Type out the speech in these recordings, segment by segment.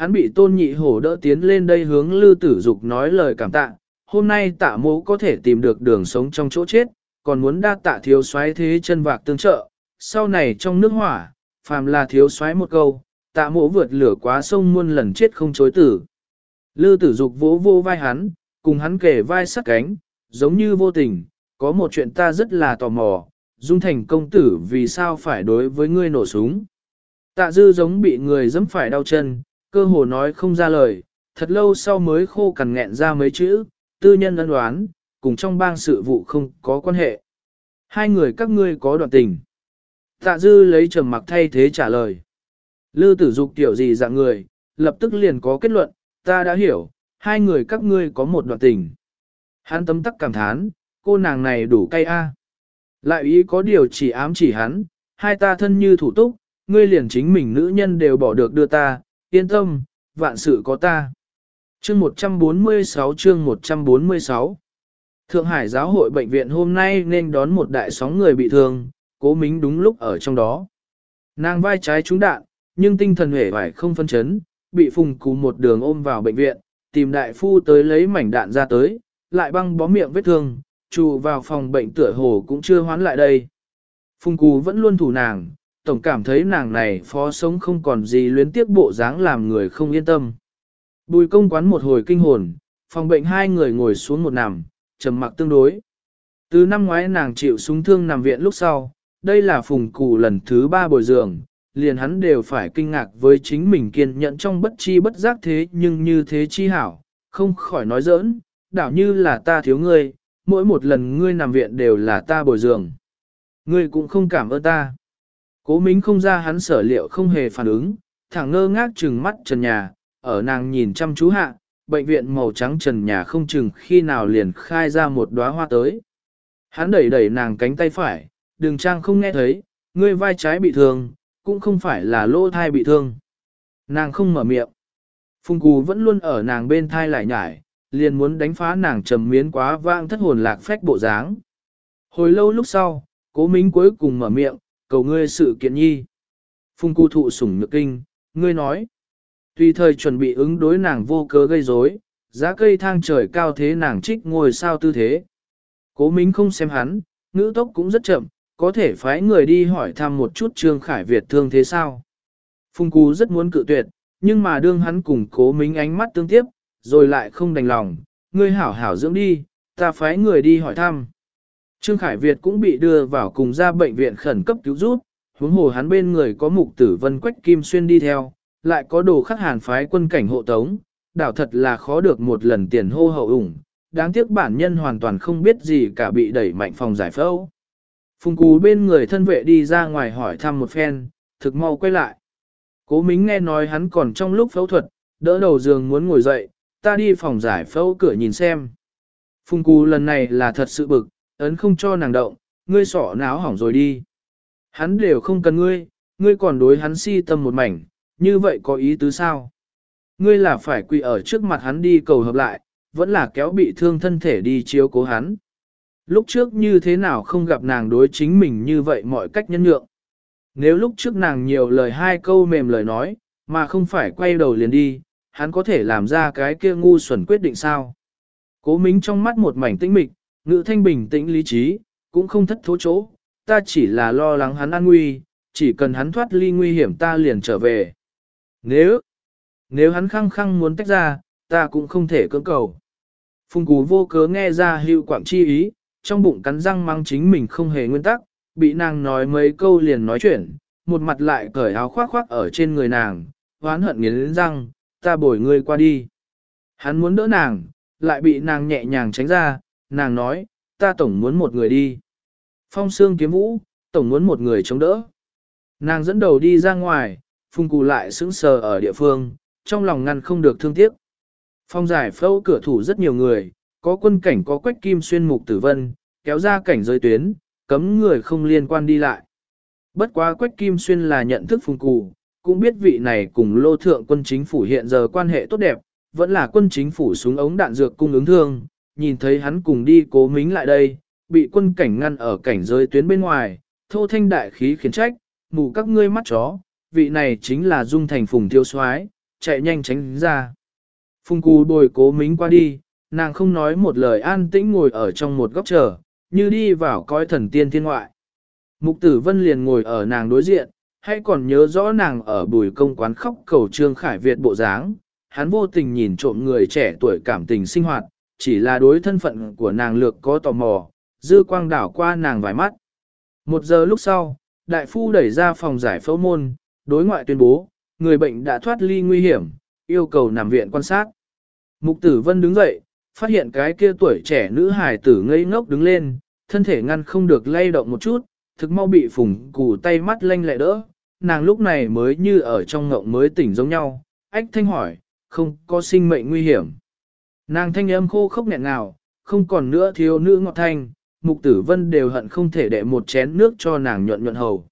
Hắn bị tôn nhị hổ đỡ tiến lên đây hướng lư tử dục nói lời cảm tạ, hôm nay tạ mỗ có thể tìm được đường sống trong chỗ chết, còn muốn đa tạ thiếu soái thế chân vạc tương trợ, sau này trong nước hỏa, phàm là thiếu soái một câu, tạ mỗ vượt lửa quá sông muôn lần chết không chối tử. Lư tử dục vỗ vô vai hắn, cùng hắn kể vai sát cánh, giống như vô tình, có một chuyện ta rất là tò mò, Dung Thành công tử vì sao phải đối với ngươi nổ súng. Tạ dư giống bị người dẫm phải đau chân, cơ hồ nói không ra lời, thật lâu sau mới khô cằn nghẹn ra mấy chữ, tư nhân ân đoán, cùng trong bang sự vụ không có quan hệ. Hai người các ngươi có đoạn tình. Tạ dư lấy trầm mặc thay thế trả lời. Lư tử dục tiểu gì dạng người, lập tức liền có kết luận, ta đã hiểu, hai người các ngươi có một đoạn tình. Hắn tấm tắc cảm thán, cô nàng này đủ cay a. Lại ý có điều chỉ ám chỉ hắn, hai ta thân như thủ túc, ngươi liền chính mình nữ nhân đều bỏ được đưa ta, yên tâm, vạn sự có ta. Chương 146 chương 146 Thượng Hải giáo hội bệnh viện hôm nay nên đón một đại sóng người bị thương, cố mính đúng lúc ở trong đó. Nàng vai trái trúng đạn, nhưng tinh thần hể phải không phân chấn, bị phùng cú một đường ôm vào bệnh viện, tìm đại phu tới lấy mảnh đạn ra tới, lại băng bó miệng vết thương, trụ vào phòng bệnh tựa hồ cũng chưa hoán lại đây. Phùng cú vẫn luôn thủ nàng, tổng cảm thấy nàng này phó sống không còn gì luyến tiếc bộ dáng làm người không yên tâm. Bùi công quán một hồi kinh hồn, phòng bệnh hai người ngồi xuống một nằm, trầm mặc tương đối. Từ năm ngoái nàng chịu súng thương nằm viện lúc sau, đây là phùng cụ lần thứ ba bồi giường, liền hắn đều phải kinh ngạc với chính mình kiên nhẫn trong bất chi bất giác thế nhưng như thế chi hảo, không khỏi nói giỡn, đảo như là ta thiếu ngươi, mỗi một lần ngươi nằm viện đều là ta bồi giường. Ngươi cũng không cảm ơn ta. Cố mính không ra hắn sở liệu không hề phản ứng, thẳng ngơ ngác trừng mắt trần nhà, ở nàng nhìn chăm chú hạ, bệnh viện màu trắng trần nhà không chừng khi nào liền khai ra một đóa hoa tới. Hắn đẩy đẩy nàng cánh tay phải, đường trang không nghe thấy, ngươi vai trái bị thương, cũng không phải là lỗ thai bị thương. Nàng không mở miệng. Phùng cù vẫn luôn ở nàng bên thai lại nhải, liền muốn đánh phá nàng trầm miến quá vang thất hồn lạc phách bộ dáng. Hồi lâu lúc sau, cố mính cuối cùng mở miệng, cầu ngươi sự kiện nhi. Phùng cu thụ sủng nhược kinh, ngươi nói. Tùy thời chuẩn bị ứng đối nàng vô cớ gây rối, giá cây thang trời cao thế nàng trích ngồi sao tư thế. Cố minh không xem hắn, ngữ tốc cũng rất chậm, có thể phái người đi hỏi thăm một chút Trương Khải Việt thương thế sao. Phùng Cú rất muốn cự tuyệt, nhưng mà đương hắn cùng cố minh ánh mắt tương tiếp, rồi lại không đành lòng, ngươi hảo hảo dưỡng đi, ta phái người đi hỏi thăm. Trương Khải Việt cũng bị đưa vào cùng ra bệnh viện khẩn cấp cứu giúp, huống hồ hắn bên người có mục tử vân quách kim xuyên đi theo, lại có đồ khắc hàn phái quân cảnh hộ tống, đảo thật là khó được một lần tiền hô hậu ủng, đáng tiếc bản nhân hoàn toàn không biết gì cả bị đẩy mạnh phòng giải phẫu. Phùng Cú bên người thân vệ đi ra ngoài hỏi thăm một phen, thực mau quay lại. Cố Mính nghe nói hắn còn trong lúc phẫu thuật, đỡ đầu giường muốn ngồi dậy, ta đi phòng giải phẫu cửa nhìn xem. Phùng Cú lần này là thật sự bực, ấn không cho nàng động, ngươi sọ náo hỏng rồi đi. Hắn đều không cần ngươi, ngươi còn đối hắn si tâm một mảnh, như vậy có ý tứ sao? Ngươi là phải quỳ ở trước mặt hắn đi cầu hợp lại, vẫn là kéo bị thương thân thể đi chiếu cố hắn. Lúc trước như thế nào không gặp nàng đối chính mình như vậy mọi cách nhân nhượng. Nếu lúc trước nàng nhiều lời hai câu mềm lời nói, mà không phải quay đầu liền đi, hắn có thể làm ra cái kia ngu xuẩn quyết định sao. Cố mính trong mắt một mảnh tĩnh mịch, ngữ thanh bình tĩnh lý trí, cũng không thất thố chỗ, ta chỉ là lo lắng hắn an nguy, chỉ cần hắn thoát ly nguy hiểm ta liền trở về. Nếu, nếu hắn khăng khăng muốn tách ra, ta cũng không thể cưỡng cầu. Phùng Cú vô cớ nghe ra hữu quảng chi ý, trong bụng cắn răng mang chính mình không hề nguyên tắc, bị nàng nói mấy câu liền nói chuyện, một mặt lại cởi áo khoác khoác ở trên người nàng, hoán hận nghiến răng, ta bồi ngươi qua đi. Hắn muốn đỡ nàng, lại bị nàng nhẹ nhàng tránh ra, nàng nói, ta tổng muốn một người đi. Phong xương kiếm vũ, tổng muốn một người chống đỡ. Nàng dẫn đầu đi ra ngoài, phung cù lại sững sờ ở địa phương, trong lòng ngăn không được thương tiếc. Phong giải phâu cửa thủ rất nhiều người, có quân cảnh có quách kim xuyên mục tử vân, kéo ra cảnh giới tuyến, cấm người không liên quan đi lại. Bất quá quách kim xuyên là nhận thức phung cù, cũng biết vị này cùng lô thượng quân chính phủ hiện giờ quan hệ tốt đẹp, vẫn là quân chính phủ súng ống đạn dược cung ứng thương, nhìn thấy hắn cùng đi cố mính lại đây, bị quân cảnh ngăn ở cảnh giới tuyến bên ngoài, thô thanh đại khí khiến trách, mù các ngươi mắt chó, vị này chính là dung thành phùng tiêu soái chạy nhanh tránh ra. Phùng cù bồi cố mính qua đi, nàng không nói một lời an tĩnh ngồi ở trong một góc chờ, như đi vào coi thần tiên thiên ngoại. Mục tử vân liền ngồi ở nàng đối diện, hay còn nhớ rõ nàng ở bùi công quán khóc cầu trương khải Việt bộ dáng, hắn vô tình nhìn trộm người trẻ tuổi cảm tình sinh hoạt, chỉ là đối thân phận của nàng lược có tò mò, dư quang đảo qua nàng vài mắt. Một giờ lúc sau, đại phu đẩy ra phòng giải phẫu môn, đối ngoại tuyên bố, người bệnh đã thoát ly nguy hiểm, yêu cầu nằm viện quan sát. Mục tử vân đứng dậy, phát hiện cái kia tuổi trẻ nữ hài tử ngây ngốc đứng lên, thân thể ngăn không được lay động một chút, thực mau bị phùng củ tay mắt lanh lẹ đỡ, nàng lúc này mới như ở trong ngộng mới tỉnh giống nhau, ách thanh hỏi, không có sinh mệnh nguy hiểm. Nàng thanh âm khô khốc nghẹn ngào, không còn nữa thiếu nữ ngọt thanh, mục tử vân đều hận không thể đệ một chén nước cho nàng nhuận nhuận hầu.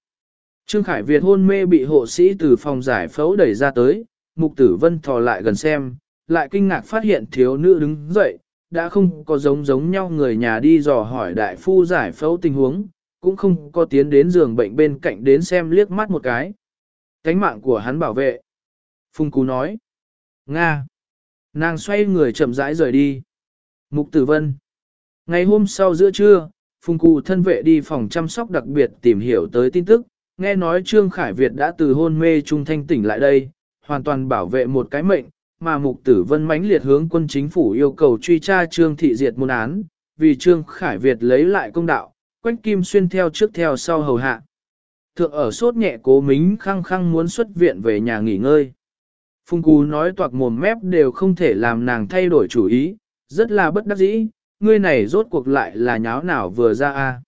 Trương Khải Việt hôn mê bị hộ sĩ từ phòng giải phẫu đẩy ra tới, mục tử vân thò lại gần xem, lại kinh ngạc phát hiện thiếu nữ đứng dậy, đã không có giống giống nhau người nhà đi dò hỏi đại phu giải phẫu tình huống, cũng không có tiến đến giường bệnh bên cạnh đến xem liếc mắt một cái. Cánh mạng của hắn bảo vệ. Phung Cú nói. Nga. Nàng xoay người chậm rãi rời đi. Mục Tử Vân. Ngày hôm sau giữa trưa, Phùng Cụ thân vệ đi phòng chăm sóc đặc biệt tìm hiểu tới tin tức, nghe nói Trương Khải Việt đã từ hôn mê trung thanh tỉnh lại đây, hoàn toàn bảo vệ một cái mệnh, mà Mục Tử Vân mãnh liệt hướng quân chính phủ yêu cầu truy tra Trương Thị Diệt môn án, vì Trương Khải Việt lấy lại công đạo, Quách Kim Xuyên theo trước theo sau hầu hạ. Thượng ở sốt nhẹ cố mính khăng khăng muốn xuất viện về nhà nghỉ ngơi. Phùng Cú nói toạc mồm mép đều không thể làm nàng thay đổi chủ ý, rất là bất đắc dĩ, ngươi này rốt cuộc lại là nháo nào vừa ra a.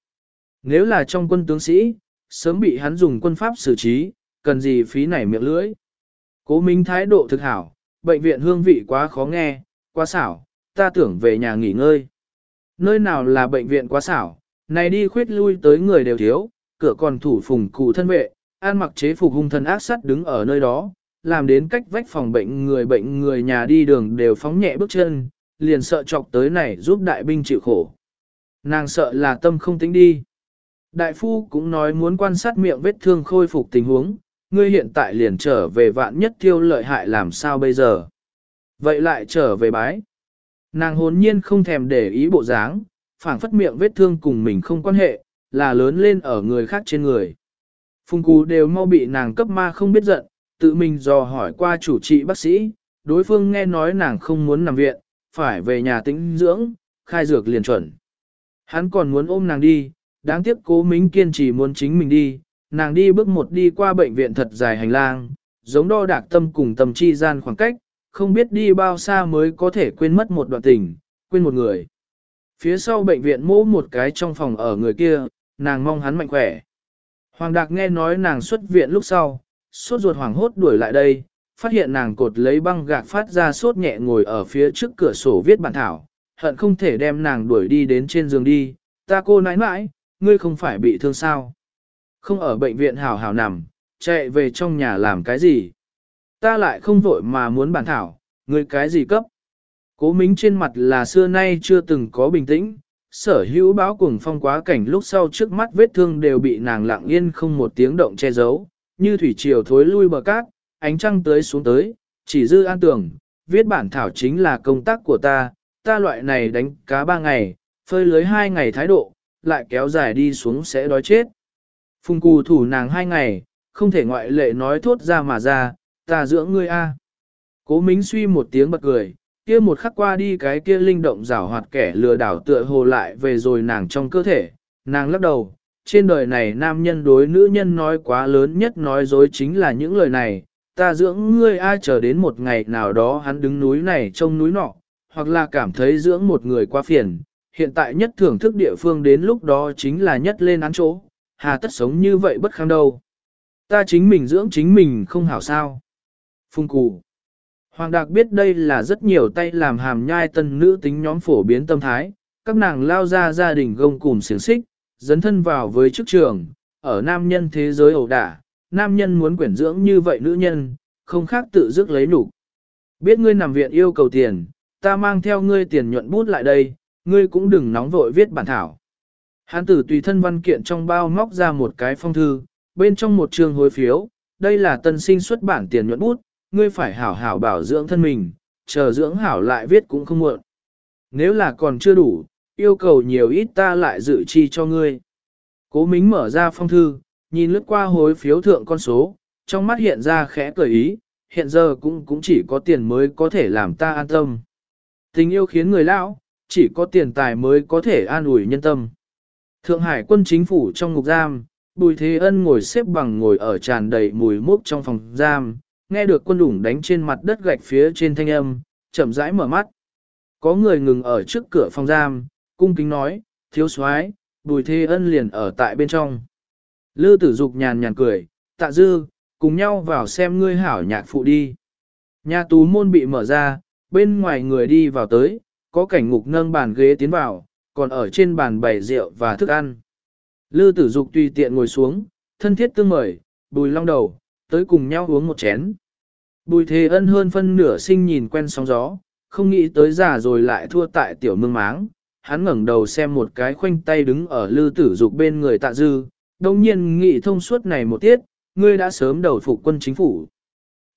Nếu là trong quân tướng sĩ, sớm bị hắn dùng quân pháp xử trí, cần gì phí này miệng lưỡi. Cố Minh thái độ thực hảo, bệnh viện hương vị quá khó nghe, quá xảo, ta tưởng về nhà nghỉ ngơi. Nơi nào là bệnh viện quá xảo, này đi khuyết lui tới người đều thiếu, cửa còn thủ phùng cụ thân vệ, an mặc chế phục hung thần ác sắt đứng ở nơi đó, làm đến cách vách phòng bệnh người bệnh người nhà đi đường đều phóng nhẹ bước chân, liền sợ chọc tới này giúp đại binh chịu khổ. Nàng sợ là tâm không tính đi. Đại phu cũng nói muốn quan sát miệng vết thương khôi phục tình huống, ngươi hiện tại liền trở về vạn nhất thiêu lợi hại làm sao bây giờ. Vậy lại trở về bái. Nàng hồn nhiên không thèm để ý bộ dáng, phảng phất miệng vết thương cùng mình không quan hệ, là lớn lên ở người khác trên người. Phùng cú đều mau bị nàng cấp ma không biết giận, tự mình dò hỏi qua chủ trị bác sĩ, đối phương nghe nói nàng không muốn nằm viện, phải về nhà tĩnh dưỡng, khai dược liền chuẩn. Hắn còn muốn ôm nàng đi, đáng tiếc cố mính kiên trì muốn chính mình đi, nàng đi bước một đi qua bệnh viện thật dài hành lang, giống đo đạc tâm cùng tâm chi gian khoảng cách, không biết đi bao xa mới có thể quên mất một đoạn tình, quên một người. Phía sau bệnh viện mỗ một cái trong phòng ở người kia, nàng mong hắn mạnh khỏe. Hoàng Đạc nghe nói nàng xuất viện lúc sau, sốt ruột hoảng hốt đuổi lại đây, phát hiện nàng cột lấy băng gạc phát ra sốt nhẹ ngồi ở phía trước cửa sổ viết bản thảo, hận không thể đem nàng đuổi đi đến trên giường đi, ta cô nãi nãi, ngươi không phải bị thương sao. Không ở bệnh viện hào hào nằm, chạy về trong nhà làm cái gì. Ta lại không vội mà muốn bản thảo, ngươi cái gì cấp. Cố mính trên mặt là xưa nay chưa từng có bình tĩnh, sở hữu báo cùng phong quá cảnh lúc sau trước mắt vết thương đều bị nàng lặng yên không một tiếng động che giấu, như thủy triều thối lui bờ cát, ánh trăng tới xuống tới, chỉ dư an tưởng, viết bản thảo chính là công tác của ta, ta loại này đánh cá ba ngày, phơi lưới hai ngày thái độ, lại kéo dài đi xuống sẽ đói chết. Phùng cù thủ nàng hai ngày, không thể ngoại lệ nói thốt ra mà ra, ta dưỡng ngươi a. Cố Mính suy một tiếng bật cười, kia một khắc qua đi cái kia linh động rảo hoạt kẻ lừa đảo tựa hồ lại về rồi nàng trong cơ thể, nàng lắc đầu, trên đời này nam nhân đối nữ nhân nói quá lớn nhất nói dối chính là những lời này, ta dưỡng ngươi ai chờ đến một ngày nào đó hắn đứng núi này trông núi nọ, hoặc là cảm thấy dưỡng một người quá phiền, hiện tại nhất thưởng thức địa phương đến lúc đó chính là nhất lên án chỗ, hà tất sống như vậy bất khang đâu. Ta chính mình dưỡng chính mình không hảo sao. Phung cụ. Hoàng Đạc biết đây là rất nhiều tay làm hàm nhai tân nữ tính nhóm phổ biến tâm thái, các nàng lao ra gia đình gông cùng xiềng xích, dấn thân vào với chức trường, ở nam nhân thế giới ẩu đả, nam nhân muốn quyển dưỡng như vậy nữ nhân, không khác tự dứt lấy nụ. Biết ngươi nằm viện yêu cầu tiền, ta mang theo ngươi tiền nhuận bút lại đây, ngươi cũng đừng nóng vội viết bản thảo. Hán tử tùy thân văn kiện trong bao móc ra một cái phong thư, bên trong một trường hối phiếu, đây là tân sinh xuất bản tiền nhuận bút, ngươi phải hảo hảo bảo dưỡng thân mình, chờ dưỡng hảo lại viết cũng không muộn. Nếu là còn chưa đủ, yêu cầu nhiều ít ta lại dự chi cho ngươi. Cố Mính mở ra phong thư, nhìn lướt qua hối phiếu thượng con số, trong mắt hiện ra khẽ cười ý, hiện giờ cũng cũng chỉ có tiền mới có thể làm ta an tâm. Tình yêu khiến người lão, chỉ có tiền tài mới có thể an ủi nhân tâm. Thượng Hải quân chính phủ trong ngục giam, Bùi Thế Ân ngồi xếp bằng ngồi ở tràn đầy mùi mốc trong phòng giam, nghe được quân đủng đánh trên mặt đất gạch phía trên thanh âm, chậm rãi mở mắt. Có người ngừng ở trước cửa phòng giam, cung kính nói, thiếu soái, Bùi Thế Ân liền ở tại bên trong. Lư tử dục nhàn nhàn cười, tạ dư, cùng nhau vào xem ngươi hảo nhạc phụ đi. Nhà tù môn bị mở ra, bên ngoài người đi vào tới, có cảnh ngục nâng bàn ghế tiến vào, còn ở trên bàn bày rượu và thức ăn. Lư tử dục tùy tiện ngồi xuống, thân thiết tương mời, bùi long đầu, tới cùng nhau uống một chén. Bùi thế ân hơn phân nửa sinh nhìn quen sóng gió, không nghĩ tới già rồi lại thua tại tiểu mương máng. Hắn ngẩng đầu xem một cái khoanh tay đứng ở lư tử dục bên người tạ dư, đồng nhiên nghị thông suốt này một tiết, ngươi đã sớm đầu phục quân chính phủ.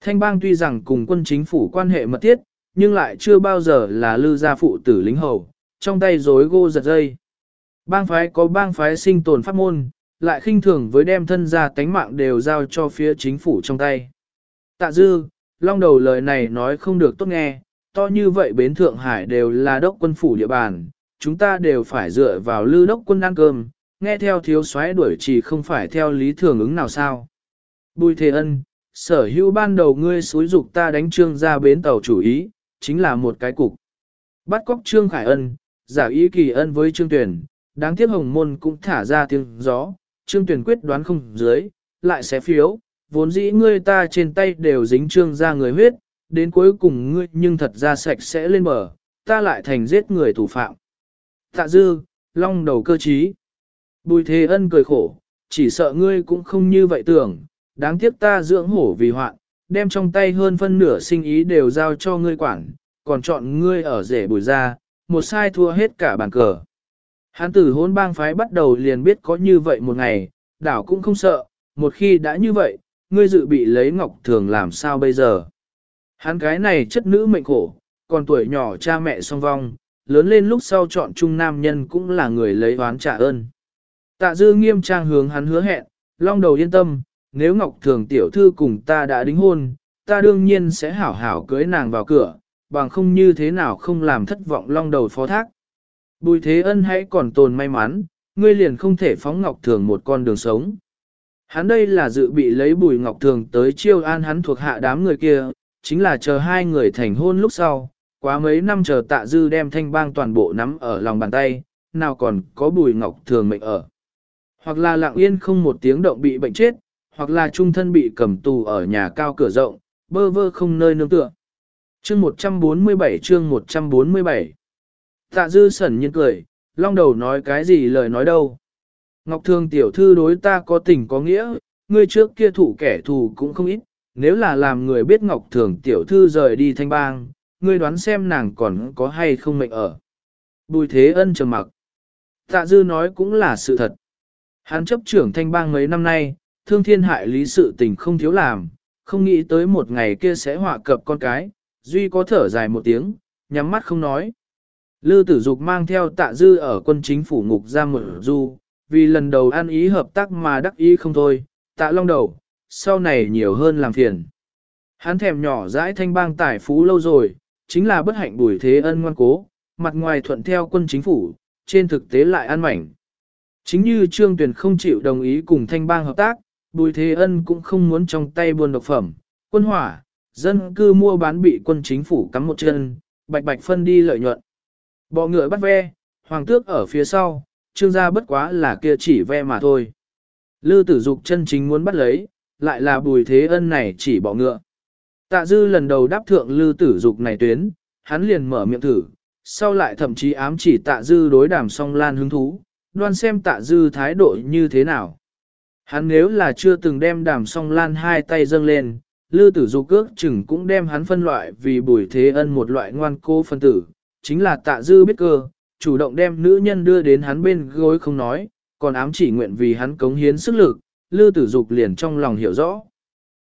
Thanh bang tuy rằng cùng quân chính phủ quan hệ mật thiết, nhưng lại chưa bao giờ là lư gia phụ tử lính hầu, trong tay rối gô giật dây. Bang phái có bang phái sinh tồn pháp môn, lại khinh thường với đem thân gia tánh mạng đều giao cho phía chính phủ trong tay. Tạ dư, long đầu lời này nói không được tốt nghe, to như vậy bến Thượng Hải đều là đốc quân phủ địa bàn, chúng ta đều phải dựa vào lư đốc quân ăn cơm, nghe theo thiếu soái đuổi chỉ không phải theo lý thường ứng nào sao. Bùi Thế Ân, sở hữu ban đầu ngươi xúi dục ta đánh trương ra bến tàu chủ ý, chính là một cái cục. Bắt cóc trương Khải Ân, giả ý kỳ ân với trương tuyển, đáng tiếc hồng môn cũng thả ra tiếng gió, trương tuyển quyết đoán không dưới, lại sẽ phiếu, vốn dĩ ngươi ta trên tay đều dính trương ra người huyết, đến cuối cùng ngươi nhưng thật ra sạch sẽ lên bờ, ta lại thành giết người thủ phạm. Tạ dư, long đầu cơ trí. Bùi thế ân cười khổ, chỉ sợ ngươi cũng không như vậy tưởng, đáng tiếc ta dưỡng hổ vì hoạn, đem trong tay hơn phân nửa sinh ý đều giao cho ngươi quản, còn chọn ngươi ở rể bùi ra, một sai thua hết cả bàn cờ. Hán tử hôn bang phái bắt đầu liền biết có như vậy một ngày, đảo cũng không sợ, một khi đã như vậy, ngươi dự bị lấy ngọc thường làm sao bây giờ. Hắn cái này chất nữ mệnh khổ, còn tuổi nhỏ cha mẹ song vong, lớn lên lúc sau chọn chung nam nhân cũng là người lấy oán trả ơn. Tạ dư nghiêm trang hướng hắn hứa hẹn, long đầu yên tâm, nếu Ngọc Thường tiểu thư cùng ta đã đính hôn, ta đương nhiên sẽ hảo hảo cưới nàng vào cửa, bằng không như thế nào không làm thất vọng long đầu phó thác. Bùi thế ân hãy còn tồn may mắn, ngươi liền không thể phóng Ngọc Thường một con đường sống. Hắn đây là dự bị lấy bùi Ngọc Thường tới chiêu an hắn thuộc hạ đám người kia, chính là chờ hai người thành hôn lúc sau, quá mấy năm chờ tạ dư đem thanh bang toàn bộ nắm ở lòng bàn tay, nào còn có bùi Ngọc Thường mệnh ở. Hoặc là lặng yên không một tiếng động bị bệnh chết, hoặc là trung thân bị cầm tù ở nhà cao cửa rộng, bơ vơ không nơi nương tựa. Chương 147 chương 147 Tạ dư sẩn nhiên cười, long đầu nói cái gì lời nói đâu. Ngọc Thương tiểu thư đối ta có tình có nghĩa, ngươi trước kia thủ kẻ thù cũng không ít, nếu là làm người biết Ngọc Thường tiểu thư rời đi thanh bang, ngươi đoán xem nàng còn có hay không mệnh ở. Bùi thế ân trầm mặc. Tạ dư nói cũng là sự thật. Hắn chấp trưởng thanh bang mấy năm nay, thương thiên hại lý sự tình không thiếu làm, không nghĩ tới một ngày kia sẽ họa cập con cái, duy có thở dài một tiếng, nhắm mắt không nói. Lư tử dục mang theo tạ dư ở quân chính phủ ngục ra mở du, vì lần đầu ăn ý hợp tác mà đắc ý không thôi, tạ long đầu, sau này nhiều hơn làm phiền. Hắn thèm nhỏ dãi thanh bang tài phú lâu rồi, chính là bất hạnh bùi thế ân ngoan cố, mặt ngoài thuận theo quân chính phủ, trên thực tế lại ăn mảnh. Chính như Trương Tuyền không chịu đồng ý cùng thanh bang hợp tác, Bùi Thế Ân cũng không muốn trong tay buôn độc phẩm, quân hỏa, dân cư mua bán bị quân chính phủ cắm một chân, bạch bạch phân đi lợi nhuận. Bọ ngựa bắt ve, hoàng tước ở phía sau, trương gia bất quá là kia chỉ ve mà thôi. Lư tử dục chân chính muốn bắt lấy, lại là bùi thế ân này chỉ bọ ngựa. Tạ dư lần đầu đáp thượng lư tử dục này tuyến, hắn liền mở miệng thử, sau lại thậm chí ám chỉ tạ dư đối đàm song lan hứng thú, đoan xem tạ dư thái độ như thế nào. Hắn nếu là chưa từng đem đàm song lan hai tay dâng lên, lư tử Dục cước chừng cũng đem hắn phân loại vì bùi thế ân một loại ngoan cô phân tử, chính là tạ dư biết cơ, chủ động đem nữ nhân đưa đến hắn bên gối không nói, còn ám chỉ nguyện vì hắn cống hiến sức lực, lư tử dục liền trong lòng hiểu rõ.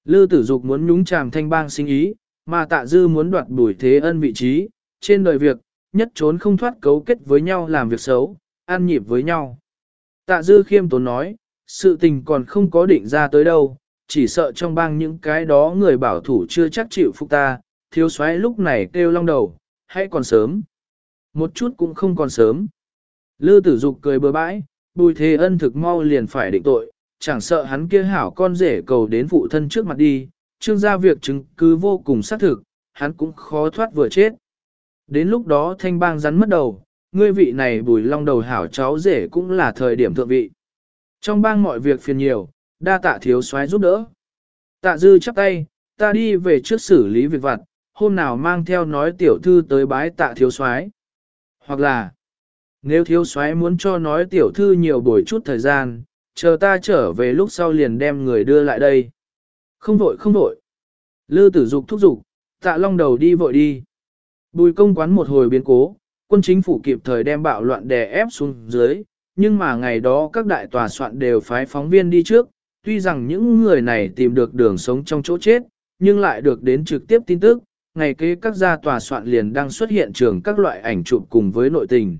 Lư tử dục muốn nhúng chàm thanh bang sinh ý, mà tạ dư muốn đoạt bùi thế ân vị trí, trên đời việc, nhất trốn không thoát cấu kết với nhau làm việc xấu, ăn nhịp với nhau. Tạ dư khiêm tốn nói, sự tình còn không có định ra tới đâu, chỉ sợ trong bang những cái đó người bảo thủ chưa chắc chịu phục ta, thiếu soái lúc này kêu long đầu, hãy còn sớm. Một chút cũng không còn sớm. Lư tử dục cười bừa bãi, bùi thế ân thực mau liền phải định tội, chẳng sợ hắn kia hảo con rể cầu đến phụ thân trước mặt đi, trương gia việc chứng cứ vô cùng xác thực, hắn cũng khó thoát vừa chết. Đến lúc đó thanh bang rắn mất đầu, ngươi vị này bùi long đầu hảo cháu rể cũng là thời điểm thượng vị. Trong bang mọi việc phiền nhiều, đa tạ thiếu soái giúp đỡ. Tạ dư chắp tay, ta đi về trước xử lý việc vặt, hôm nào mang theo nói tiểu thư tới bái tạ thiếu soái. Hoặc là, nếu thiếu soái muốn cho nói tiểu thư nhiều buổi chút thời gian, chờ ta trở về lúc sau liền đem người đưa lại đây. Không vội không vội. Lư tử dục thúc dục, tạ long đầu đi vội đi. Bùi công quán một hồi biến cố, quân chính phủ kịp thời đem bạo loạn đè ép xuống dưới, nhưng mà ngày đó các đại tòa soạn đều phái phóng viên đi trước, tuy rằng những người này tìm được đường sống trong chỗ chết, nhưng lại được đến trực tiếp tin tức, ngày kế các gia tòa soạn liền đang xuất hiện trường các loại ảnh chụp cùng với nội tình.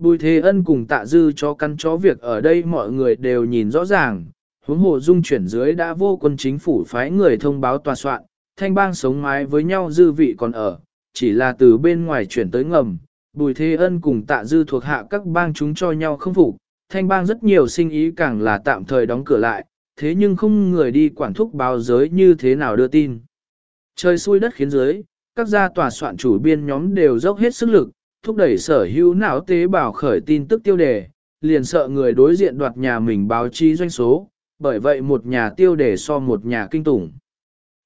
Bùi Thế Ân cùng tạ dư cho căn chó việc ở đây mọi người đều nhìn rõ ràng, huống hồ dung chuyển dưới đã vô quân chính phủ phái người thông báo tòa soạn, thanh bang sống mái với nhau dư vị còn ở, chỉ là từ bên ngoài chuyển tới ngầm, Bùi Thế Ân cùng tạ dư thuộc hạ các bang chúng cho nhau không phục, thanh bang rất nhiều sinh ý càng là tạm thời đóng cửa lại, thế nhưng không người đi quản thúc báo giới như thế nào đưa tin. Trời xui đất khiến dưới, các gia tòa soạn chủ biên nhóm đều dốc hết sức lực, thúc đẩy sở hữu não tế bào khởi tin tức tiêu đề, liền sợ người đối diện đoạt nhà mình báo chí doanh số, bởi vậy một nhà tiêu đề so một nhà kinh tủng.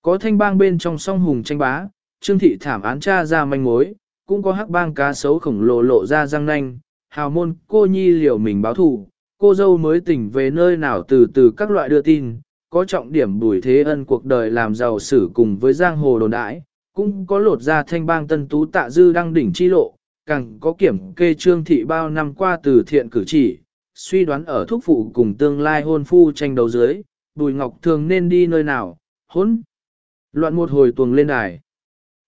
Có thanh bang bên trong song hùng tranh bá, trương thị thảm án tra ra manh mối, cũng có hắc bang cá sấu khổng lồ lộ ra răng nanh, hào môn cô nhi liều mình báo thù, cô dâu mới tỉnh về nơi nào từ từ các loại đưa tin, có trọng điểm bùi thế ân cuộc đời làm giàu sử cùng với giang hồ đồn đãi, cũng có lột ra thanh bang tân tú tạ dư đăng đỉnh chi lộ, càng có kiểm kê trương thị bao năm qua từ thiện cử chỉ, suy đoán ở thúc phụ cùng tương lai hôn phu tranh đấu dưới, bùi ngọc thường nên đi nơi nào, hốn. Loạn một hồi tuồng lên đài.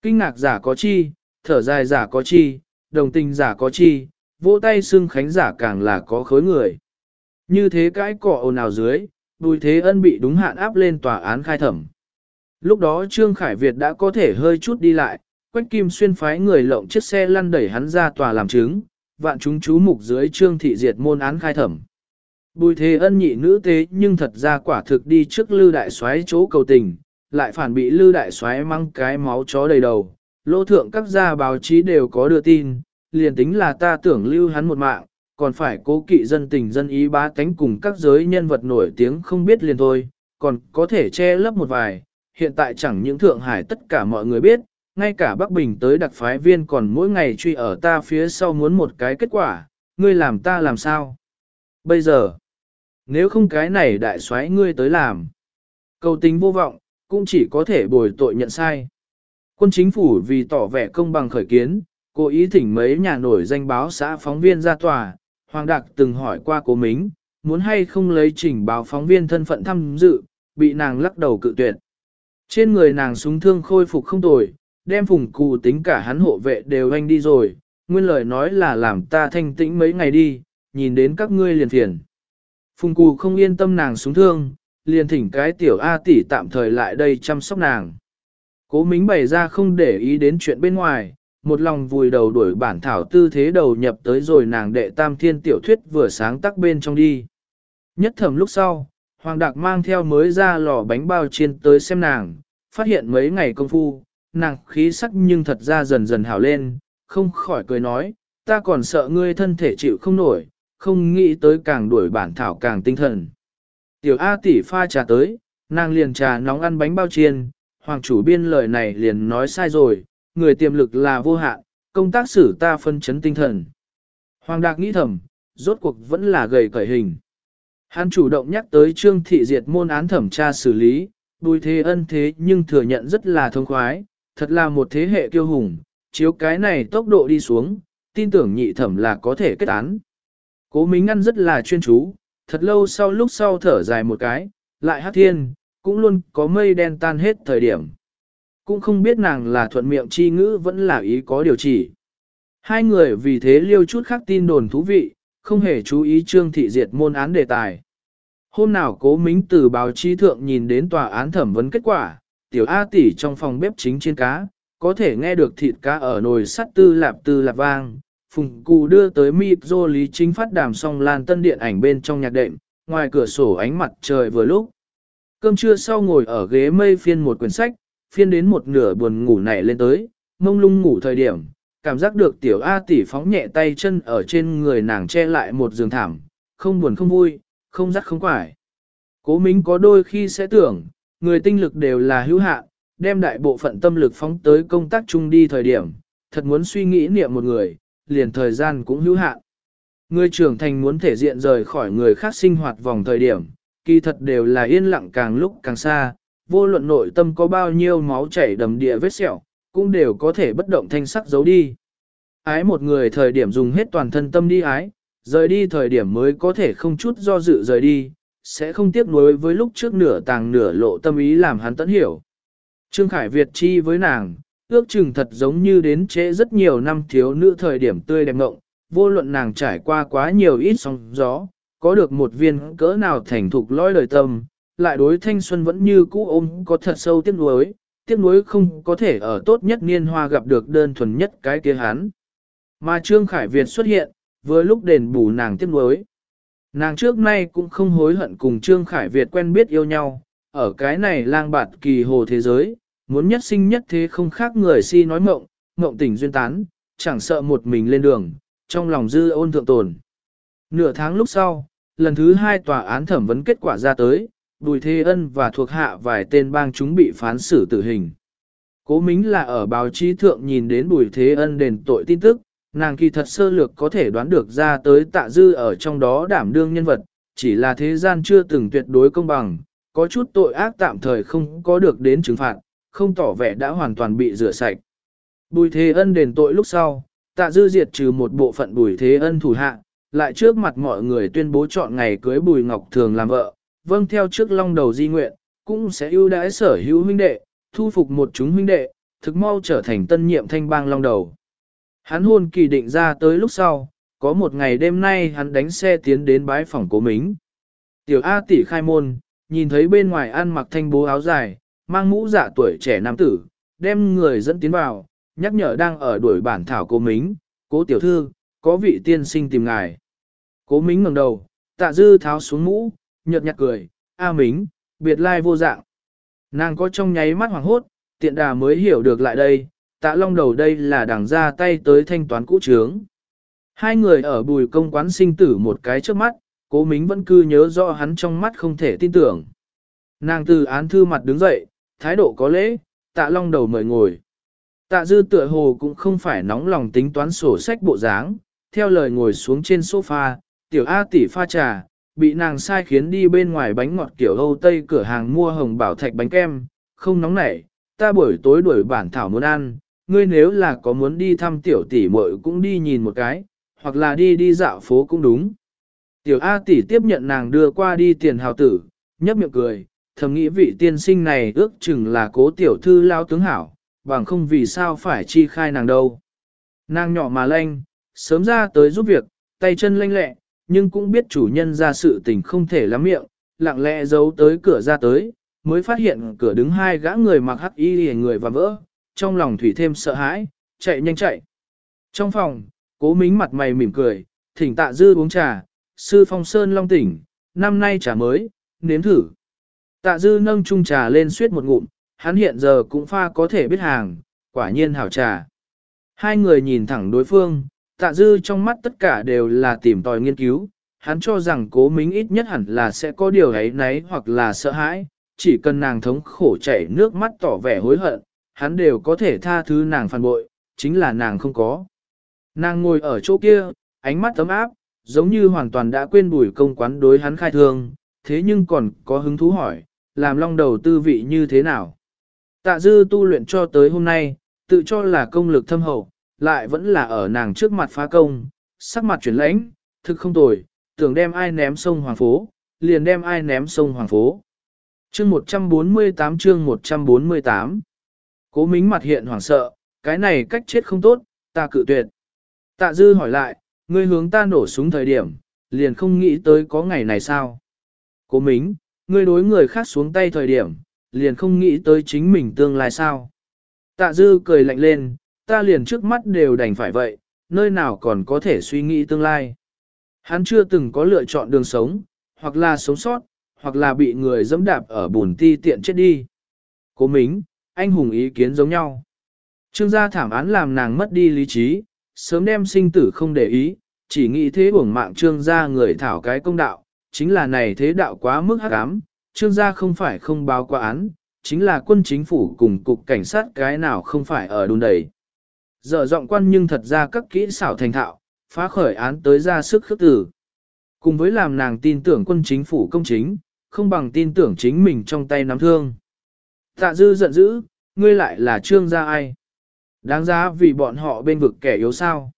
Kinh ngạc giả có chi, thở dài giả có chi, đồng tình giả có chi, vỗ tay xưng khánh giả càng là có khối người. Như thế cái cọ ồn ào dưới, bùi thế ân bị đúng hạn áp lên tòa án khai thẩm. Lúc đó Trương Khải Việt đã có thể hơi chút đi lại, Quách Kim Xuyên phái người lộng chiếc xe lăn đẩy hắn ra tòa làm chứng, vạn chúng chú mục dưới Trương Thị Diệt môn án khai thẩm. Bùi thế ân nhị nữ tế nhưng thật ra quả thực đi trước lư đại xoái chỗ cầu tình, lại phản bị lư đại xoái mang cái máu chó đầy đầu, lô thượng các gia báo chí đều có đưa tin, liền tính là ta tưởng lưu hắn một mạng, còn phải cố kỵ dân tình dân ý bá tánh cùng các giới nhân vật nổi tiếng không biết liền thôi, còn có thể che lấp một vài, hiện tại chẳng những Thượng Hải tất cả mọi người biết, ngay cả Bắc Bình tới đặc phái viên còn mỗi ngày truy ở ta phía sau muốn một cái kết quả, ngươi làm ta làm sao? Bây giờ, nếu không cái này đại soái ngươi tới làm, cầu tính vô vọng, cũng chỉ có thể bồi tội nhận sai. Quân chính phủ vì tỏ vẻ công bằng khởi kiến, cố ý thỉnh mấy nhà nổi danh báo xã phóng viên ra tòa, Hoàng Đạc từng hỏi qua cố mính, muốn hay không lấy trình báo phóng viên thân phận tham dự, bị nàng lắc đầu cự tuyệt. Trên người nàng súng thương khôi phục không tồi, đem phùng cụ tính cả hắn hộ vệ đều anh đi rồi, nguyên lời nói là làm ta thanh tĩnh mấy ngày đi, nhìn đến các ngươi liền phiền. Phùng cụ không yên tâm nàng súng thương, liền thỉnh cái tiểu A tỷ tạm thời lại đây chăm sóc nàng. Cố mính bày ra không để ý đến chuyện bên ngoài, một lòng vùi đầu đuổi bản thảo tư thế đầu nhập tới rồi nàng đệ tam thiên tiểu thuyết vừa sáng tắc bên trong đi. Nhất thẩm lúc sau, Hoàng Đạc mang theo mới ra lò bánh bao chiên tới xem nàng, phát hiện mấy ngày công phu, nàng khí sắc nhưng thật ra dần dần hảo lên, không khỏi cười nói, ta còn sợ ngươi thân thể chịu không nổi, không nghĩ tới càng đuổi bản thảo càng tinh thần. Tiểu A tỷ pha trà tới, nàng liền trà nóng ăn bánh bao chiên, hoàng chủ biên lời này liền nói sai rồi, người tiềm lực là vô hạn, công tác xử ta phân chấn tinh thần. Hoàng Đạc nghĩ thầm, rốt cuộc vẫn là gầy cởi hình. Hắn chủ động nhắc tới trương thị diệt môn án thẩm tra xử lý, bùi thế ân thế nhưng thừa nhận rất là thông khoái, thật là một thế hệ kiêu hùng, chiếu cái này tốc độ đi xuống, tin tưởng nhị thẩm là có thể kết án. Cố Mính ngăn rất là chuyên chú, thật lâu sau lúc sau thở dài một cái, lại hát thiên, cũng luôn có mây đen tan hết thời điểm. Cũng không biết nàng là thuận miệng chi ngữ vẫn là ý có điều chỉ. Hai người vì thế liêu chút khác tin đồn thú vị, không hề chú ý trương thị diệt môn án đề tài. Hôm nào cố mính từ báo chí thượng nhìn đến tòa án thẩm vấn kết quả, tiểu A tỷ trong phòng bếp chính trên cá, có thể nghe được thịt cá ở nồi sắt tư lạp tư lạp vang. Phùng cụ đưa tới mịp dô lý chính phát đàm xong lan tân điện ảnh bên trong nhạc đệm, ngoài cửa sổ ánh mặt trời vừa lúc. Cơm trưa sau ngồi ở ghế mây phiên một quyển sách, phiên đến một nửa buồn ngủ nảy lên tới, mông lung ngủ thời điểm, cảm giác được tiểu A tỷ phóng nhẹ tay chân ở trên người nàng che lại một giường thảm, không buồn không vui, không rắc không quải. Cố Mính có đôi khi sẽ tưởng, người tinh lực đều là hữu hạn, đem đại bộ phận tâm lực phóng tới công tác chung đi thời điểm, thật muốn suy nghĩ niệm một người, liền thời gian cũng hữu hạn. Người trưởng thành muốn thể diện rời khỏi người khác sinh hoạt vòng thời điểm, kỳ thật đều là yên lặng càng lúc càng xa, vô luận nội tâm có bao nhiêu máu chảy đầm địa vết sẹo, cũng đều có thể bất động thanh sắc giấu đi. Ái một người thời điểm dùng hết toàn thân tâm đi ái, rời đi thời điểm mới có thể không chút do dự rời đi, sẽ không tiếc nuối với lúc trước nửa tàng nửa lộ tâm ý làm hắn tận hiểu. Trương Khải Việt chi với nàng, ước chừng thật giống như đến trễ rất nhiều năm thiếu nữ thời điểm tươi đẹp ngộng, vô luận nàng trải qua quá nhiều ít sóng gió, có được một viên cỡ nào thành thục lõi lời tâm, lại đối thanh xuân vẫn như cũ ôm có thật sâu tiếc nuối, tiếc nuối không có thể ở tốt nhất niên hoa gặp được đơn thuần nhất cái kia hắn. Mà Trương Khải Việt xuất hiện, vừa lúc đền bù nàng tiếc nuối. Nàng trước nay cũng không hối hận cùng Trương Khải Việt quen biết yêu nhau, ở cái này lang bạt kỳ hồ thế giới, muốn nhất sinh nhất thế không khác người si nói mộng, mộng tỉnh duyên tán, chẳng sợ một mình lên đường, trong lòng dư ôn thượng tồn. Nửa tháng lúc sau, lần thứ hai tòa án thẩm vấn kết quả ra tới, Bùi Thế Ân và thuộc hạ vài tên bang chúng bị phán xử tử hình. Cố Mính là ở báo chí thượng nhìn đến Bùi Thế Ân đền tội tin tức, nàng kỳ thật sơ lược có thể đoán được ra tới tạ dư ở trong đó đảm đương nhân vật, chỉ là thế gian chưa từng tuyệt đối công bằng, có chút tội ác tạm thời không có được đến trừng phạt, không tỏ vẻ đã hoàn toàn bị rửa sạch. Bùi Thế Ân đền tội lúc sau, tạ dư diệt trừ một bộ phận Bùi Thế Ân thủ hạ, lại trước mặt mọi người tuyên bố chọn ngày cưới Bùi Ngọc Thường làm vợ, vâng theo trước long đầu di nguyện, cũng sẽ ưu đãi sở hữu huynh đệ, thu phục một chúng huynh đệ, thực mau trở thành tân nhiệm thanh bang long đầu. Hắn hôn kỳ định ra tới lúc sau, có một ngày đêm nay hắn đánh xe tiến đến bái phòng cố mính. Tiểu A tỷ khai môn, nhìn thấy bên ngoài ăn mặc thanh bố áo dài, mang mũ dạ tuổi trẻ nam tử, đem người dẫn tiến vào, nhắc nhở đang ở đuổi bản thảo cố mính, cố tiểu thư, có vị tiên sinh tìm ngài. Cố mính ngẩng đầu, tạ dư tháo xuống mũ, nhợt nhạt cười, A Mính, biệt lai vô dạng. Nàng có trong nháy mắt hoàng hốt, tiện đà mới hiểu được lại đây, tạ long đầu đây là đằng ra tay tới thanh toán cũ trướng. Hai người ở bùi công quán sinh tử một cái trước mắt, cố mính vẫn cứ nhớ rõ hắn trong mắt không thể tin tưởng. Nàng từ án thư mặt đứng dậy, thái độ có lễ, tạ long đầu mời ngồi. Tạ dư tựa hồ cũng không phải nóng lòng tính toán sổ sách bộ dáng, theo lời ngồi xuống trên sofa, tiểu A tỷ pha trà, bị nàng sai khiến đi bên ngoài bánh ngọt kiểu Âu Tây cửa hàng mua hồng bảo thạch bánh kem, không nóng nảy, ta buổi tối đuổi bản thảo muốn ăn, ngươi nếu là có muốn đi thăm tiểu tỷ muội cũng đi nhìn một cái, hoặc là đi đi dạo phố cũng đúng. Tiểu A tỷ tiếp nhận nàng đưa qua đi tiền hào tử, nhấp miệng cười, thầm nghĩ vị tiên sinh này ước chừng là cố tiểu thư lao tướng hảo, bằng không vì sao phải chi khai nàng đâu. Nàng nhỏ mà lanh, sớm ra tới giúp việc, tay chân lanh lẹ, nhưng cũng biết chủ nhân ra sự tình không thể lắm miệng, lặng lẽ giấu tới cửa ra tới, mới phát hiện cửa đứng hai gã người mặc hắc y hề người và vỡ, trong lòng thủy thêm sợ hãi, chạy nhanh chạy. Trong phòng, cố mính mặt mày mỉm cười, thỉnh tạ dư uống trà, sư phong sơn long tỉnh, năm nay trà mới, nếm thử. Tạ dư nâng chung trà lên suýt một ngụm, hắn hiện giờ cũng pha có thể biết hàng, quả nhiên hảo trà. Hai người nhìn thẳng đối phương, tạ dư trong mắt tất cả đều là tìm tòi nghiên cứu, hắn cho rằng cố mính ít nhất hẳn là sẽ có điều ấy nấy hoặc là sợ hãi, chỉ cần nàng thống khổ chảy nước mắt tỏ vẻ hối hận, hắn đều có thể tha thứ nàng phản bội, chính là nàng không có. Nàng ngồi ở chỗ kia, ánh mắt ấm áp, giống như hoàn toàn đã quên bùi công quán đối hắn khai thương, thế nhưng còn có hứng thú hỏi, làm long đầu tư vị như thế nào. Tạ dư tu luyện cho tới hôm nay, tự cho là công lực thâm hậu, lại vẫn là ở nàng trước mặt phá công, sắc mặt chuyển lãnh, thực không tồi, tưởng đem ai ném sông Hoàng Phố, liền đem ai ném sông Hoàng Phố. Chương 148 chương 148 Cố mính mặt hiện hoảng sợ, cái này cách chết không tốt, ta cự tuyệt. Tạ dư hỏi lại, ngươi hướng ta nổ súng thời điểm, liền không nghĩ tới có ngày này sao? Cố mính, ngươi đối người khác xuống tay thời điểm, liền không nghĩ tới chính mình tương lai sao? Tạ dư cười lạnh lên, ta liền trước mắt đều đành phải vậy, nơi nào còn có thể suy nghĩ tương lai. Hắn chưa từng có lựa chọn đường sống, hoặc là sống sót, hoặc là bị người dẫm đạp ở bùn ti tiện chết đi. Cố mính, anh hùng ý kiến giống nhau. Trương gia thảm án làm nàng mất đi lý trí, sớm đem sinh tử không để ý, chỉ nghĩ thế bổng mạng trương gia người thảo cái công đạo, chính là này thế đạo quá mức hắc ám, trương gia không phải không báo qua án, chính là quân chính phủ cùng cục cảnh sát cái nào không phải ở đùn đầy. Giờ giọng quan nhưng thật ra các kỹ xảo thành thạo, phá khởi án tới ra sức khước tử. Cùng với làm nàng tin tưởng quân chính phủ công chính, không bằng tin tưởng chính mình trong tay nắm thương. Tạ dư giận dữ, ngươi lại là trương gia ai? Đáng giá vì bọn họ bên vực kẻ yếu sao?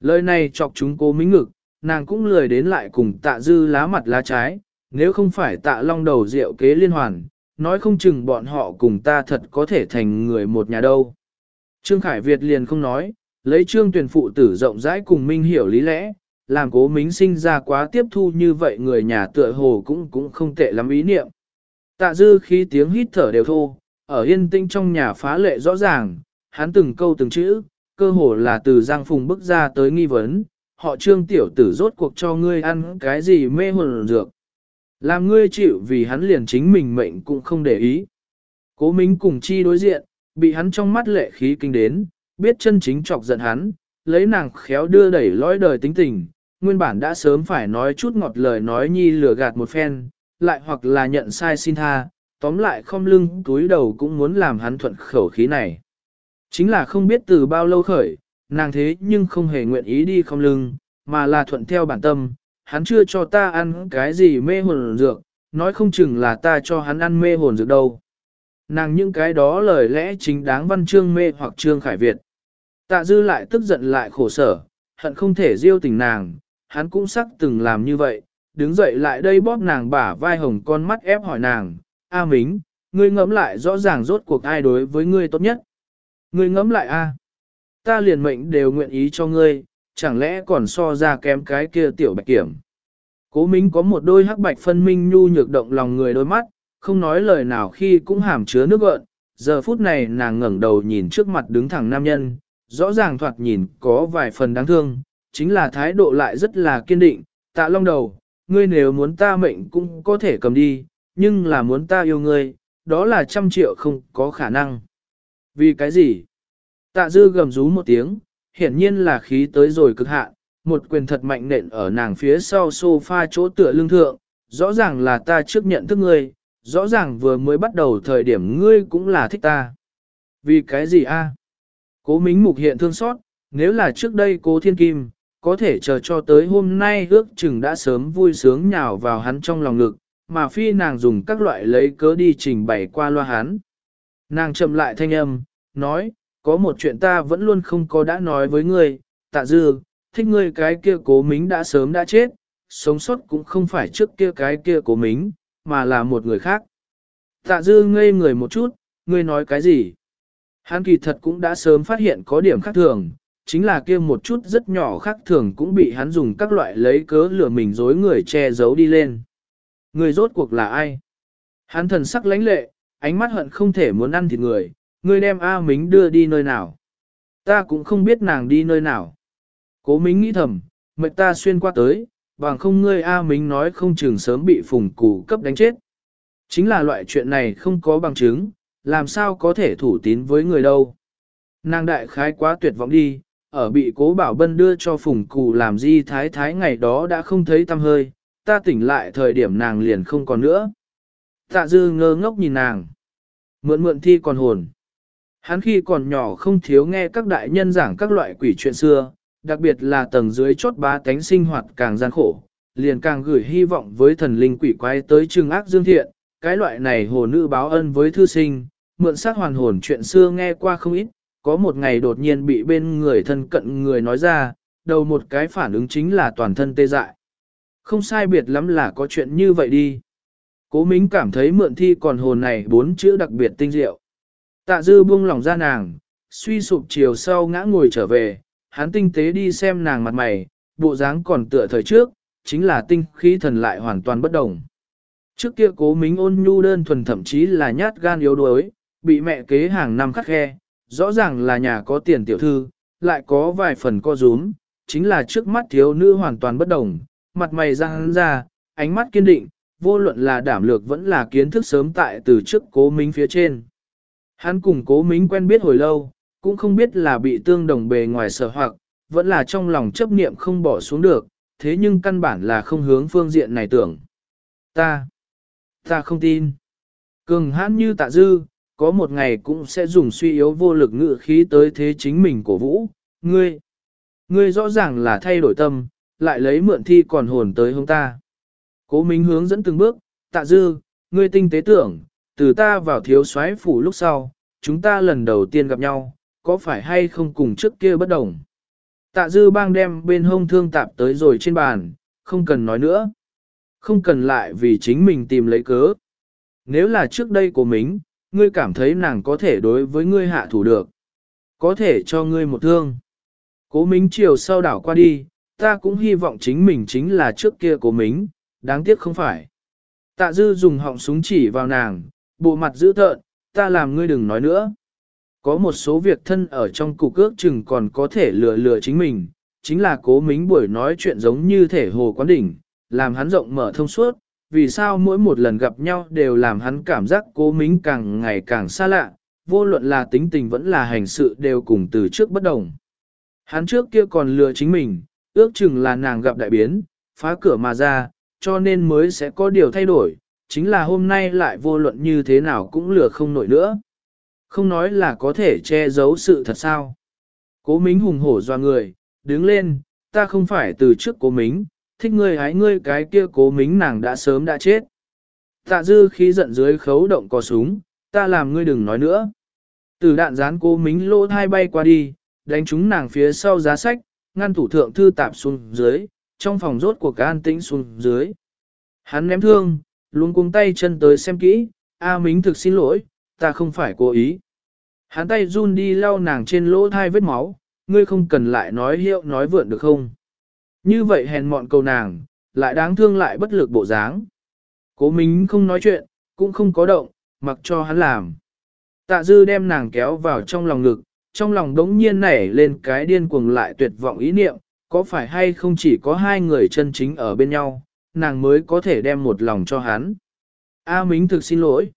Lời này chọc chúng cố mính ngực, nàng cũng lười đến lại cùng tạ dư lá mặt lá trái, nếu không phải tạ long đầu rượu kế liên hoàn, nói không chừng bọn họ cùng ta thật có thể thành người một nhà đâu. Trương Khải Việt liền không nói, lấy trương tuyển phụ tử rộng rãi cùng minh hiểu lý lẽ, làm cố mính sinh ra quá tiếp thu như vậy người nhà tựa hồ cũng cũng không tệ lắm ý niệm. Tạ dư khi tiếng hít thở đều thô, ở yên tĩnh trong nhà phá lệ rõ ràng, hắn từng câu từng chữ, cơ hồ là từ Giang Phùng bức ra tới nghi vấn, họ trương tiểu tử rốt cuộc cho ngươi ăn cái gì mê hồn dược. Làm ngươi chịu vì hắn liền chính mình mệnh cũng không để ý. Cố Minh cùng chi đối diện, bị hắn trong mắt lệ khí kinh đến, biết chân chính chọc giận hắn, lấy nàng khéo đưa đẩy lõi đời tính tình, nguyên bản đã sớm phải nói chút ngọt lời nói nhi lừa gạt một phen, lại hoặc là nhận sai xin tha, tóm lại không lưng túi đầu cũng muốn làm hắn thuận khẩu khí này. Chính là không biết từ bao lâu khởi, nàng thế nhưng không hề nguyện ý đi không lưng, mà là thuận theo bản tâm, hắn chưa cho ta ăn cái gì mê hồn dược, nói không chừng là ta cho hắn ăn mê hồn dược đâu. Nàng những cái đó lời lẽ chính đáng văn chương mê hoặc trương khải Việt. Tạ dư lại tức giận lại khổ sở, hận không thể diêu tình nàng, hắn cũng sắc từng làm như vậy, đứng dậy lại đây bóp nàng bả vai hồng con mắt ép hỏi nàng, A Mính, ngươi ngẫm lại rõ ràng rốt cuộc ai đối với ngươi tốt nhất. Ngươi ngẫm lại a, ta liền mệnh đều nguyện ý cho ngươi, chẳng lẽ còn so ra kém cái kia tiểu bạch kiểm. Cố Mính có một đôi hắc bạch phân minh nhu nhược động lòng người đôi mắt, không nói lời nào khi cũng hàm chứa nước gợn, giờ phút này nàng ngẩng đầu nhìn trước mặt đứng thẳng nam nhân, rõ ràng thoạt nhìn có vài phần đáng thương, chính là thái độ lại rất là kiên định, tạ long đầu, ngươi nếu muốn ta mệnh cũng có thể cầm đi, nhưng là muốn ta yêu ngươi, đó là trăm triệu không có khả năng. Vì cái gì? Tạ dư gầm rú một tiếng, hiển nhiên là khí tới rồi cực hạn, một quyền thật mạnh nện ở nàng phía sau sofa chỗ tựa lưng thượng, rõ ràng là ta trước nhận thức ngươi, rõ ràng vừa mới bắt đầu thời điểm ngươi cũng là thích ta. Vì cái gì a? Cố Mính Mục hiện thương xót, nếu là trước đây cố Thiên Kim, có thể chờ cho tới hôm nay ước chừng đã sớm vui sướng nhào vào hắn trong lòng ngực, mà phi nàng dùng các loại lấy cớ đi trình bày qua loa hắn. Nàng chậm lại thanh âm, nói, có một chuyện ta vẫn luôn không có đã nói với ngươi, tạ dư, thích ngươi cái kia cố mính đã sớm đã chết, sống sót cũng không phải trước kia cái kia cố mính, mà là một người khác. Tạ dư ngây người một chút, ngươi nói cái gì? Hắn kỳ thật cũng đã sớm phát hiện có điểm khác thường, chính là kia một chút rất nhỏ khác thường cũng bị hắn dùng các loại lấy cớ lừa mình dối người che giấu đi lên. Người rốt cuộc là ai? Hắn thần sắc lãnh lệ, ánh mắt hận không thể muốn ăn thịt người, người đem A Mính đưa đi nơi nào. Ta cũng không biết nàng đi nơi nào. Cố Mính nghĩ thầm, mệnh ta xuyên qua tới, bằng không ngươi A Mính nói không chừng sớm bị phùng củ cấp đánh chết. Chính là loại chuyện này không có bằng chứng, làm sao có thể thủ tín với người đâu. Nàng đại khái quá tuyệt vọng đi, ở bị cố bảo bân đưa cho phùng cụ làm di thái thái ngày đó đã không thấy tâm hơi, ta tỉnh lại thời điểm nàng liền không còn nữa. Tạ dư ngơ ngốc nhìn nàng. Mượn mượn thi còn hồn. Hắn khi còn nhỏ không thiếu nghe các đại nhân giảng các loại quỷ chuyện xưa, đặc biệt là tầng dưới chốt bá tánh sinh hoạt càng gian khổ, liền càng gửi hy vọng với thần linh quỷ quái tới trừng ác dương thiện, cái loại này hồ nữ báo ân với thư sinh, mượn sát hoàn hồn chuyện xưa nghe qua không ít, có một ngày đột nhiên bị bên người thân cận người nói ra, đầu một cái phản ứng chính là toàn thân tê dại. Không sai biệt lắm là có chuyện như vậy đi. Cố Mính cảm thấy mượn thi còn hồn này bốn chữ đặc biệt tinh diệu. Tạ dư buông lòng ra nàng, suy sụp chiều sau ngã ngồi trở về, hắn tinh tế đi xem nàng mặt mày, bộ dáng còn tựa thời trước, chính là tinh khí thần lại hoàn toàn bất đồng. Trước kia cố mính ôn nhu đơn thuần thậm chí là nhát gan yếu đuối, bị mẹ kế hàng năm khắc khe, rõ ràng là nhà có tiền tiểu thư, lại có vài phần co rúm, chính là trước mắt thiếu nữ hoàn toàn bất đồng, mặt mày răng ra, ánh mắt kiên định, vô luận là đảm lược vẫn là kiến thức sớm tại từ trước cố mính phía trên. Hắn cùng cố mính quen biết hồi lâu, cũng không biết là bị tương đồng bề ngoài sở hoặc, vẫn là trong lòng chấp niệm không bỏ xuống được, thế nhưng căn bản là không hướng phương diện này tưởng. Ta, ta không tin. Cường hãn như tạ dư, có một ngày cũng sẽ dùng suy yếu vô lực ngự khí tới thế chính mình của vũ. Ngươi, ngươi rõ ràng là thay đổi tâm, lại lấy mượn thi còn hồn tới hướng ta. Cố Minh hướng dẫn từng bước, tạ dư, ngươi tinh tế tưởng, từ ta vào thiếu soái phủ lúc sau, chúng ta lần đầu tiên gặp nhau, có phải hay không cùng trước kia bất đồng. Tạ dư bang đem bên hông thương tạp tới rồi trên bàn, không cần nói nữa. Không cần lại vì chính mình tìm lấy cớ. Nếu là trước đây của mình, ngươi cảm thấy nàng có thể đối với ngươi hạ thủ được. Có thể cho ngươi một thương. Cố Mính chiều sau đảo qua đi, ta cũng hy vọng chính mình chính là trước kia của Mính, đáng tiếc không phải. Tạ dư dùng họng súng chỉ vào nàng, bộ mặt dữ tợn, ta làm ngươi đừng nói nữa. Có một số việc thân ở trong cục ước chừng còn có thể lừa lừa chính mình, chính là cố mính buổi nói chuyện giống như thể hồ quán đỉnh, làm hắn rộng mở thông suốt, vì sao mỗi một lần gặp nhau đều làm hắn cảm giác cố mính càng ngày càng xa lạ, vô luận là tính tình vẫn là hành sự đều cùng từ trước bất đồng. Hắn trước kia còn lừa chính mình, ước chừng là nàng gặp đại biến, phá cửa mà ra, cho nên mới sẽ có điều thay đổi, chính là hôm nay lại vô luận như thế nào cũng lừa không nổi nữa. Không nói là có thể che giấu sự thật sao. Cố Mính hùng hổ doa người, đứng lên, ta không phải từ trước cố Mính, thích ngươi hái ngươi cái kia cố Mính nàng đã sớm đã chết. Tạ dư khí giận dưới khấu động có súng, ta làm ngươi đừng nói nữa. Từ đạn dán cố Mính lô thai bay qua đi, đánh trúng nàng phía sau giá sách, ngăn thủ thượng thư tạp xuống dưới, trong phòng rốt của an tĩnh xuống dưới. Hắn ném thương, luôn cuống tay chân tới xem kỹ, A Mính thực xin lỗi, ta không phải cố ý. Hắn tay run đi lau nàng trên lỗ thai vết máu, ngươi không cần lại nói hiệu nói vượn được không? Như vậy hèn mọn cầu nàng, lại đáng thương lại bất lực bộ dáng. Cố Mính không nói chuyện, cũng không có động, mặc cho hắn làm. Tạ dư đem nàng kéo vào trong lòng ngực, trong lòng đống nhiên nảy lên cái điên cuồng lại tuyệt vọng ý niệm, có phải hay không chỉ có hai người chân chính ở bên nhau, nàng mới có thể đem một lòng cho hắn. A Mính thực xin lỗi.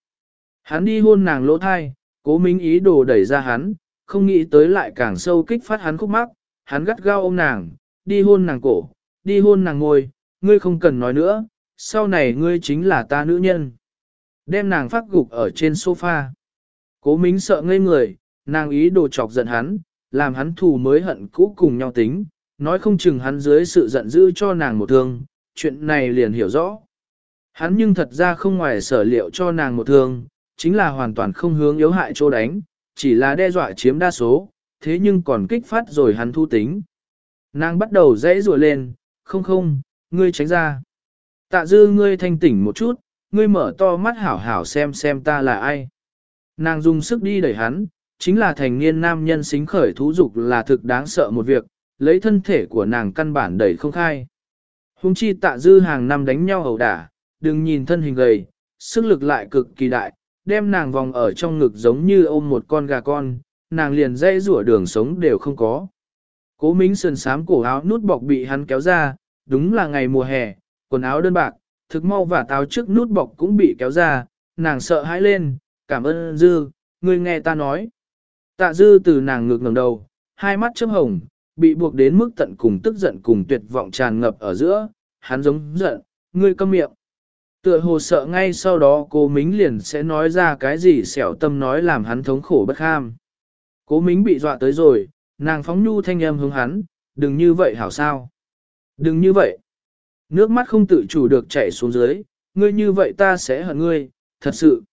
Hắn đi hôn nàng lỗ thai, cố Mính ý đồ đẩy ra hắn, không nghĩ tới lại càng sâu kích phát hắn khúc mắc, hắn gắt gao ôm nàng, đi hôn nàng cổ, đi hôn nàng ngồi, ngươi không cần nói nữa, sau này ngươi chính là ta nữ nhân. Đem nàng phát gục ở trên sofa. Cố Mính sợ ngây người, nàng ý đồ chọc giận hắn, làm hắn thù mới hận cũ cùng nhau tính, nói không chừng hắn dưới sự giận dữ cho nàng một thương, chuyện này liền hiểu rõ. Hắn nhưng thật ra không ngoài sở liệu cho nàng một thương, chính là hoàn toàn không hướng yếu hại chỗ đánh, chỉ là đe dọa chiếm đa số, thế nhưng còn kích phát rồi hắn thu tính. Nàng bắt đầu dãy rùa lên, không không, ngươi tránh ra. Tạ dư ngươi thanh tỉnh một chút, ngươi mở to mắt hảo hảo xem xem ta là ai. Nàng dùng sức đi đẩy hắn, chính là thành niên nam nhân xính khởi thú dục là thực đáng sợ một việc, lấy thân thể của nàng căn bản đẩy không khai. Hùng chi tạ dư hàng năm đánh nhau ẩu đả, đừng nhìn thân hình gầy, sức lực lại cực kỳ đại, đem nàng vòng ở trong ngực giống như ôm một con gà con, nàng liền dây rủa đường sống đều không có. Cố Mính sườn sám cổ áo nút bọc bị hắn kéo ra, đúng là ngày mùa hè, quần áo đơn bạc, thực mau và táo trước nút bọc cũng bị kéo ra, nàng sợ hãi lên, cảm ơn Dư, ngươi nghe ta nói. Tạ Dư từ nàng ngược ngẩng đầu, hai mắt chớp hồng, bị buộc đến mức tận cùng tức giận cùng tuyệt vọng tràn ngập ở giữa, hắn giống giận, ngươi câm miệng. Tựa hồ sợ ngay sau đó cô Mính liền sẽ nói ra cái gì xẻo tâm nói làm hắn thống khổ bất kham. Cố Mính bị dọa tới rồi, nàng phóng nhu thanh âm hướng hắn, đừng như vậy hảo sao. Đừng như vậy. Nước mắt không tự chủ được chảy xuống dưới, ngươi như vậy ta sẽ hận ngươi, thật sự.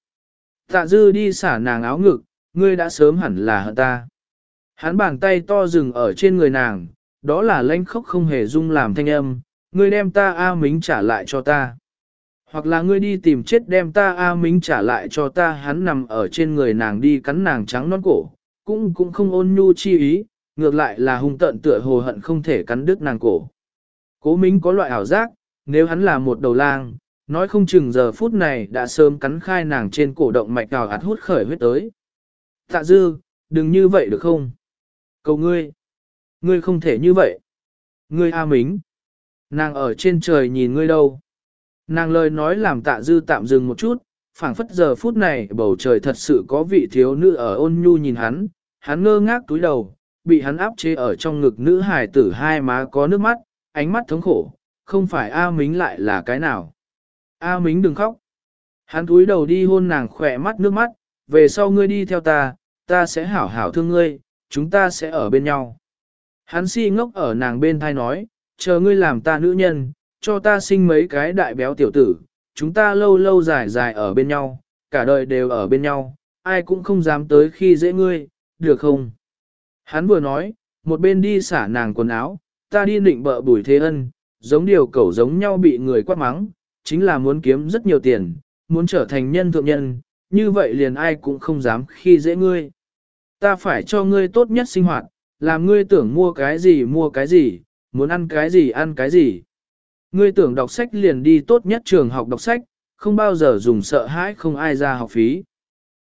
Tạ dư đi xả nàng áo ngực, ngươi đã sớm hẳn là hận ta. Hắn bàn tay to dừng ở trên người nàng, đó là lãnh khốc không hề dung làm thanh âm, ngươi đem ta A Mính trả lại cho ta. Hoặc là ngươi đi tìm chết đem ta A Mính trả lại cho ta hắn nằm ở trên người nàng đi cắn nàng trắng non cổ, cũng cũng không ôn nhu chi ý, ngược lại là hung tận tựa hồ hận không thể cắn đứt nàng cổ. Cố Mính có loại ảo giác, nếu hắn là một đầu lang, nói không chừng giờ phút này đã sớm cắn khai nàng trên cổ động mạch cào ạt hút khởi huyết tới. Tạ dư, đừng như vậy được không? Cầu ngươi, ngươi không thể như vậy. Ngươi A Mính, nàng ở trên trời nhìn ngươi đâu. Nàng lời nói làm tạ dư tạm dừng một chút, phảng phất giờ phút này bầu trời thật sự có vị thiếu nữ ở ôn nhu nhìn hắn, hắn ngơ ngác túi đầu, bị hắn áp chế ở trong ngực nữ hài tử hai má có nước mắt, ánh mắt thống khổ, không phải A Mính lại là cái nào. A Mính đừng khóc. Hắn túi đầu đi hôn nàng khỏe mắt nước mắt, về sau ngươi đi theo ta, ta sẽ hảo hảo thương ngươi, chúng ta sẽ ở bên nhau. Hắn si ngốc ở nàng bên thai nói, chờ ngươi làm ta nữ nhân, cho ta sinh mấy cái đại béo tiểu tử, chúng ta lâu lâu dài dài ở bên nhau, cả đời đều ở bên nhau, ai cũng không dám tới khi dễ ngươi, được không? Hắn vừa nói, một bên đi xả nàng quần áo, ta đi định bợ bùi thế ân, giống điều cẩu giống nhau bị người quát mắng, chính là muốn kiếm rất nhiều tiền, muốn trở thành nhân thượng nhân, như vậy liền ai cũng không dám khi dễ ngươi. Ta phải cho ngươi tốt nhất sinh hoạt, làm ngươi tưởng mua cái gì mua cái gì, muốn ăn cái gì ăn cái gì. Ngươi tưởng đọc sách liền đi tốt nhất trường học đọc sách, không bao giờ dùng sợ hãi không ai ra học phí.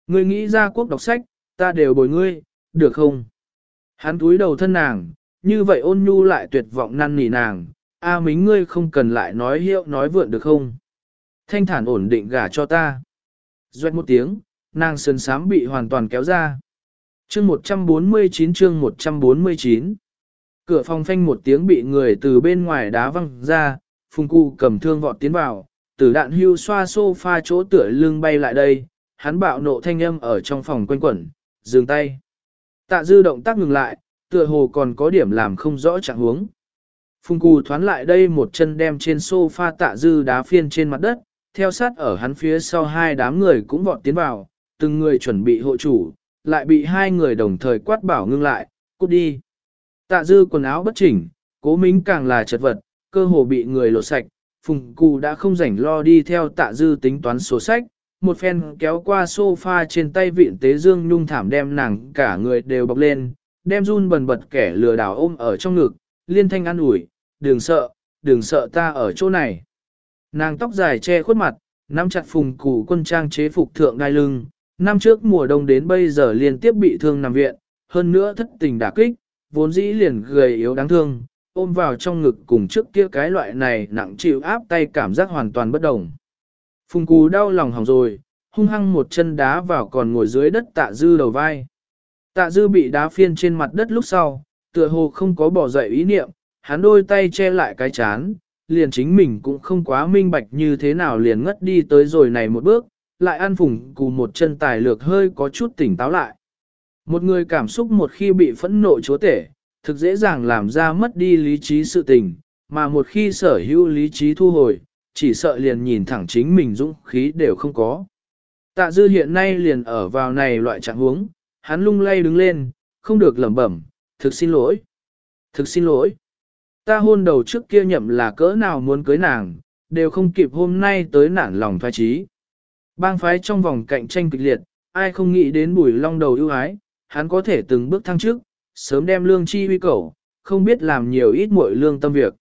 Ngươi nghĩ ra quốc đọc sách, ta đều bồi ngươi, được không? Hắn túi đầu thân nàng, như vậy ôn nhu lại tuyệt vọng năn nỉ nàng, A mính ngươi không cần lại nói hiệu nói vượn được không? Thanh thản ổn định gả cho ta. Doét một tiếng, nàng sơn sám bị hoàn toàn kéo ra. Chương 149 chương 149 Cửa phòng phanh một tiếng bị người từ bên ngoài đá văng ra, phùng cụ cầm thương vọt tiến vào, tử đạn hưu xoa sofa chỗ tựa lưng bay lại đây, hắn bạo nộ thanh âm ở trong phòng quanh quẩn, dừng tay. Tạ dư động tác ngừng lại, tựa hồ còn có điểm làm không rõ trạng huống. Phùng cù thoán lại đây một chân đem trên sofa tạ dư đá phiên trên mặt đất, theo sát ở hắn phía sau hai đám người cũng vọt tiến vào, từng người chuẩn bị hộ chủ, lại bị hai người đồng thời quát bảo ngưng lại, cút đi. Tạ dư quần áo bất chỉnh, cố mính càng là chật vật, cơ hồ bị người lột sạch, phùng cù đã không rảnh lo đi theo tạ dư tính toán sổ sách, một phen kéo qua sofa trên tay vịn tế dương nhung thảm đem nàng cả người đều bọc lên, đem run bần bật kẻ lừa đảo ôm ở trong ngực, liên thanh an ủi, đừng sợ, đừng sợ ta ở chỗ này. Nàng tóc dài che khuất mặt, nắm chặt phùng cù quân trang chế phục thượng đai lưng, năm trước mùa đông đến bây giờ liên tiếp bị thương nằm viện, hơn nữa thất tình đả kích, vốn dĩ liền gầy yếu đáng thương, ôm vào trong ngực cùng trước kia cái loại này nặng chịu áp tay cảm giác hoàn toàn bất đồng. Phùng cù đau lòng hỏng rồi, hung hăng một chân đá vào còn ngồi dưới đất tạ dư đầu vai. Tạ dư bị đá phiên trên mặt đất lúc sau, tựa hồ không có bỏ dậy ý niệm, hắn đôi tay che lại cái chán, liền chính mình cũng không quá minh bạch như thế nào liền ngất đi tới rồi này một bước, lại ăn phùng cù một chân tài lược hơi có chút tỉnh táo lại. Một người cảm xúc một khi bị phẫn nộ chúa tể, thực dễ dàng làm ra mất đi lý trí sự tình, mà một khi sở hữu lý trí thu hồi, chỉ sợ liền nhìn thẳng chính mình dũng khí đều không có. Tạ dư hiện nay liền ở vào này loại trạng huống, hắn lung lay đứng lên, không được lẩm bẩm, thực xin lỗi, thực xin lỗi. Ta hôn đầu trước kia nhậm là cỡ nào muốn cưới nàng, đều không kịp hôm nay tới nản lòng phái trí. Bang phái trong vòng cạnh tranh kịch liệt, ai không nghĩ đến bùi long đầu ưu ái, hắn có thể từng bước thăng trước, sớm đem lương chi huy cầu, không biết làm nhiều ít muội lương tâm việc.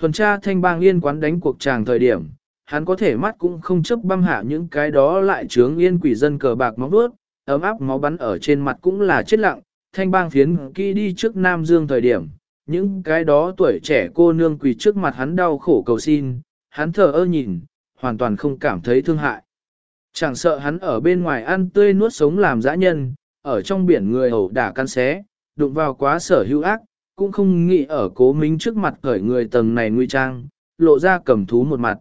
Tuần tra thanh bang yên quán đánh cuộc tràng thời điểm, hắn có thể mắt cũng không chấp băm hạ những cái đó lại trướng yên quỷ dân cờ bạc máu đuốt, ấm áp máu bắn ở trên mặt cũng là chết lặng, thanh bang phiến kỹ đi trước Nam Dương thời điểm, những cái đó tuổi trẻ cô nương quỳ trước mặt hắn đau khổ cầu xin, hắn thở ơ nhìn, hoàn toàn không cảm thấy thương hại. Chẳng sợ hắn ở bên ngoài ăn tươi nuốt sống làm dã nhân, ở trong biển người ẩu đả căn xé, đụng vào quá sở hữu ác, cũng không nghĩ ở cố mính trước mặt cởi người tầng này nguy trang, lộ ra cầm thú một mặt.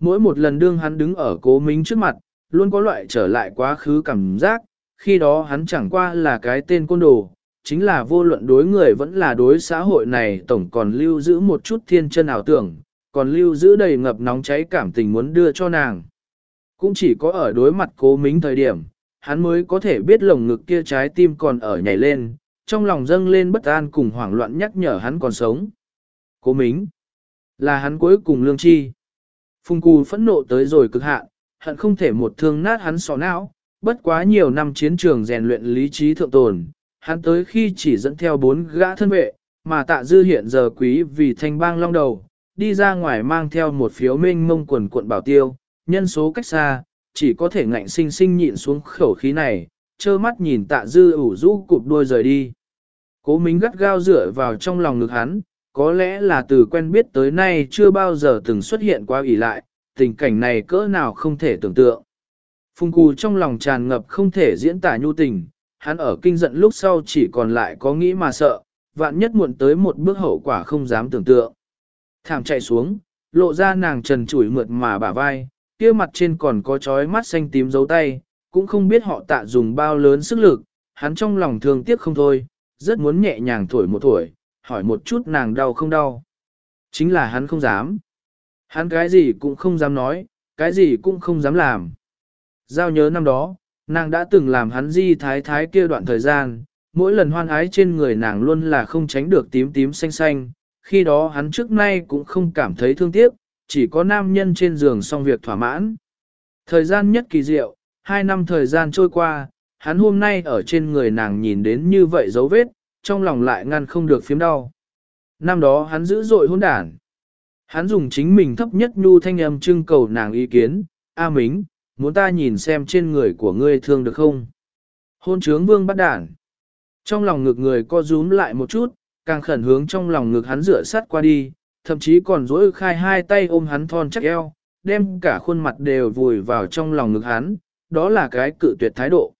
Mỗi một lần đương hắn đứng ở cố mính trước mặt, luôn có loại trở lại quá khứ cảm giác, khi đó hắn chẳng qua là cái tên côn đồ, chính là vô luận đối người vẫn là đối xã hội này tổng còn lưu giữ một chút thiên chân ảo tưởng, còn lưu giữ đầy ngập nóng cháy cảm tình muốn đưa cho nàng. Cũng chỉ có ở đối mặt cố mính thời điểm, hắn mới có thể biết lồng ngực kia trái tim còn ở nhảy lên, trong lòng dâng lên bất an cùng hoảng loạn nhắc nhở hắn còn sống. Cố mính, là hắn cuối cùng lương chi. Phùng cù phẫn nộ tới rồi cực hạn, hận không thể một thương nát hắn sọ não, bất quá nhiều năm chiến trường rèn luyện lý trí thượng tồn, hắn tới khi chỉ dẫn theo bốn gã thân vệ, mà tạ dư hiện giờ quý vì thanh bang long đầu, đi ra ngoài mang theo một phiếu minh mông quần cuộn bảo tiêu, nhân số cách xa, chỉ có thể ngạnh sinh sinh nhịn xuống khẩu khí này, trơ mắt nhìn tạ dư ủ rũ cụp đuôi rời đi. Cố mính gắt gao dựa vào trong lòng ngực hắn, có lẽ là từ quen biết tới nay chưa bao giờ từng xuất hiện qua ủy lại, tình cảnh này cỡ nào không thể tưởng tượng. Phùng cù trong lòng tràn ngập không thể diễn tả nhu tình, hắn ở kinh giận lúc sau chỉ còn lại có nghĩ mà sợ, vạn nhất muộn tới một bước hậu quả không dám tưởng tượng. Thảm chạy xuống, lộ ra nàng trần trụi mượt mà bả vai, kia mặt trên còn có chói mắt xanh tím dấu tay, cũng không biết họ tạ dùng bao lớn sức lực, hắn trong lòng thương tiếc không thôi, rất muốn nhẹ nhàng thổi một thổi, hỏi một chút nàng đau không đau. Chính là hắn không dám. Hắn cái gì cũng không dám nói, cái gì cũng không dám làm. Giao nhớ năm đó, nàng đã từng làm hắn di thái thái kia đoạn thời gian, mỗi lần hoan ái trên người nàng luôn là không tránh được tím tím xanh xanh, khi đó hắn trước nay cũng không cảm thấy thương tiếc, chỉ có nam nhân trên giường xong việc thỏa mãn. Thời gian nhất kỳ diệu, hai năm thời gian trôi qua, hắn hôm nay ở trên người nàng nhìn đến như vậy dấu vết, trong lòng lại ngăn không được phiếm đau. Năm đó hắn giữ dội hôn đản. Hắn dùng chính mình thấp nhất nhu thanh âm trưng cầu nàng ý kiến, A Mính, muốn ta nhìn xem trên người của ngươi thương được không? Hôn trướng vương bắt đản. Trong lòng ngực người co rúm lại một chút, càng khẩn hướng trong lòng ngực hắn rửa sát qua đi, thậm chí còn dỗi khai hai tay ôm hắn thon chắc eo, đem cả khuôn mặt đều vùi vào trong lòng ngực hắn, đó là cái cự tuyệt thái độ.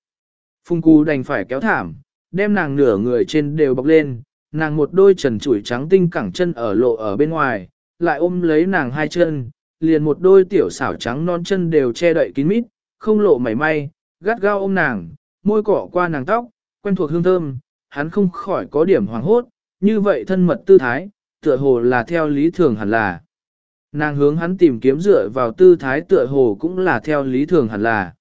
Phung Cú đành phải kéo thảm, đem nàng nửa người trên đều bọc lên, nàng một đôi trần trụi trắng tinh cẳng chân ở lộ ở bên ngoài, lại ôm lấy nàng hai chân, liền một đôi tiểu xảo trắng non chân đều che đậy kín mít, không lộ mảy may, gắt gao ôm nàng, môi cỏ qua nàng tóc, quen thuộc hương thơm, hắn không khỏi có điểm hoàng hốt, như vậy thân mật tư thái, tựa hồ là theo lý thường hẳn là. Nàng hướng hắn tìm kiếm dựa vào tư thái tựa hồ cũng là theo lý thường hẳn là.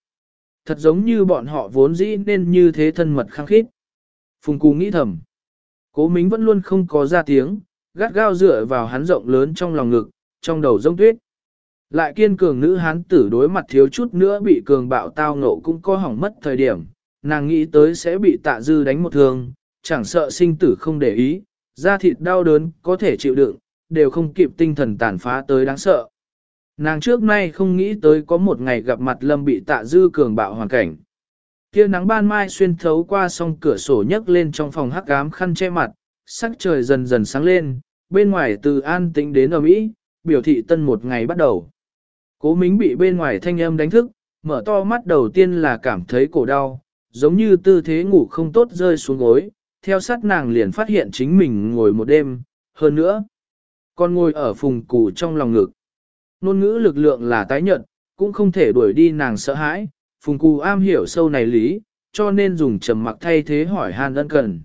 Thật giống như bọn họ vốn dĩ nên như thế thân mật khăng khít. Phùng Cú nghĩ thầm. Cố Mính vẫn luôn không có ra tiếng, gắt gao dựa vào hắn rộng lớn trong lòng ngực, trong đầu rông tuyết. Lại kiên cường nữ hán tử đối mặt thiếu chút nữa bị cường bạo tao ngộ cũng có hỏng mất thời điểm, nàng nghĩ tới sẽ bị tạ dư đánh một thương, chẳng sợ sinh tử không để ý, da thịt đau đớn có thể chịu đựng, đều không kịp tinh thần tàn phá tới đáng sợ. Nàng trước nay không nghĩ tới có một ngày gặp mặt lâm bị tạ dư cường bạo hoàn cảnh. Kia nắng ban mai xuyên thấu qua song cửa sổ nhấc lên trong phòng hắc ám khăn che mặt, sắc trời dần dần sáng lên, bên ngoài từ an tĩnh đến ở Mỹ, biểu thị tân một ngày bắt đầu. Cố Mính bị bên ngoài thanh âm đánh thức, mở to mắt đầu tiên là cảm thấy cổ đau, giống như tư thế ngủ không tốt rơi xuống gối, theo sát nàng liền phát hiện chính mình ngồi một đêm, hơn nữa. Còn ngồi ở phùng củ trong lòng ngực. Nôn ngữ lực lượng là tái nhận, cũng không thể đuổi đi nàng sợ hãi, phùng cù am hiểu sâu này lý, cho nên dùng trầm mặc thay thế hỏi han ân cần.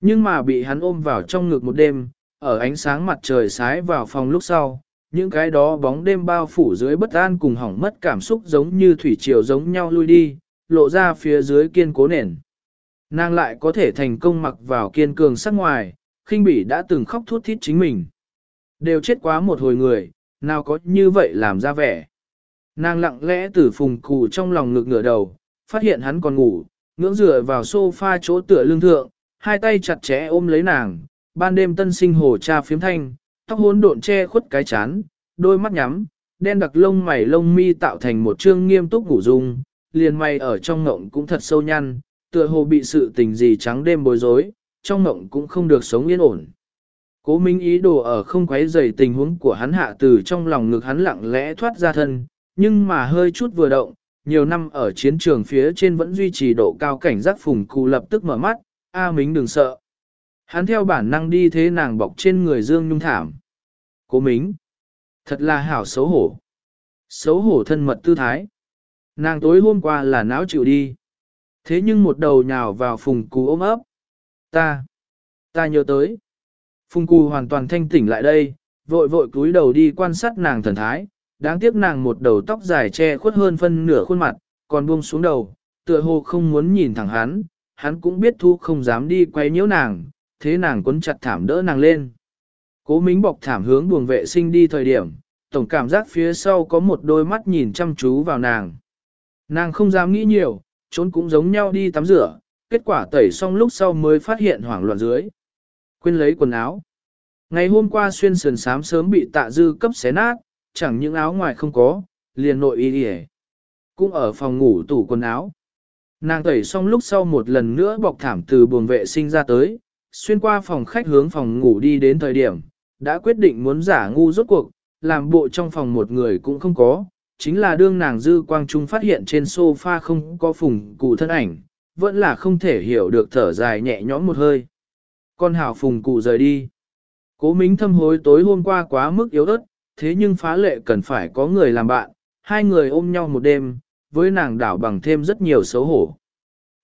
Nhưng mà bị hắn ôm vào trong ngực một đêm, ở ánh sáng mặt trời sái vào phòng lúc sau, những cái đó bóng đêm bao phủ dưới bất an cùng hỏng mất cảm xúc giống như thủy triều giống nhau lui đi, lộ ra phía dưới kiên cố nền. Nàng lại có thể thành công mặc vào kiên cường sắc ngoài, khinh bỉ đã từng khóc thút thít chính mình. Đều chết quá một hồi người, nào có như vậy làm ra vẻ. Nàng lặng lẽ từ phùng cụ trong lòng ngực ngửa đầu, phát hiện hắn còn ngủ, ngưỡng dựa vào sofa chỗ tựa lưng thượng, hai tay chặt chẽ ôm lấy nàng, ban đêm tân sinh hồ cha phiếm thanh, tóc hỗn độn che khuất cái chán, đôi mắt nhắm, đen đặc lông mày lông mi tạo thành một trương nghiêm túc ngủ dung, liền mày ở trong ngộng cũng thật sâu nhăn, tựa hồ bị sự tình gì trắng đêm bối rối, trong ngộng cũng không được sống yên ổn. Cố Minh ý đồ ở không quấy rầy tình huống của hắn hạ từ trong lòng ngực hắn lặng lẽ thoát ra thân, nhưng mà hơi chút vừa động, nhiều năm ở chiến trường phía trên vẫn duy trì độ cao cảnh giác phùng cụ lập tức mở mắt, A Mính đừng sợ. Hắn theo bản năng đi thế nàng bọc trên người Dương Nhung thảm. Cố Mính, thật là hảo xấu hổ. Xấu hổ thân mật tư thái. Nàng tối hôm qua là não chịu đi. Thế nhưng một đầu nhào vào phùng cú ôm ấp. Ta, ta nhớ tới. Phùng cù hoàn toàn thanh tỉnh lại đây, vội vội cúi đầu đi quan sát nàng thần thái, đáng tiếc nàng một đầu tóc dài che khuất hơn phân nửa khuôn mặt, còn buông xuống đầu, tựa hồ không muốn nhìn thẳng hắn, hắn cũng biết thu không dám đi quay nhiễu nàng, thế nàng quấn chặt thảm đỡ nàng lên. Cố mính bọc thảm hướng buồng vệ sinh đi thời điểm, tổng cảm giác phía sau có một đôi mắt nhìn chăm chú vào nàng. Nàng không dám nghĩ nhiều, trốn cũng giống nhau đi tắm rửa, kết quả tẩy xong lúc sau mới phát hiện hoảng loạn dưới. Quên lấy quần áo. Ngày hôm qua xuyên sườn sám sớm bị tạ dư cấp xé nát, chẳng những áo ngoài không có, liền nội y đi Cũng ở phòng ngủ tủ quần áo. Nàng tẩy xong lúc sau một lần nữa bọc thảm từ buồng vệ sinh ra tới, xuyên qua phòng khách hướng phòng ngủ đi đến thời điểm, đã quyết định muốn giả ngu rốt cuộc, làm bộ trong phòng một người cũng không có, chính là đương nàng dư quang trung phát hiện trên sofa không có phùng cụ thân ảnh, vẫn là không thể hiểu được thở dài nhẹ nhõm một hơi. Con hảo phùng cụ rời đi. Cố mính thâm hối tối hôm qua quá mức yếu ớt, thế nhưng phá lệ cần phải có người làm bạn, hai người ôm nhau một đêm, với nàng đảo bằng thêm rất nhiều xấu hổ.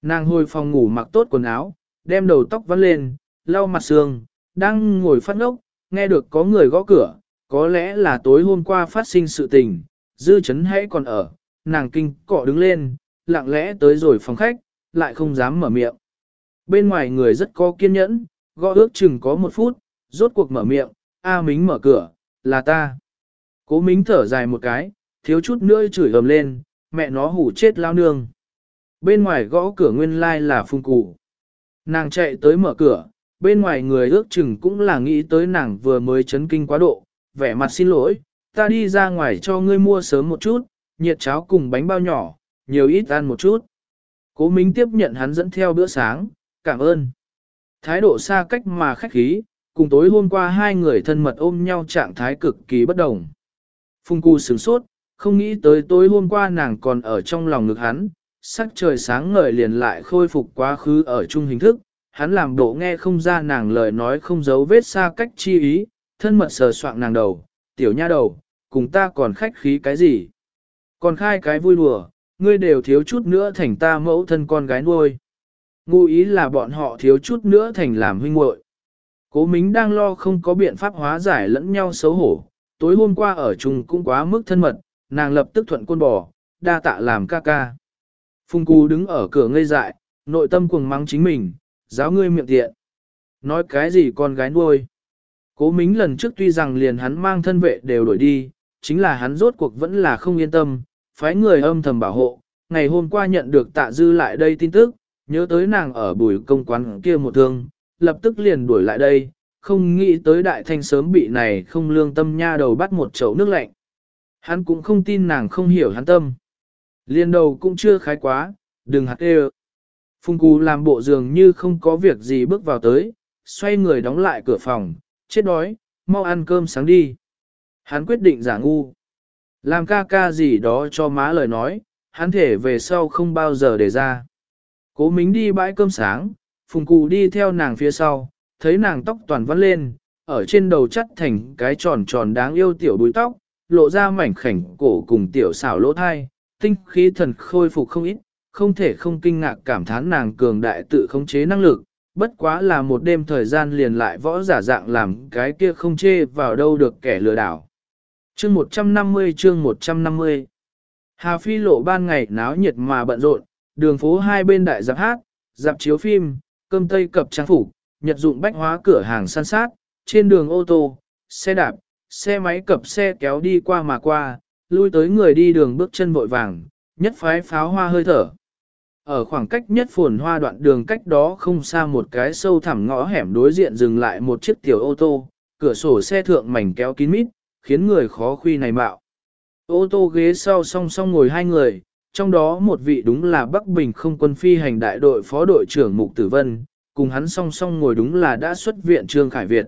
Nàng hồi phòng ngủ mặc tốt quần áo, đem đầu tóc vắt lên, lau mặt sương, đang ngồi phát ngốc, nghe được có người gõ cửa, có lẽ là tối hôm qua phát sinh sự tình, dư chấn hãy còn ở, nàng kinh cọ đứng lên, lặng lẽ tới rồi phòng khách, lại không dám mở miệng. Bên ngoài người rất có kiên nhẫn, gõ ước chừng có một phút, rốt cuộc mở miệng, A Mính mở cửa, là ta. Cố Mính thở dài một cái, thiếu chút nữa chửi ầm lên, mẹ nó hủ chết lao nương. Bên ngoài gõ cửa nguyên lai like là phung cụ. Nàng chạy tới mở cửa, bên ngoài người ước chừng cũng là nghĩ tới nàng vừa mới chấn kinh quá độ, vẻ mặt xin lỗi, ta đi ra ngoài cho ngươi mua sớm một chút, nhiệt cháo cùng bánh bao nhỏ, nhiều ít ăn một chút. Cố Minh tiếp nhận hắn dẫn theo bữa sáng, cảm ơn. Thái độ xa cách mà khách khí, cùng tối hôm qua hai người thân mật ôm nhau trạng thái cực kỳ bất đồng. Phung Cù sửng sốt, không nghĩ tới tối hôm qua nàng còn ở trong lòng ngực hắn, sắc trời sáng ngời liền lại khôi phục quá khứ ở chung hình thức, hắn làm bộ nghe không ra nàng lời nói không giấu vết xa cách chi ý, thân mật sờ soạng nàng đầu, tiểu nha đầu, cùng ta còn khách khí cái gì? Còn khai cái vui đùa, ngươi đều thiếu chút nữa thành ta mẫu thân con gái nuôi. Ngụ ý là bọn họ thiếu chút nữa thành làm huynh muội. Cố Mính đang lo không có biện pháp hóa giải lẫn nhau xấu hổ, tối hôm qua ở chung cũng quá mức thân mật, nàng lập tức thuận côn bò, đa tạ làm ca ca. Phung Cú đứng ở cửa ngây dại, nội tâm cuồng mắng chính mình, giáo ngươi miệng tiện. Nói cái gì con gái nuôi. Cố Mính lần trước tuy rằng liền hắn mang thân vệ đều đổi đi, chính là hắn rốt cuộc vẫn là không yên tâm, phái người âm thầm bảo hộ. Ngày hôm qua nhận được tạ dư lại đây tin tức, nhớ tới nàng ở bùi công quán kia một thương, lập tức liền đuổi lại đây, không nghĩ tới đại thanh sớm bị này không lương tâm nha đầu bắt một chậu nước lạnh. Hắn cũng không tin nàng không hiểu hắn tâm. Liên đầu cũng chưa khái quá, đừng hạt đê Phung Cú làm bộ dường như không có việc gì bước vào tới, xoay người đóng lại cửa phòng, chết đói, mau ăn cơm sáng đi. Hắn quyết định giả ngu. Làm ca ca gì đó cho má lời nói, hắn thể về sau không bao giờ để ra. Cố mính đi bãi cơm sáng, phùng cụ đi theo nàng phía sau, thấy nàng tóc toàn vắt lên, ở trên đầu chắt thành cái tròn tròn đáng yêu tiểu đuôi tóc, lộ ra mảnh khảnh cổ cùng tiểu xảo lỗ thai, tinh khí thần khôi phục không ít, không thể không kinh ngạc cảm thán nàng cường đại tự khống chế năng lực, bất quá là một đêm thời gian liền lại võ giả dạng làm cái kia không chê vào đâu được kẻ lừa đảo. Chương 150 chương 150 Hà Phi lộ ban ngày náo nhiệt mà bận rộn, đường phố hai bên đại giáp hát, dạp chiếu phim, cơm tây cập trang phủ, nhật dụng bách hóa cửa hàng săn sát, trên đường ô tô, xe đạp, xe máy cập xe kéo đi qua mà qua, lui tới người đi đường bước chân vội vàng, nhất phái pháo hoa hơi thở. Ở khoảng cách nhất phồn hoa đoạn đường cách đó không xa một cái sâu thẳm ngõ hẻm đối diện dừng lại một chiếc tiểu ô tô, cửa sổ xe thượng mảnh kéo kín mít, khiến người khó khuy này mạo. Ô tô ghế sau song song ngồi hai người, trong đó một vị đúng là Bắc Bình không quân phi hành đại đội phó đội trưởng Mục Tử Vân, cùng hắn song song ngồi đúng là đã xuất viện Trương Khải Việt.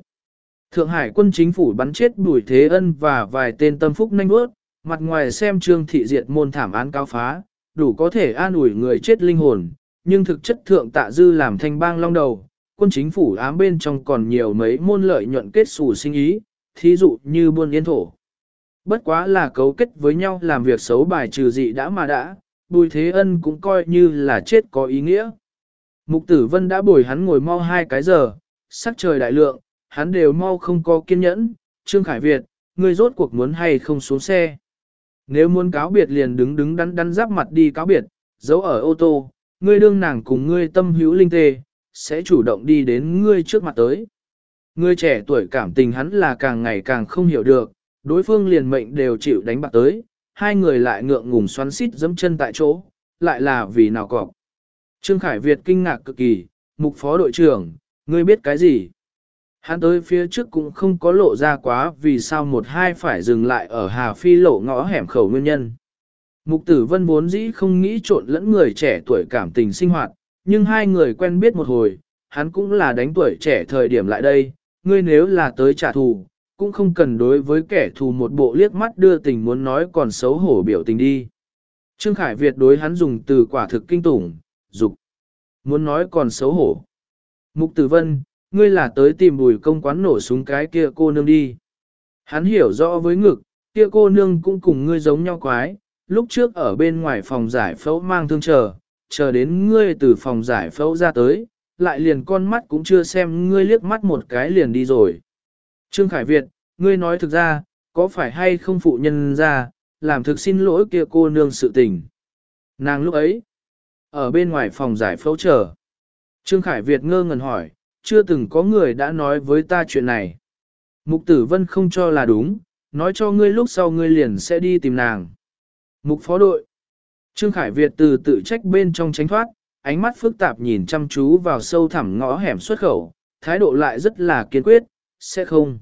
Thượng Hải quân chính phủ bắn chết Bùi Thế Ân và vài tên tâm phúc nhanh bước, mặt ngoài xem Trương Thị Diệt môn thảm án cao phá, đủ có thể an ủi người chết linh hồn, nhưng thực chất thượng tạ dư làm thanh bang long đầu, quân chính phủ ám bên trong còn nhiều mấy môn lợi nhuận kết xù sinh ý, thí dụ như buôn yên thổ. Bất quá là cấu kết với nhau làm việc xấu bài trừ dị đã mà đã, bùi thế ân cũng coi như là chết có ý nghĩa. Mục tử vân đã bồi hắn ngồi mau hai cái giờ, sắc trời đại lượng, hắn đều mau không có kiên nhẫn, Trương Khải Việt, người rốt cuộc muốn hay không xuống xe. Nếu muốn cáo biệt liền đứng đứng đắn đắn giáp mặt đi cáo biệt, giấu ở ô tô, ngươi đương nàng cùng ngươi tâm hữu linh tê, sẽ chủ động đi đến ngươi trước mặt tới. Ngươi trẻ tuổi cảm tình hắn là càng ngày càng không hiểu được, Đối phương liền mệnh đều chịu đánh bạc tới, hai người lại ngượng ngùng xoắn xít dẫm chân tại chỗ, lại là vì nào cọp. Trương Khải Việt kinh ngạc cực kỳ, mục phó đội trưởng, ngươi biết cái gì? Hắn tới phía trước cũng không có lộ ra quá vì sao một hai phải dừng lại ở Hà Phi lộ ngõ hẻm khẩu nguyên nhân. Mục tử vân vốn dĩ không nghĩ trộn lẫn người trẻ tuổi cảm tình sinh hoạt, nhưng hai người quen biết một hồi, hắn cũng là đánh tuổi trẻ thời điểm lại đây, ngươi nếu là tới trả thù, cũng không cần đối với kẻ thù một bộ liếc mắt đưa tình muốn nói còn xấu hổ biểu tình đi. Trương Khải Việt đối hắn dùng từ quả thực kinh tủng, dục muốn nói còn xấu hổ. Mục tử vân, ngươi là tới tìm bùi công quán nổ súng cái kia cô nương đi. Hắn hiểu rõ với ngực, kia cô nương cũng cùng ngươi giống nhau quái, lúc trước ở bên ngoài phòng giải phẫu mang thương chờ, chờ đến ngươi từ phòng giải phẫu ra tới, lại liền con mắt cũng chưa xem ngươi liếc mắt một cái liền đi rồi. Trương Khải Việt, ngươi nói thực ra, có phải hay không phụ nhân ra, làm thực xin lỗi kia cô nương sự tình. Nàng lúc ấy, ở bên ngoài phòng giải phẫu chờ. Trương Khải Việt ngơ ngẩn hỏi, chưa từng có người đã nói với ta chuyện này. Mục tử vân không cho là đúng, nói cho ngươi lúc sau ngươi liền sẽ đi tìm nàng. Mục phó đội. Trương Khải Việt từ tự trách bên trong tránh thoát, ánh mắt phức tạp nhìn chăm chú vào sâu thẳm ngõ hẻm xuất khẩu, thái độ lại rất là kiên quyết, sẽ không.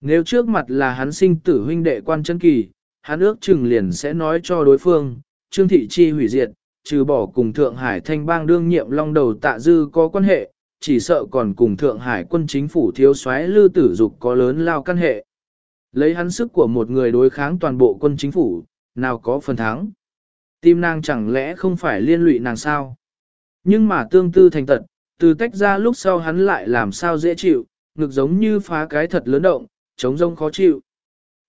Nếu trước mặt là hắn sinh tử huynh đệ quan chân kỳ, hắn ước chừng liền sẽ nói cho đối phương, Trương Thị Chi hủy diệt, trừ bỏ cùng Thượng Hải thanh bang đương nhiệm long đầu tạ dư có quan hệ, chỉ sợ còn cùng Thượng Hải quân chính phủ thiếu soái lư tử dục có lớn lao căn hệ. Lấy hắn sức của một người đối kháng toàn bộ quân chính phủ, nào có phần thắng. Tim nàng chẳng lẽ không phải liên lụy nàng sao? Nhưng mà tương tư thành tật, từ tách ra lúc sau hắn lại làm sao dễ chịu, ngực giống như phá cái thật lớn động, chống rông khó chịu.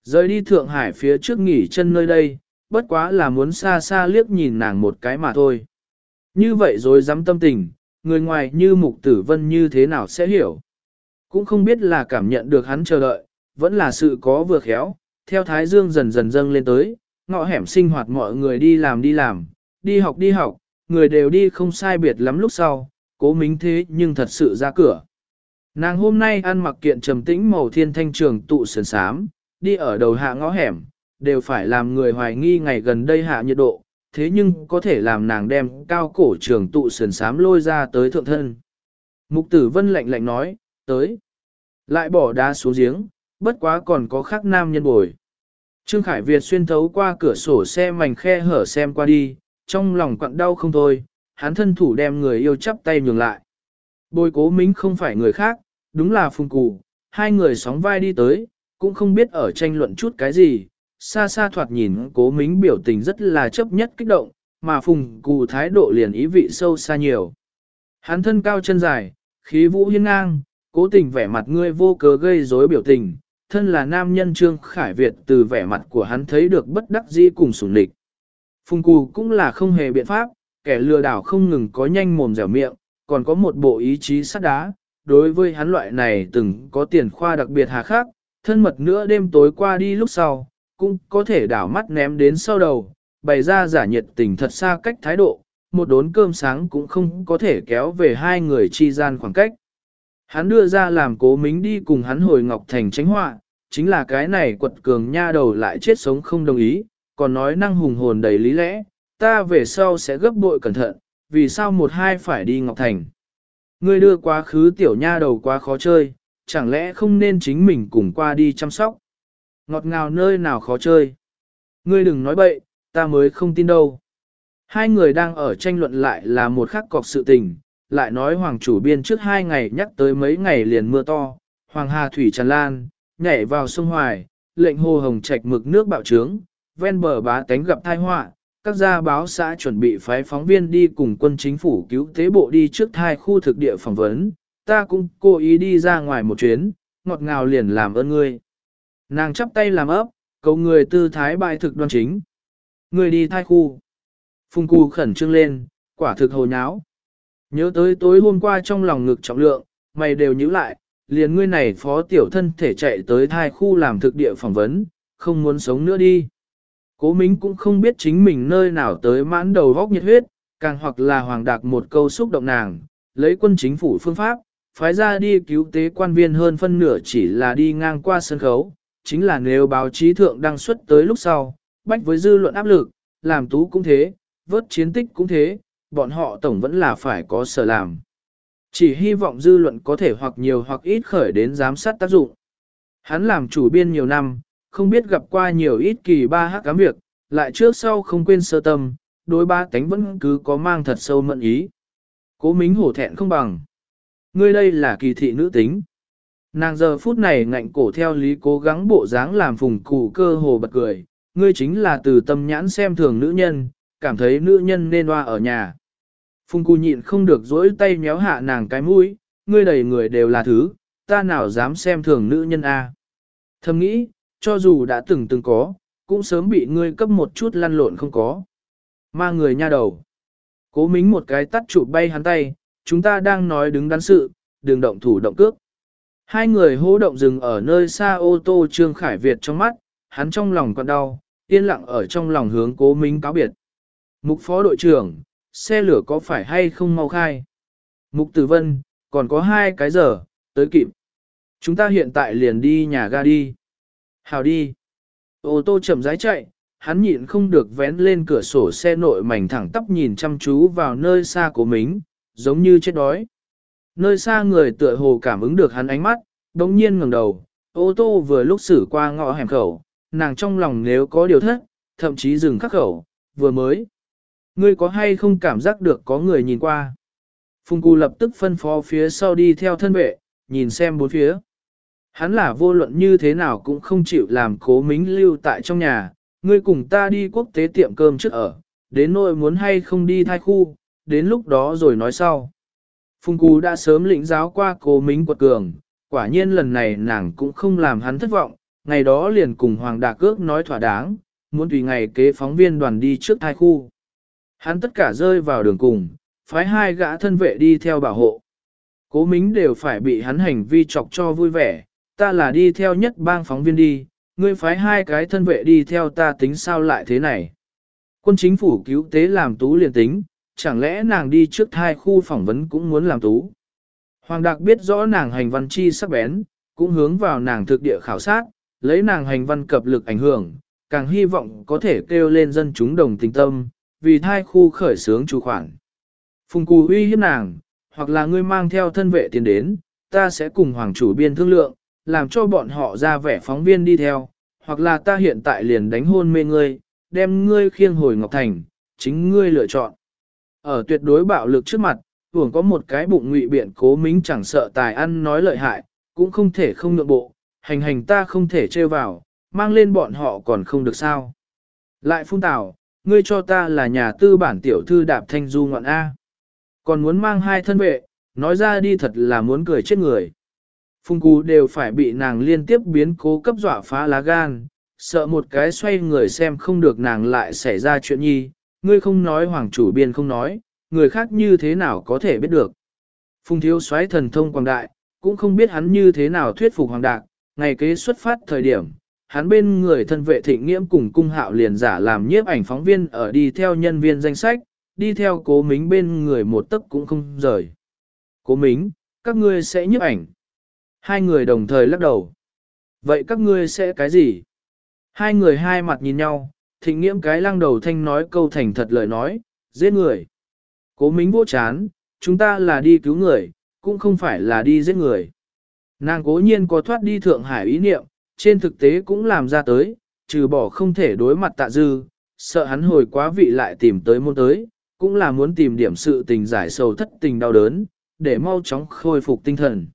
Rời đi Thượng Hải phía trước nghỉ chân nơi đây, bất quá là muốn xa xa liếc nhìn nàng một cái mà thôi. Như vậy rồi dám tâm tình, người ngoài như mục tử vân như thế nào sẽ hiểu. Cũng không biết là cảm nhận được hắn chờ đợi, vẫn là sự có vừa khéo, theo Thái Dương dần dần dâng lên tới, ngõ hẻm sinh hoạt mọi người đi làm đi làm, đi học đi học, người đều đi không sai biệt lắm lúc sau, cố mính thế nhưng thật sự ra cửa. Nàng hôm nay ăn mặc kiện trầm tĩnh màu thiên thanh trường tụ sườn sám, đi ở đầu hạ ngõ hẻm, đều phải làm người hoài nghi ngày gần đây hạ nhiệt độ, thế nhưng có thể làm nàng đem cao cổ trường tụ sườn sám lôi ra tới thượng thân. Mục tử vân lạnh lạnh nói, tới. Lại bỏ đá xuống giếng, bất quá còn có khắc nam nhân bồi. Trương Khải Việt xuyên thấu qua cửa sổ xe mảnh khe hở xem qua đi, trong lòng quặn đau không thôi, hắn thân thủ đem người yêu chắp tay nhường lại. Bồi cố mính không phải người khác, đúng là phùng cụ, hai người sóng vai đi tới, cũng không biết ở tranh luận chút cái gì, xa xa thoạt nhìn cố mính biểu tình rất là chấp nhất kích động, mà phùng cụ thái độ liền ý vị sâu xa nhiều. Hắn thân cao chân dài, khí vũ hiên ngang, cố tình vẻ mặt ngươi vô cớ gây rối biểu tình, thân là nam nhân Trương Khải Việt từ vẻ mặt của hắn thấy được bất đắc dĩ cùng sủng địch. Phùng cù cũng là không hề biện pháp, kẻ lừa đảo không ngừng có nhanh mồm dẻo miệng, còn có một bộ ý chí sắt đá. Đối với hắn loại này từng có tiền khoa đặc biệt hà khắc, thân mật nữa đêm tối qua đi lúc sau, cũng có thể đảo mắt ném đến sau đầu, bày ra giả nhiệt tình thật xa cách thái độ, một đốn cơm sáng cũng không có thể kéo về hai người chi gian khoảng cách. Hắn đưa ra làm cố mính đi cùng hắn hồi Ngọc Thành tránh họa, chính là cái này quật cường nha đầu lại chết sống không đồng ý, còn nói năng hùng hồn đầy lý lẽ, ta về sau sẽ gấp bội cẩn thận, vì sao một hai phải đi Ngọc Thành. Ngươi đưa quá khứ tiểu nha đầu quá khó chơi, chẳng lẽ không nên chính mình cùng qua đi chăm sóc. Ngọt ngào nơi nào khó chơi. Ngươi đừng nói bậy, ta mới không tin đâu. Hai người đang ở tranh luận lại là một khắc cọc sự tình, lại nói hoàng chủ biên trước hai ngày nhắc tới mấy ngày liền mưa to, hoàng hà thủy tràn lan, nhảy vào sông Hoài, lệnh hồ hồng trạch mực nước bạo trướng, ven bờ bá tánh gặp tai họa, các gia báo xã chuẩn bị phái phóng viên đi cùng quân chính phủ cứu tế bộ đi trước thai khu thực địa phỏng vấn, ta cũng cố ý đi ra ngoài một chuyến, ngọt ngào liền làm ơn ngươi. Nàng chắp tay làm ấp, cầu người tư thái bài thực đoan chính. Người đi thai khu. Phùng cù khẩn trương lên, quả thực hồ nháo. Nhớ tới tối hôm qua trong lòng ngực trọng lượng, mày đều nhíu lại, liền ngươi này phó tiểu thân thể chạy tới thai khu làm thực địa phỏng vấn, không muốn sống nữa đi. Cố Mính cũng không biết chính mình nơi nào tới mãn đầu góc nhiệt huyết, càng hoặc là hoàng đạc một câu xúc động nàng, lấy quân chính phủ phương pháp, phái ra đi cứu tế quan viên hơn phân nửa chỉ là đi ngang qua sân khấu, chính là nếu báo chí thượng đăng xuất tới lúc sau, bách với dư luận áp lực, làm tú cũng thế, vớt chiến tích cũng thế, bọn họ tổng vẫn là phải có sở làm. Chỉ hy vọng dư luận có thể hoặc nhiều hoặc ít khởi đến giám sát tác dụng. Hắn làm chủ biên nhiều năm, không biết gặp qua nhiều ít kỳ ba hát cám việc, lại trước sau không quên sơ tâm, đối ba tánh vẫn cứ có mang thật sâu mận ý. Cố mính hổ thẹn không bằng. Ngươi đây là kỳ thị nữ tính. Nàng giờ phút này ngạnh cổ theo lý cố gắng bộ dáng làm phùng cụ cơ hồ bật cười. Ngươi chính là từ tâm nhãn xem thường nữ nhân, cảm thấy nữ nhân nên hoa ở nhà. Phùng cụ nhịn không được dỗi tay méo hạ nàng cái mũi, ngươi đầy người đều là thứ, ta nào dám xem thường nữ nhân a? Thầm nghĩ, cho dù đã từng từng có, cũng sớm bị ngươi cấp một chút lăn lộn không có. Ma người nha đầu. Cố mính một cái tắt chụp bay hắn tay, chúng ta đang nói đứng đắn sự, đừng động thủ động cước. Hai người hô động dừng ở nơi xa ô tô Trương Khải Việt trong mắt, hắn trong lòng còn đau, yên lặng ở trong lòng hướng cố mính cáo biệt. Mục phó đội trưởng, xe lửa có phải hay không mau khai? Mục tử vân, còn có hai cái giờ, tới kịp. Chúng ta hiện tại liền đi nhà ga đi. Hào đi. Ô tô chậm rãi chạy, hắn nhịn không được vén lên cửa sổ xe nội mảnh thẳng tắp nhìn chăm chú vào nơi xa của mình, giống như chết đói. Nơi xa người tựa hồ cảm ứng được hắn ánh mắt, đồng nhiên ngẩng đầu, ô tô vừa lúc xử qua ngõ hẻm khẩu, nàng trong lòng nếu có điều thất, thậm chí dừng khắc khẩu, vừa mới. Ngươi có hay không cảm giác được có người nhìn qua? Phùng Cù lập tức phân phó phía sau đi theo thân vệ, nhìn xem bốn phía. Hắn là vô luận như thế nào cũng không chịu làm cố mính lưu tại trong nhà, ngươi cùng ta đi quốc tế tiệm cơm trước ở, đến nỗi muốn hay không đi thai khu, đến lúc đó rồi nói sau. Phùng Cú đã sớm lĩnh giáo qua cố mính quật cường, quả nhiên lần này nàng cũng không làm hắn thất vọng, ngày đó liền cùng Hoàng Đà Cước nói thỏa đáng, muốn tùy ngày kế phóng viên đoàn đi trước thai khu. Hắn tất cả rơi vào đường cùng, phái hai gã thân vệ đi theo bảo hộ. Cố mính đều phải bị hắn hành vi chọc cho vui vẻ, ta là đi theo nhất bang phóng viên đi, ngươi phái hai cái thân vệ đi theo ta tính sao lại thế này. Quân chính phủ cứu tế làm tú liền tính, chẳng lẽ nàng đi trước hai khu phỏng vấn cũng muốn làm tú. Hoàng Đạc biết rõ nàng hành văn chi sắc bén, cũng hướng vào nàng thực địa khảo sát, lấy nàng hành văn cập lực ảnh hưởng, càng hy vọng có thể kêu lên dân chúng đồng tình tâm, vì thai khu khởi sướng chủ khoản. Phùng Cù uy hiếp nàng, hoặc là ngươi mang theo thân vệ tiền đến, ta sẽ cùng hoàng chủ biên thương lượng, làm cho bọn họ ra vẻ phóng viên đi theo, hoặc là ta hiện tại liền đánh hôn mê ngươi, đem ngươi khiêng hồi Ngọc Thành, chính ngươi lựa chọn. Ở tuyệt đối bạo lực trước mặt, thường có một cái bụng ngụy biện cố mính chẳng sợ tài ăn nói lợi hại, cũng không thể không nhượng bộ, hành hành ta không thể trêu vào, mang lên bọn họ còn không được sao. Lại phun tảo, ngươi cho ta là nhà tư bản tiểu thư đạp thanh du ngọn A. Còn muốn mang hai thân vệ, nói ra đi thật là muốn cười chết người. Phùng Cú đều phải bị nàng liên tiếp biến cố cấp dọa phá lá gan, sợ một cái xoay người xem không được nàng lại xảy ra chuyện nhi, ngươi không nói hoàng chủ biên không nói, người khác như thế nào có thể biết được. Phùng thiếu xoáy thần thông quảng đại, cũng không biết hắn như thế nào thuyết phục hoàng đạc, ngày kế xuất phát thời điểm, hắn bên người thân vệ thịnh nghiễm cùng cung hạo liền giả làm nhiếp ảnh phóng viên ở đi theo nhân viên danh sách, đi theo cố mính bên người một tấc cũng không rời. Cố mính, các ngươi sẽ nhiếp ảnh. Hai người đồng thời lắc đầu. Vậy các ngươi sẽ cái gì? Hai người hai mặt nhìn nhau, thịnh nghiễm cái lăng đầu thanh nói câu thành thật lời nói, giết người. Cố mính vô chán, chúng ta là đi cứu người, cũng không phải là đi giết người. Nàng cố nhiên có thoát đi Thượng Hải ý niệm, trên thực tế cũng làm ra tới, trừ bỏ không thể đối mặt tạ dư, sợ hắn hồi quá vị lại tìm tới môn tới, cũng là muốn tìm điểm sự tình giải sầu thất tình đau đớn, để mau chóng khôi phục tinh thần.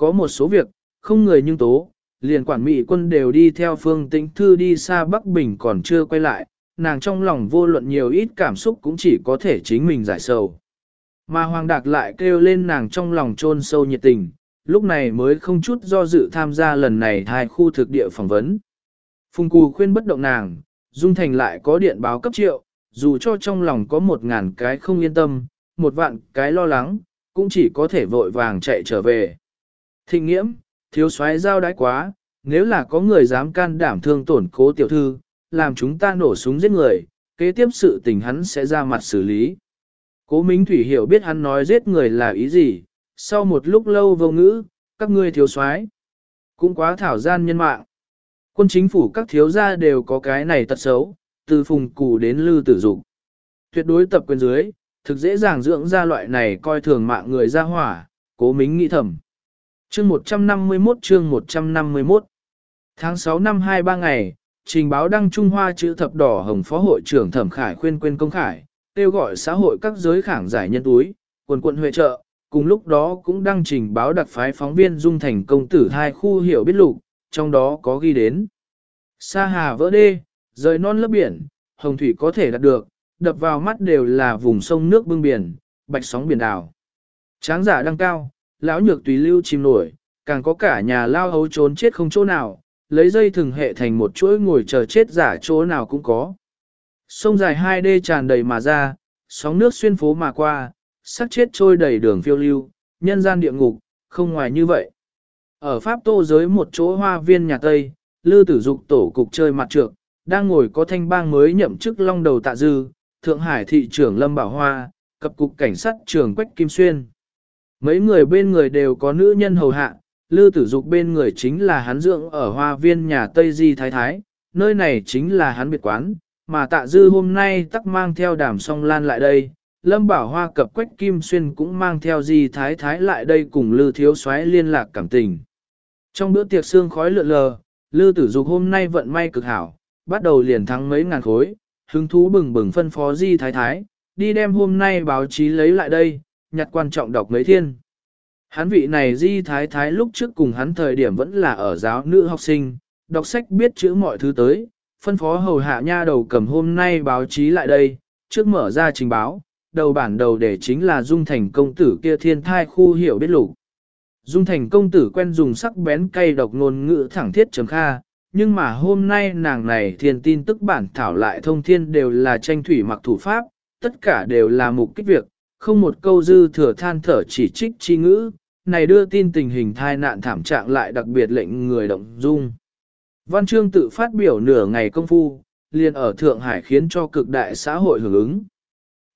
Có một số việc, không người nhưng tố, liền quản mỹ quân đều đi theo phương tĩnh thư đi xa Bắc Bình còn chưa quay lại, nàng trong lòng vô luận nhiều ít cảm xúc cũng chỉ có thể chính mình giải sầu. Mà Hoàng Đạc lại kêu lên nàng trong lòng chôn sâu nhiệt tình, lúc này mới không chút do dự tham gia lần này hai khu thực địa phỏng vấn. Phùng Cù khuyên bất động nàng, Dung Thành lại có điện báo cấp triệu, dù cho trong lòng có một ngàn cái không yên tâm, một vạn cái lo lắng, cũng chỉ có thể vội vàng chạy trở về. Thịnh nghiễm, thiếu soái giao đái quá, nếu là có người dám can đảm thương tổn cố tiểu thư, làm chúng ta nổ súng giết người, kế tiếp sự tình hắn sẽ ra mặt xử lý. Cố Minh Thủy hiểu biết hắn nói giết người là ý gì, sau một lúc lâu vô ngữ, các ngươi thiếu soái cũng quá thảo gian nhân mạng. Quân chính phủ các thiếu gia đều có cái này tật xấu, từ phùng cù đến lư tử dục. Tuyệt đối tập quyền dưới, thực dễ dàng dưỡng ra loại này coi thường mạng người ra hỏa, cố mính nghĩ thầm. Chương 151 chương 151 Tháng 6 năm 23 ngày, trình báo đăng Trung Hoa chữ thập đỏ hồng phó hội trưởng thẩm khải khuyên quên công khải, kêu gọi xã hội các giới khảng giải nhân túi, quần quận huệ trợ, cùng lúc đó cũng đăng trình báo đặc phái phóng viên dung thành công tử hai khu hiểu biết lục, trong đó có ghi đến. Sa hà vỡ đê, rời non lớp biển, hồng thủy có thể đạt được, đập vào mắt đều là vùng sông nước bưng biển, bạch sóng biển đảo. Tráng giả đăng cao, lão nhược tùy lưu chìm nổi, càng có cả nhà lao hấu trốn chết không chỗ nào, lấy dây thừng hệ thành một chuỗi ngồi chờ chết giả chỗ nào cũng có. Sông dài hai đê tràn đầy mà ra, sóng nước xuyên phố mà qua, sắc chết trôi đầy đường phiêu lưu, nhân gian địa ngục, không ngoài như vậy. Ở Pháp Tô giới một chỗ hoa viên nhà Tây, Lư Tử Dục tổ cục chơi mặt trược, đang ngồi có thanh bang mới nhậm chức long đầu tạ dư, Thượng Hải thị trưởng Lâm Bảo Hoa, cập cục cảnh sát trưởng Quách Kim Xuyên. Mấy người bên người đều có nữ nhân hầu hạ, Lư Tử Dục bên người chính là hắn dưỡng ở hoa viên nhà Tây Di Thái Thái, nơi này chính là hắn biệt quán, mà tạ dư hôm nay tắc mang theo đàm song lan lại đây. Lâm Bảo Hoa cập Quách Kim Xuyên cũng mang theo Di Thái Thái lại đây cùng Lư Thiếu Soái liên lạc cảm tình. Trong bữa tiệc xương khói lượn lờ, Lư Tử Dục hôm nay vận may cực hảo, bắt đầu liền thắng mấy ngàn khối, hứng thú bừng bừng phân phó Di Thái Thái, đi đem hôm nay báo chí lấy lại đây, nhặt quan trọng đọc mấy thiên. Hắn vị này Di Thái Thái lúc trước cùng hắn thời điểm vẫn là ở giáo nữ học sinh, đọc sách biết chữ mọi thứ tới, phân phó hầu hạ nha đầu cầm hôm nay báo chí lại đây, trước mở ra trình báo, đầu bản đầu để chính là Dung Thành công tử kia thiên thai khu hiểu biết lục. Dung Thành công tử quen dùng sắc bén cay độc ngôn ngữ thẳng thiết chấm kha, nhưng mà hôm nay nàng này thiên tin tức bản thảo lại thông thiên đều là tranh thủy mặc thủ pháp, tất cả đều là mục kích việc, không một câu dư thừa than thở chỉ trích chi ngữ, này đưa tin tình hình thai nạn thảm trạng lại đặc biệt lệnh người động dung. Văn chương tự phát biểu nửa ngày công phu, liền ở Thượng Hải khiến cho cực đại xã hội hưởng ứng.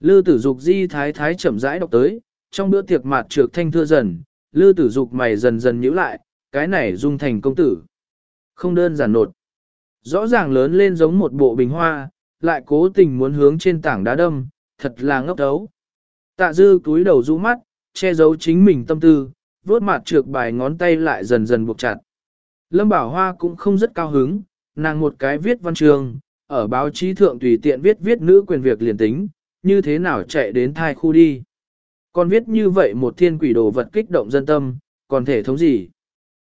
Lư tử dục di thái thái chậm rãi đọc tới, trong bữa tiệc mạt trược thanh thưa dần, lư tử dục mày dần dần nhíu lại, cái này dung thành công tử. Không đơn giản nột. Rõ ràng lớn lên giống một bộ bình hoa, lại cố tình muốn hướng trên tảng đá đâm, thật là ngốc đấu. Tạ dư túi đầu rũ mắt, che giấu chính mình tâm tư, vuốt mặt trượt bài ngón tay lại dần dần buộc chặt. Lâm Bảo Hoa cũng không rất cao hứng, nàng một cái viết văn trường, ở báo chí thượng tùy tiện viết viết nữ quyền việc liền tính, như thế nào chạy đến thai khu đi. Còn viết như vậy một thiên quỷ đồ vật kích động dân tâm, còn thể thống gì?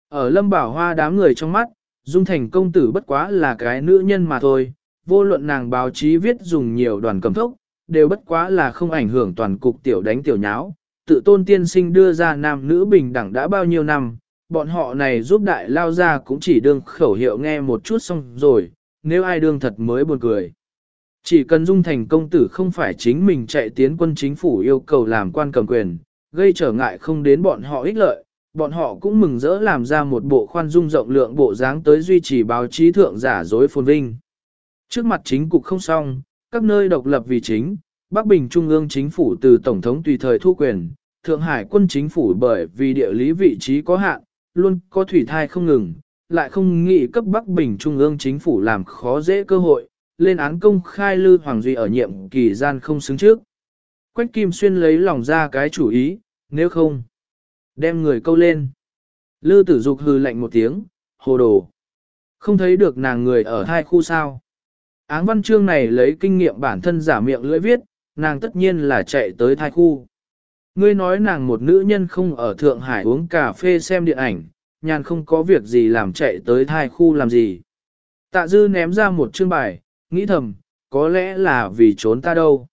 Ở Lâm Bảo Hoa đám người trong mắt, Dung Thành công tử bất quá là cái nữ nhân mà thôi, vô luận nàng báo chí viết dùng nhiều đoàn cầm thốc, đều bất quá là không ảnh hưởng toàn cục tiểu đánh tiểu nháo. Tự tôn tiên sinh đưa ra nam nữ bình đẳng đã bao nhiêu năm, bọn họ này giúp đại lao ra cũng chỉ đương khẩu hiệu nghe một chút xong rồi, nếu ai đương thật mới buồn cười. Chỉ cần dung thành công tử không phải chính mình chạy tiến quân chính phủ yêu cầu làm quan cầm quyền, gây trở ngại không đến bọn họ ích lợi, bọn họ cũng mừng rỡ làm ra một bộ khoan dung rộng lượng bộ dáng tới duy trì báo chí thượng giả dối phồn vinh. Trước mặt chính cục không xong, các nơi độc lập vì chính, Bắc Bình Trung ương chính phủ từ Tổng thống tùy thời thu quyền, Thượng Hải quân chính phủ bởi vì địa lý vị trí có hạn, luôn có thủy thai không ngừng, lại không nghĩ cấp Bắc Bình Trung ương chính phủ làm khó dễ cơ hội, lên án công khai Lư Hoàng Duy ở nhiệm kỳ gian không xứng trước. Quách Kim Xuyên lấy lòng ra cái chủ ý, nếu không, đem người câu lên. Lư tử dục hư lạnh một tiếng, hồ đồ. Không thấy được nàng người ở hai khu sao. Áng văn chương này lấy kinh nghiệm bản thân giả miệng lưỡi viết, nàng tất nhiên là chạy tới thai khu. Ngươi nói nàng một nữ nhân không ở Thượng Hải uống cà phê xem điện ảnh, nhàn không có việc gì làm chạy tới thai khu làm gì. Tạ dư ném ra một chương bài, nghĩ thầm, có lẽ là vì trốn ta đâu.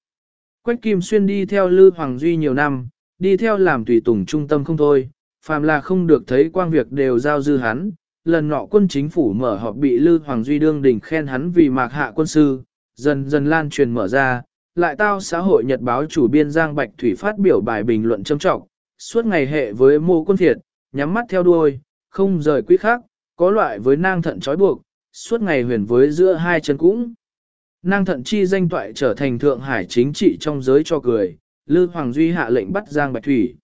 Quách Kim Xuyên đi theo Lư Hoàng Duy nhiều năm, đi theo làm tùy tùng trung tâm không thôi, phàm là không được thấy quang việc đều giao dư hắn. Lần nọ quân chính phủ mở họp bị Lư Hoàng Duy đương đỉnh khen hắn vì mạc hạ quân sư, dần dần lan truyền mở ra, lại tao xã hội nhật báo chủ biên Giang Bạch Thủy phát biểu bài bình luận châm trọng, suốt ngày hệ với mô quân thiệt, nhắm mắt theo đuôi, không rời quý khác, có loại với nang thận trói buộc, suốt ngày huyền với giữa hai chân cũng. Nang thận chi danh toại trở thành Thượng Hải chính trị trong giới cho cười, Lư Hoàng Duy hạ lệnh bắt Giang Bạch Thủy.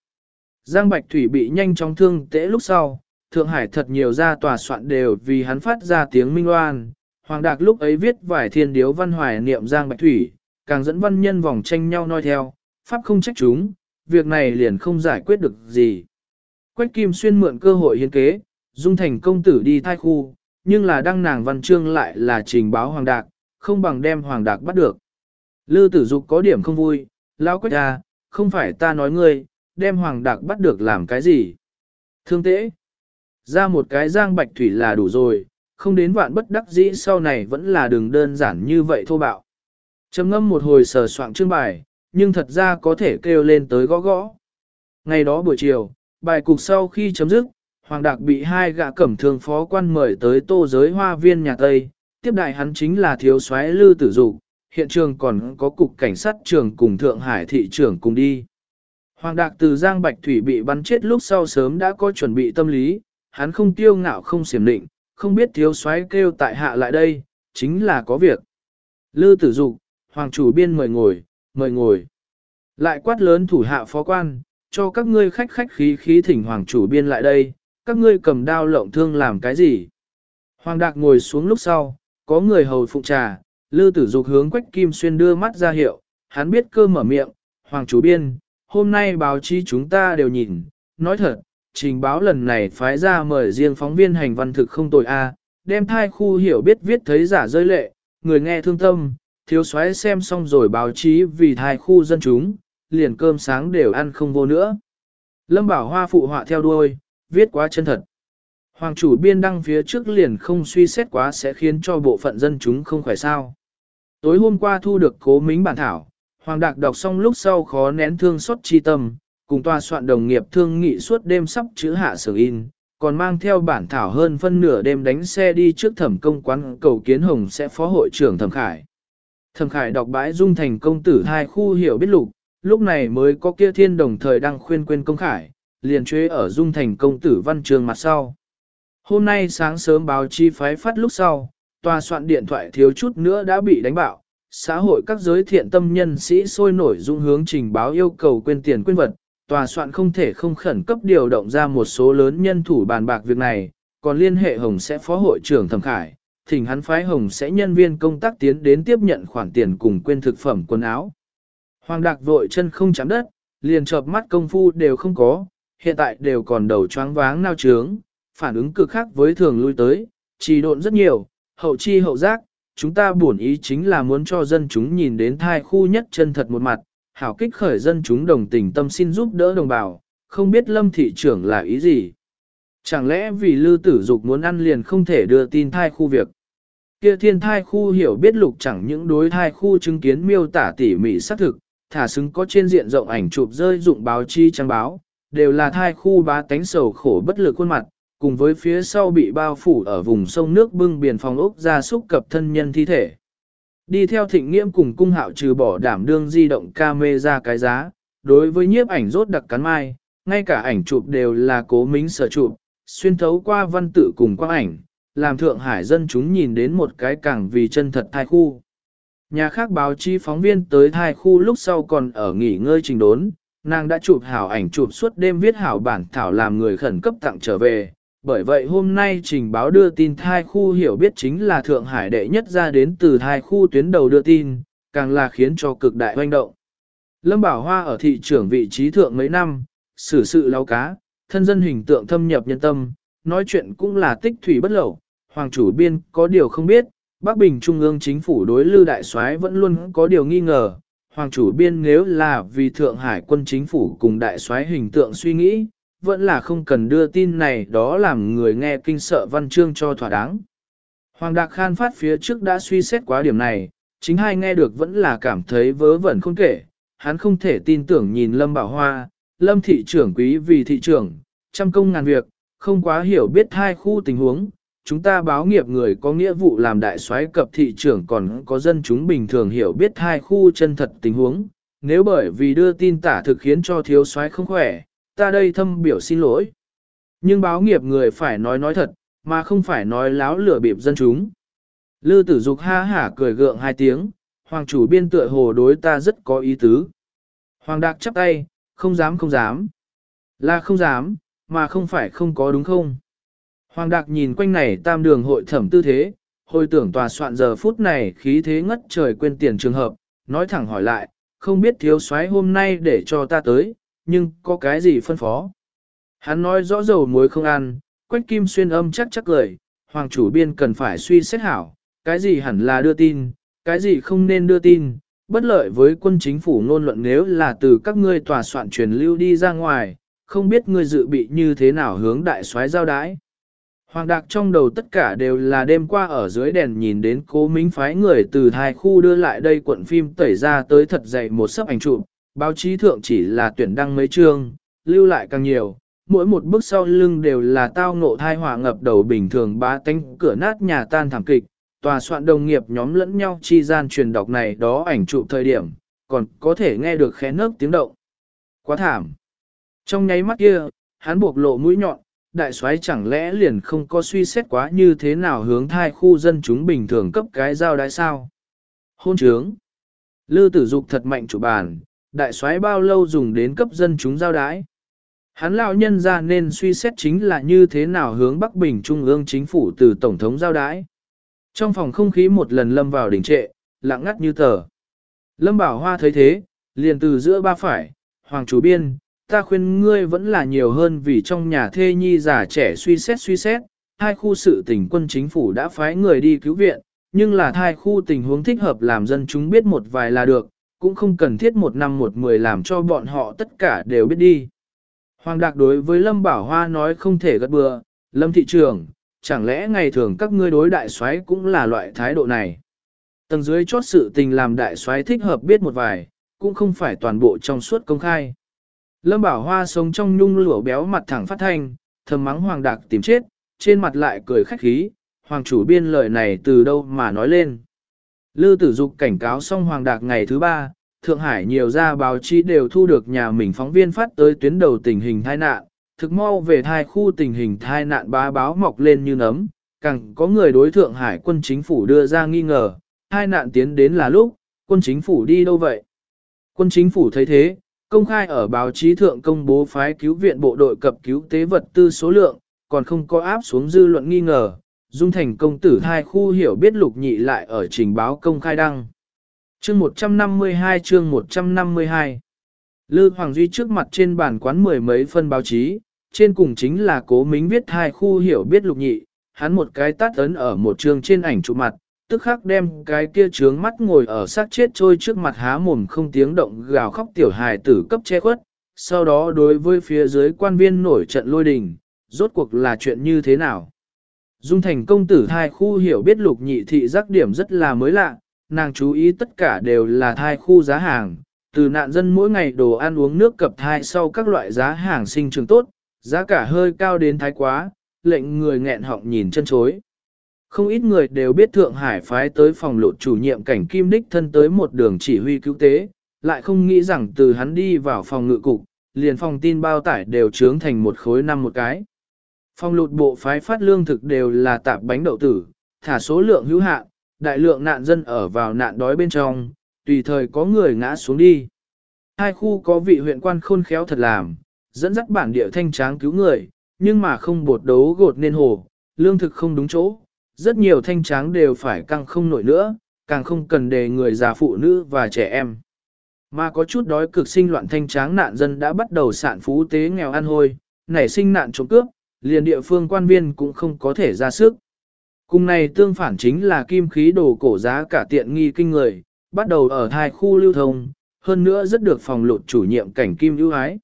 Giang Bạch Thủy bị nhanh chóng thương tễ lúc sau, Thượng Hải thật nhiều gia tòa soạn đều vì hắn phát ra tiếng minh loan. Hoàng Đạc lúc ấy viết vài thiên điếu văn hoài niệm Giang Bạch Thủy, càng dẫn văn nhân vòng tranh nhau noi theo, pháp không trách chúng, việc này liền không giải quyết được gì. Quách Kim Xuyên mượn cơ hội hiến kế, dung thành công tử đi thai khu, nhưng là đăng nàng văn chương lại là trình báo Hoàng Đạc, không bằng đem Hoàng Đạc bắt được. Lư tử dục có điểm không vui, lão quách ra, không phải ta nói ngươi, đem Hoàng Đạc bắt được làm cái gì. Thương tế ra một cái giang bạch thủy là đủ rồi, không đến vạn bất đắc dĩ sau này vẫn là đường đơn giản như vậy thô bạo. Trầm ngâm một hồi sờ soạn chương bài, nhưng thật ra có thể kêu lên tới gõ gõ. Ngày đó buổi chiều, bài cục sau khi chấm dứt, Hoàng Đạc bị hai gã cẩm thương phó quan mời tới tô giới hoa viên nhà Tây, tiếp đại hắn chính là thiếu soái lư tử dục hiện trường còn có cục cảnh sát trường cùng Thượng Hải thị trưởng cùng đi. Hoàng Đạc từ Giang Bạch Thủy bị bắn chết lúc sau sớm đã có chuẩn bị tâm lý, hắn không tiêu ngạo không xiểm định, không biết thiếu soái kêu tại hạ lại đây, chính là có việc. Lư tử dục, Hoàng chủ biên mời ngồi, mời ngồi. Lại quát lớn thủ hạ phó quan, cho các ngươi khách khách khí khí thỉnh Hoàng chủ biên lại đây, các ngươi cầm đao lộng thương làm cái gì? Hoàng Đạc ngồi xuống lúc sau, có người hầu phụng trà, Lư Tử Dục hướng Quách Kim Xuyên đưa mắt ra hiệu, hắn biết cơ mở miệng, Hoàng chủ biên, hôm nay báo chí chúng ta đều nhìn, nói thật, trình báo lần này phái ra mời riêng phóng viên hành văn thực không tội a, đem thai khu hiểu biết viết thấy giả rơi lệ, người nghe thương tâm, thiếu soái xem xong rồi báo chí vì thai khu dân chúng, liền cơm sáng đều ăn không vô nữa. Lâm Bảo Hoa phụ họa theo đuôi, viết quá chân thật. Hoàng chủ biên đăng phía trước liền không suy xét quá sẽ khiến cho bộ phận dân chúng không khỏe sao. Tối hôm qua thu được cố mính bản thảo, Hoàng Đạc đọc xong lúc sau khó nén thương xót chi tâm, cùng tòa soạn đồng nghiệp thương nghị suốt đêm sắp chữ hạ sở in, còn mang theo bản thảo hơn phân nửa đêm đánh xe đi trước thẩm công quán cầu kiến hồng sẽ phó hội trưởng thẩm khải. Thẩm khải đọc bãi dung thành công tử hai khu hiểu biết lục, lúc này mới có kia thiên đồng thời đang khuyên quên công khải, liền chế ở dung thành công tử văn trường mặt sau. Hôm nay sáng sớm báo chi phái phát lúc sau, tòa soạn điện thoại thiếu chút nữa đã bị đánh bạo, xã hội các giới thiện tâm nhân sĩ sôi nổi dung hướng trình báo yêu cầu quên tiền quên vật, tòa soạn không thể không khẩn cấp điều động ra một số lớn nhân thủ bàn bạc việc này, còn liên hệ Hồng sẽ phó hội trưởng thẩm khải, thỉnh hắn phái Hồng sẽ nhân viên công tác tiến đến tiếp nhận khoản tiền cùng quên thực phẩm quần áo. Hoàng Đạc vội chân không chạm đất, liền chợp mắt công phu đều không có, hiện tại đều còn đầu choáng váng nao trướng, phản ứng cực khác với thường lui tới, trì độn rất nhiều, hậu chi hậu giác, chúng ta bổn ý chính là muốn cho dân chúng nhìn đến thai khu nhất chân thật một mặt, hảo kích khởi dân chúng đồng tình tâm xin giúp đỡ đồng bào, không biết lâm thị trưởng là ý gì. Chẳng lẽ vì lư tử dục muốn ăn liền không thể đưa tin thai khu việc. Kia thiên thai khu hiểu biết lục chẳng những đối thai khu chứng kiến miêu tả tỉ mỉ xác thực, thả xứng có trên diện rộng ảnh chụp rơi dụng báo chi trang báo, đều là thai khu bá tánh sầu khổ bất lực khuôn mặt, cùng với phía sau bị bao phủ ở vùng sông nước bưng biển phòng ốc ra súc cập thân nhân thi thể. Đi theo thịnh nghiêm cùng cung hạo trừ bỏ đảm đương di động ca mê ra cái giá, đối với nhiếp ảnh rốt đặc cắn mai, ngay cả ảnh chụp đều là cố mính sở chụp, xuyên thấu qua văn tự cùng quang ảnh, làm Thượng Hải dân chúng nhìn đến một cái càng vì chân thật thai khu. Nhà khác báo chí phóng viên tới thai khu lúc sau còn ở nghỉ ngơi trình đốn, nàng đã chụp hảo ảnh chụp suốt đêm viết hảo bản thảo làm người khẩn cấp tặng trở về. Bởi vậy hôm nay trình báo đưa tin thai khu hiểu biết chính là Thượng Hải đệ nhất ra đến từ thai khu tuyến đầu đưa tin, càng là khiến cho cực đại hoành động. Lâm Bảo Hoa ở thị trưởng vị trí thượng mấy năm, xử sự lao cá, thân dân hình tượng thâm nhập nhân tâm, nói chuyện cũng là tích thủy bất lậu, hoàng chủ biên có điều không biết, Bắc Bình Trung ương chính phủ đối lưu Đại soái vẫn luôn có điều nghi ngờ, hoàng chủ biên nếu là vì Thượng Hải quân chính phủ cùng Đại soái hình tượng suy nghĩ, vẫn là không cần đưa tin này đó làm người nghe kinh sợ văn chương cho thỏa đáng. Hoàng Đạc Khan phát phía trước đã suy xét quá điểm này, chính hai nghe được vẫn là cảm thấy vớ vẩn không kể, hắn không thể tin tưởng nhìn Lâm Bảo Hoa, Lâm thị trưởng quý vì thị trưởng, trăm công ngàn việc, không quá hiểu biết hai khu tình huống, chúng ta báo nghiệp người có nghĩa vụ làm đại soái cập thị trưởng còn có dân chúng bình thường hiểu biết hai khu chân thật tình huống, nếu bởi vì đưa tin tả thực khiến cho thiếu soái không khỏe, ta đây thâm biểu xin lỗi. Nhưng báo nghiệp người phải nói nói thật, mà không phải nói láo lửa bịp dân chúng. Lư tử dục ha hả cười gượng hai tiếng, hoàng chủ biên tựa hồ đối ta rất có ý tứ. Hoàng đạc chắp tay, không dám không dám. Là không dám, mà không phải không có đúng không? Hoàng Đạc nhìn quanh này tam đường hội thẩm tư thế, hồi tưởng tòa soạn giờ phút này khí thế ngất trời quên tiền trường hợp, nói thẳng hỏi lại, không biết thiếu soái hôm nay để cho ta tới, nhưng có cái gì phân phó. Hắn nói rõ dầu muối không ăn, quách kim xuyên âm chắc chắc lời, hoàng chủ biên cần phải suy xét hảo, cái gì hẳn là đưa tin, cái gì không nên đưa tin, bất lợi với quân chính phủ ngôn luận nếu là từ các ngươi tòa soạn truyền lưu đi ra ngoài, không biết ngươi dự bị như thế nào hướng đại soái giao đái. Hoàng Đạc trong đầu tất cả đều là đêm qua ở dưới đèn nhìn đến cố minh phái người từ thai khu đưa lại đây cuộn phim tẩy ra tới thật dày một sấp ảnh chụp, báo chí thượng chỉ là tuyển đăng mấy chương, lưu lại càng nhiều, mỗi một bước sau lưng đều là tao ngộ thai hỏa ngập đầu bình thường bá tánh cửa nát nhà tan thảm kịch, tòa soạn đồng nghiệp nhóm lẫn nhau chi gian truyền đọc này đó ảnh chụp thời điểm, còn có thể nghe được khẽ nấc tiếng động. Quá thảm. Trong nháy mắt kia, hắn buộc lộ mũi nhọn, đại soái chẳng lẽ liền không có suy xét quá như thế nào hướng thai khu dân chúng bình thường cấp cái giao đái sao? Hôn trướng. Lư tử dục thật mạnh chủ bàn, đại soái bao lâu dùng đến cấp dân chúng giao đái? Hắn lão nhân ra nên suy xét chính là như thế nào hướng Bắc Bình Trung ương chính phủ từ Tổng thống giao đái. Trong phòng không khí một lần lâm vào đỉnh trệ, lặng ngắt như tờ. Lâm Bảo Hoa thấy thế, liền từ giữa ba phải, Hoàng chủ biên, ta khuyên ngươi vẫn là nhiều hơn vì trong nhà thê nhi già trẻ suy xét suy xét, hai khu sự tỉnh quân chính phủ đã phái người đi cứu viện, nhưng là hai khu tình huống thích hợp làm dân chúng biết một vài là được, cũng không cần thiết một năm một mười làm cho bọn họ tất cả đều biết đi. Hoàng Đạc đối với Lâm Bảo Hoa nói không thể gật bừa, Lâm thị trường, chẳng lẽ ngày thường các ngươi đối đại soái cũng là loại thái độ này. Tầng dưới chót sự tình làm đại soái thích hợp biết một vài, cũng không phải toàn bộ trong suốt công khai. Lâm Bảo Hoa sống trong nhung lửa béo mặt thẳng phát thanh, thầm mắng Hoàng Đạc tìm chết, trên mặt lại cười khách khí, Hoàng chủ biên lời này từ đâu mà nói lên. Lư tử dục cảnh cáo xong Hoàng Đạc ngày thứ ba, Thượng Hải nhiều gia báo chí đều thu được nhà mình phóng viên phát tới tuyến đầu tình hình thai nạn, thực mau về thai khu tình hình thai nạn bá báo mọc lên như nấm, càng có người đối Thượng Hải quân chính phủ đưa ra nghi ngờ, thai nạn tiến đến là lúc, quân chính phủ đi đâu vậy? Quân chính phủ thấy thế, công khai ở báo chí thượng công bố phái cứu viện bộ đội cập cứu tế vật tư số lượng, còn không có áp xuống dư luận nghi ngờ, dung thành công tử hai khu hiểu biết lục nhị lại ở trình báo công khai đăng. Chương 152 chương 152 Lư Hoàng Duy trước mặt trên bàn quán mười mấy phân báo chí, trên cùng chính là cố mính viết hai khu hiểu biết lục nhị, hắn một cái tát ấn ở một trường trên ảnh chụp mặt, tức khắc đem cái kia trướng mắt ngồi ở sát chết trôi trước mặt há mồm không tiếng động gào khóc tiểu hài tử cấp che khuất, sau đó đối với phía dưới quan viên nổi trận lôi đình, rốt cuộc là chuyện như thế nào. Dung thành công tử thai khu hiểu biết lục nhị thị giác điểm rất là mới lạ, nàng chú ý tất cả đều là thai khu giá hàng, từ nạn dân mỗi ngày đồ ăn uống nước cập thai sau các loại giá hàng sinh trường tốt, giá cả hơi cao đến thái quá, lệnh người nghẹn họng nhìn chân chối. Không ít người đều biết Thượng Hải phái tới phòng lột chủ nhiệm cảnh Kim Đích thân tới một đường chỉ huy cứu tế, lại không nghĩ rằng từ hắn đi vào phòng ngự cục, liền phòng tin bao tải đều trướng thành một khối năm một cái. Phòng lụt bộ phái phát lương thực đều là tạp bánh đậu tử, thả số lượng hữu hạn, đại lượng nạn dân ở vào nạn đói bên trong, tùy thời có người ngã xuống đi. Hai khu có vị huyện quan khôn khéo thật làm, dẫn dắt bản địa thanh tráng cứu người, nhưng mà không bột đấu gột nên hồ, lương thực không đúng chỗ, rất nhiều thanh tráng đều phải căng không nổi nữa, càng không cần để người già phụ nữ và trẻ em. Mà có chút đói cực sinh loạn thanh tráng nạn dân đã bắt đầu sạn phú tế nghèo ăn hôi, nảy sinh nạn trộm cướp, liền địa phương quan viên cũng không có thể ra sức. Cùng này tương phản chính là kim khí đồ cổ giá cả tiện nghi kinh người, bắt đầu ở hai khu lưu thông, hơn nữa rất được phòng lột chủ nhiệm cảnh kim ưu ái.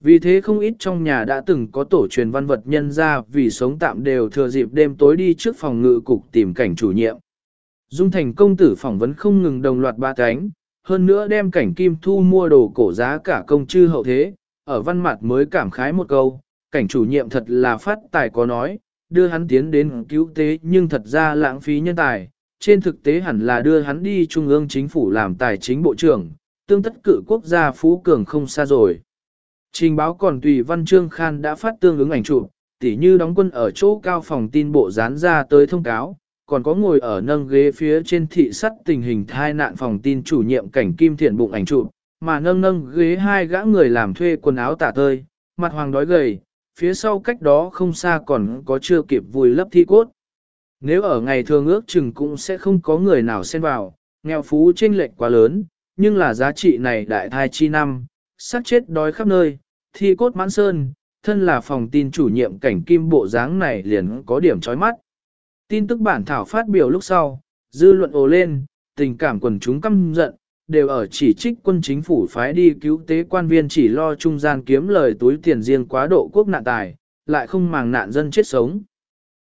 Vì thế không ít trong nhà đã từng có tổ truyền văn vật nhân ra vì sống tạm đều thừa dịp đêm tối đi trước phòng ngự cục tìm cảnh chủ nhiệm. Dung thành công tử phỏng vấn không ngừng đồng loạt ba cánh, hơn nữa đem cảnh kim thu mua đồ cổ giá cả công chư hậu thế, ở văn mặt mới cảm khái một câu, cảnh chủ nhiệm thật là phát tài có nói, đưa hắn tiến đến cứu tế nhưng thật ra lãng phí nhân tài, trên thực tế hẳn là đưa hắn đi trung ương chính phủ làm tài chính bộ trưởng, tương tất cử quốc gia phú cường không xa rồi. Trình báo còn tùy văn chương khan đã phát tương ứng ảnh chụp, tỉ như đóng quân ở chỗ cao phòng tin bộ dán ra tới thông cáo, còn có ngồi ở nâng ghế phía trên thị sắt tình hình thai nạn phòng tin chủ nhiệm cảnh kim thiện bụng ảnh chụp, mà nâng nâng ghế hai gã người làm thuê quần áo tả tơi, mặt hoàng đói gầy, phía sau cách đó không xa còn có chưa kịp vùi lấp thi cốt. Nếu ở ngày thường ước chừng cũng sẽ không có người nào xen vào, nghèo phú chênh lệch quá lớn, nhưng là giá trị này đại thai chi năm, sát chết đói khắp nơi, thi cốt mãn sơn, thân là phòng tin chủ nhiệm cảnh kim bộ dáng này liền có điểm chói mắt. Tin tức bản thảo phát biểu lúc sau, dư luận ồ lên, tình cảm quần chúng căm giận, đều ở chỉ trích quân chính phủ phái đi cứu tế quan viên chỉ lo trung gian kiếm lời túi tiền riêng quá độ quốc nạn tài, lại không màng nạn dân chết sống.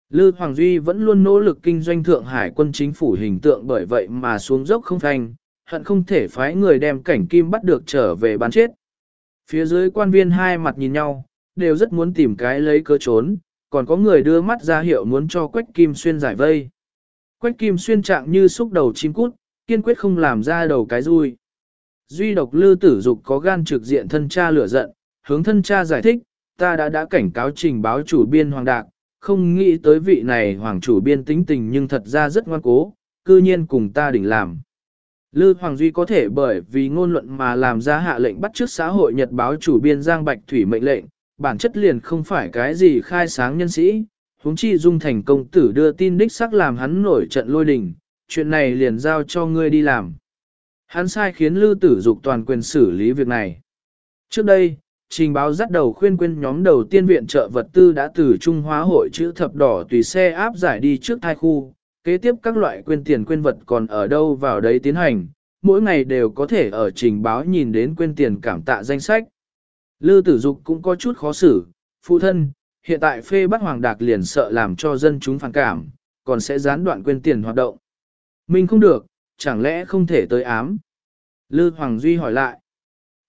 Lư Hoàng Duy vẫn luôn nỗ lực kinh doanh Thượng Hải quân chính phủ hình tượng bởi vậy mà xuống dốc không thành, hận không thể phái người đem cảnh kim bắt được trở về bán chết. Phía dưới quan viên hai mặt nhìn nhau, đều rất muốn tìm cái lấy cơ trốn, còn có người đưa mắt ra hiệu muốn cho Quách Kim Xuyên giải vây. Quách Kim Xuyên trạng như xúc đầu chim cút, kiên quyết không làm ra đầu cái rui. Duy độc lư tử dục có gan trực diện thân cha lửa giận, hướng thân cha giải thích, ta đã đã cảnh cáo trình báo chủ biên hoàng đạc, không nghĩ tới vị này hoàng chủ biên tính tình nhưng thật ra rất ngoan cố, cư nhiên cùng ta đỉnh làm. Lư Hoàng Duy có thể bởi vì ngôn luận mà làm ra hạ lệnh bắt trước xã hội nhật báo chủ biên Giang Bạch Thủy mệnh lệnh, bản chất liền không phải cái gì khai sáng nhân sĩ, huống chi dung thành công tử đưa tin đích sắc làm hắn nổi trận lôi đình, chuyện này liền giao cho ngươi đi làm. Hắn sai khiến Lư Tử Dục toàn quyền xử lý việc này. Trước đây, trình báo dắt đầu khuyên quên nhóm đầu tiên viện trợ vật tư đã từ Trung Hóa hội chữ thập đỏ tùy xe áp giải đi trước thai khu, kế tiếp các loại quên tiền quên vật còn ở đâu vào đấy tiến hành, mỗi ngày đều có thể ở trình báo nhìn đến quên tiền cảm tạ danh sách. Lư tử dục cũng có chút khó xử, phụ thân, hiện tại phê bắt hoàng đạc liền sợ làm cho dân chúng phản cảm, còn sẽ gián đoạn quên tiền hoạt động. Mình không được, chẳng lẽ không thể tới ám? Lư Hoàng Duy hỏi lại.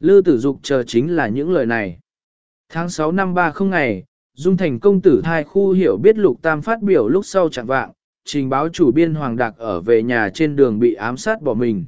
Lư tử dục chờ chính là những lời này. Tháng 6 năm 30 ngày, Dung Thành công tử thai khu hiểu biết lục tam phát biểu lúc sau chẳng vạng, trình báo chủ biên Hoàng Đạc ở về nhà trên đường bị ám sát bỏ mình.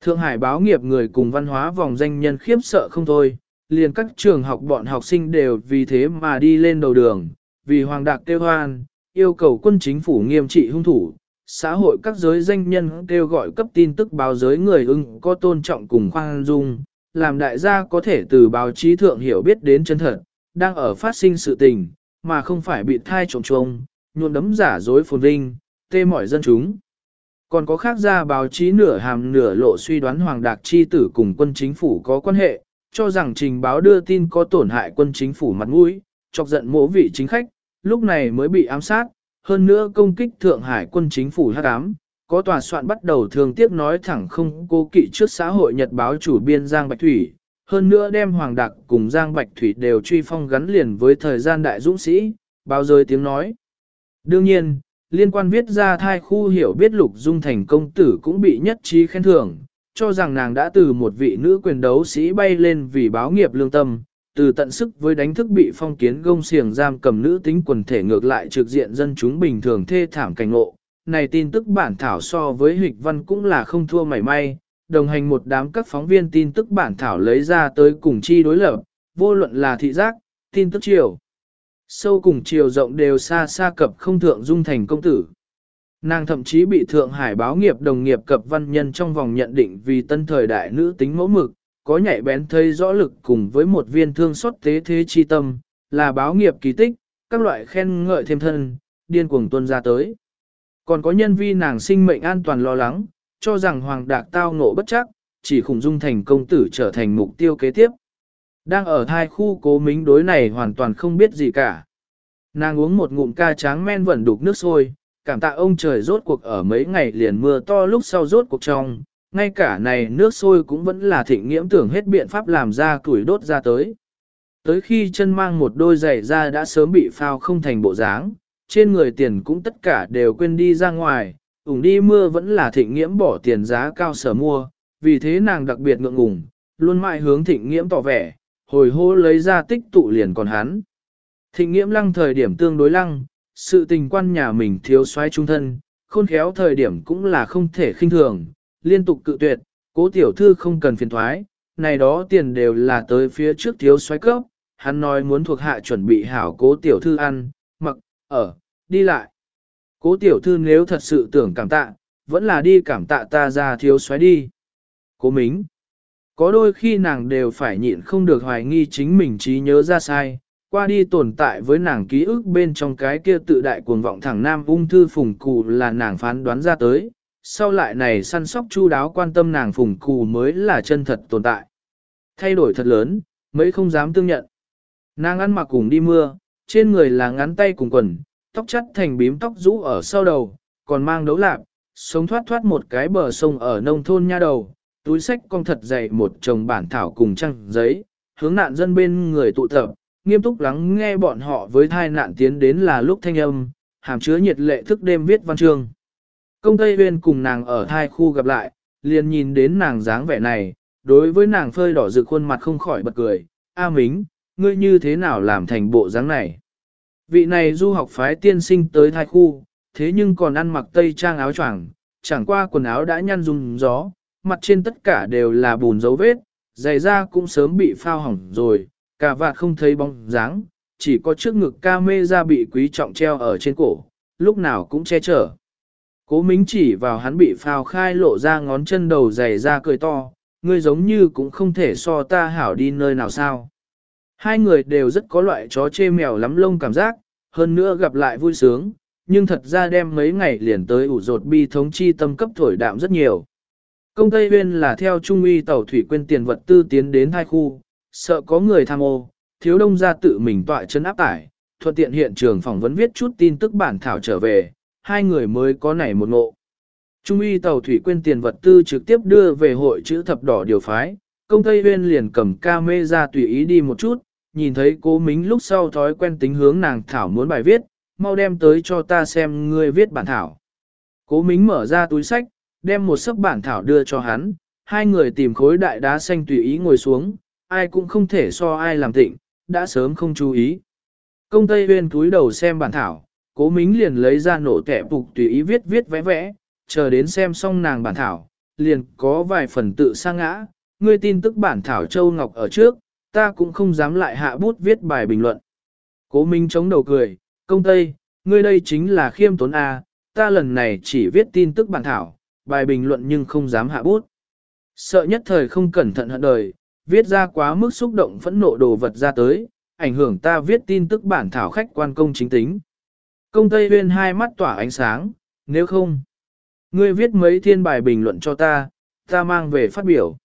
Thượng Hải báo nghiệp người cùng văn hóa vòng danh nhân khiếp sợ không thôi, liền các trường học bọn học sinh đều vì thế mà đi lên đầu đường, vì Hoàng Đạc kêu hoan, yêu cầu quân chính phủ nghiêm trị hung thủ. Xã hội các giới danh nhân kêu gọi cấp tin tức báo giới người ưng có tôn trọng cùng khoan dung, làm đại gia có thể từ báo chí thượng hiểu biết đến chân thật, đang ở phát sinh sự tình, mà không phải bị thai trộm trông, nhuộm đấm giả dối phồn vinh, tê mỏi dân chúng. Còn có khác ra báo chí nửa hàm nửa lộ suy đoán Hoàng Đạc Chi tử cùng quân chính phủ có quan hệ, cho rằng trình báo đưa tin có tổn hại quân chính phủ mặt mũi, chọc giận mỗ vị chính khách, lúc này mới bị ám sát, hơn nữa công kích Thượng Hải quân chính phủ hắc ám. Có tòa soạn bắt đầu thường tiếc nói thẳng không cố kỵ trước xã hội nhật báo chủ biên Giang Bạch Thủy, hơn nữa đem Hoàng Đạc cùng Giang Bạch Thủy đều truy phong gắn liền với thời gian đại dũng sĩ, báo giới tiếng nói. Đương nhiên, liên quan viết ra thai khu hiểu biết lục dung thành công tử cũng bị nhất trí khen thưởng, cho rằng nàng đã từ một vị nữ quyền đấu sĩ bay lên vì báo nghiệp lương tâm, từ tận sức với đánh thức bị phong kiến gông xiềng giam cầm nữ tính quần thể ngược lại trực diện dân chúng bình thường thê thảm cảnh ngộ. Này tin tức bản thảo so với hịch văn cũng là không thua mảy may, đồng hành một đám các phóng viên tin tức bản thảo lấy ra tới cùng chi đối lập, vô luận là thị giác, tin tức chiều. Sâu cùng chiều rộng đều xa xa cập không thượng dung thành công tử. Nàng thậm chí bị Thượng Hải báo nghiệp đồng nghiệp cập văn nhân trong vòng nhận định vì tân thời đại nữ tính mẫu mực, có nhạy bén thấy rõ lực cùng với một viên thương xót tế thế chi tâm, là báo nghiệp kỳ tích, các loại khen ngợi thêm thân, điên cuồng tuân ra tới. Còn có nhân vi nàng sinh mệnh an toàn lo lắng, cho rằng Hoàng Đạc tao ngộ bất chắc, chỉ khủng dung thành công tử trở thành mục tiêu kế tiếp. Đang ở thai khu cố mính đối này hoàn toàn không biết gì cả. Nàng uống một ngụm ca tráng men vẫn đục nước sôi, cảm tạ ông trời rốt cuộc ở mấy ngày liền mưa to lúc sau rốt cuộc trong, ngay cả này nước sôi cũng vẫn là thịnh nghiễm tưởng hết biện pháp làm ra củi đốt ra tới. Tới khi chân mang một đôi giày ra đã sớm bị phao không thành bộ dáng, trên người tiền cũng tất cả đều quên đi ra ngoài, ủng đi mưa vẫn là thịnh nghiễm bỏ tiền giá cao sở mua, vì thế nàng đặc biệt ngượng ngùng, luôn mãi hướng thịnh nghiễm tỏ vẻ, hồi hô lấy ra tích tụ liền còn hắn. Thịnh nghiễm lăng thời điểm tương đối lăng, sự tình quan nhà mình thiếu soái trung thân, khôn khéo thời điểm cũng là không thể khinh thường, liên tục cự tuyệt, cố tiểu thư không cần phiền thoái, này đó tiền đều là tới phía trước thiếu soái cấp, hắn nói muốn thuộc hạ chuẩn bị hảo cố tiểu thư ăn, mặc, ở, đi lại. Cố tiểu thư nếu thật sự tưởng cảm tạ, vẫn là đi cảm tạ ta ra thiếu soái đi. Cố mính, có đôi khi nàng đều phải nhịn không được hoài nghi chính mình trí nhớ ra sai, qua đi tồn tại với nàng ký ức bên trong cái kia tự đại cuồng vọng thẳng nam ung thư phùng cụ là nàng phán đoán ra tới, sau lại này săn sóc chu đáo quan tâm nàng phùng cù mới là chân thật tồn tại. Thay đổi thật lớn, mấy không dám tương nhận. Nàng ăn mặc cùng đi mưa, trên người là ngắn tay cùng quần, tóc chắt thành bím tóc rũ ở sau đầu, còn mang đấu lạp, sống thoát thoát một cái bờ sông ở nông thôn nha đầu, túi sách con thật dày một chồng bản thảo cùng trăng giấy, hướng nạn dân bên người tụ tập, nghiêm túc lắng nghe bọn họ với thai nạn tiến đến là lúc thanh âm, hàm chứa nhiệt lệ thức đêm viết văn chương. Công Tây Huyên cùng nàng ở hai khu gặp lại, liền nhìn đến nàng dáng vẻ này, đối với nàng phơi đỏ rực khuôn mặt không khỏi bật cười, A Mính, ngươi như thế nào làm thành bộ dáng này? Vị này du học phái tiên sinh tới thai khu, thế nhưng còn ăn mặc tây trang áo choàng, chẳng qua quần áo đã nhăn rung gió, mặt trên tất cả đều là bùn dấu vết, giày da cũng sớm bị phao hỏng rồi, cả vạt không thấy bóng dáng, chỉ có trước ngực ca mê ra bị quý trọng treo ở trên cổ, lúc nào cũng che chở. Cố Mính chỉ vào hắn bị phao khai lộ ra ngón chân đầu dày ra cười to, ngươi giống như cũng không thể so ta hảo đi nơi nào sao. Hai người đều rất có loại chó chê mèo lắm lông cảm giác, hơn nữa gặp lại vui sướng, nhưng thật ra đem mấy ngày liền tới ủ rột bi thống chi tâm cấp thổi đạm rất nhiều. Công Tây Huyên là theo trung uy tàu thủy quên tiền vật tư tiến đến hai khu, sợ có người tham ô, thiếu đông ra tự mình tọa chân áp tải, thuận tiện hiện trường phỏng vấn viết chút tin tức bản thảo trở về, hai người mới có nảy một ngộ. Trung y tàu thủy quên tiền vật tư trực tiếp đưa về hội chữ thập đỏ điều phái, công Tây Huyên liền cầm ca mê ra tùy ý đi một chút, nhìn thấy cố mính lúc sau thói quen tính hướng nàng thảo muốn bài viết, mau đem tới cho ta xem ngươi viết bản thảo. Cố mính mở ra túi sách, đem một sấp bản thảo đưa cho hắn, hai người tìm khối đại đá xanh tùy ý ngồi xuống, ai cũng không thể so ai làm tịnh, đã sớm không chú ý. Công Tây Huyên túi đầu xem bản thảo, cố mính liền lấy ra nổ kẻ phục tùy ý viết viết vẽ vẽ, chờ đến xem xong nàng bản thảo, liền có vài phần tự sa ngã, ngươi tin tức bản thảo Châu Ngọc ở trước, ta cũng không dám lại hạ bút viết bài bình luận. Cố Minh chống đầu cười, công tây, ngươi đây chính là khiêm tốn A, ta lần này chỉ viết tin tức bản thảo, bài bình luận nhưng không dám hạ bút. Sợ nhất thời không cẩn thận hận đời, viết ra quá mức xúc động phẫn nộ đồ vật ra tới, ảnh hưởng ta viết tin tức bản thảo khách quan công chính tính. Công Tây Huyên hai mắt tỏa ánh sáng, nếu không, ngươi viết mấy thiên bài bình luận cho ta, ta mang về phát biểu.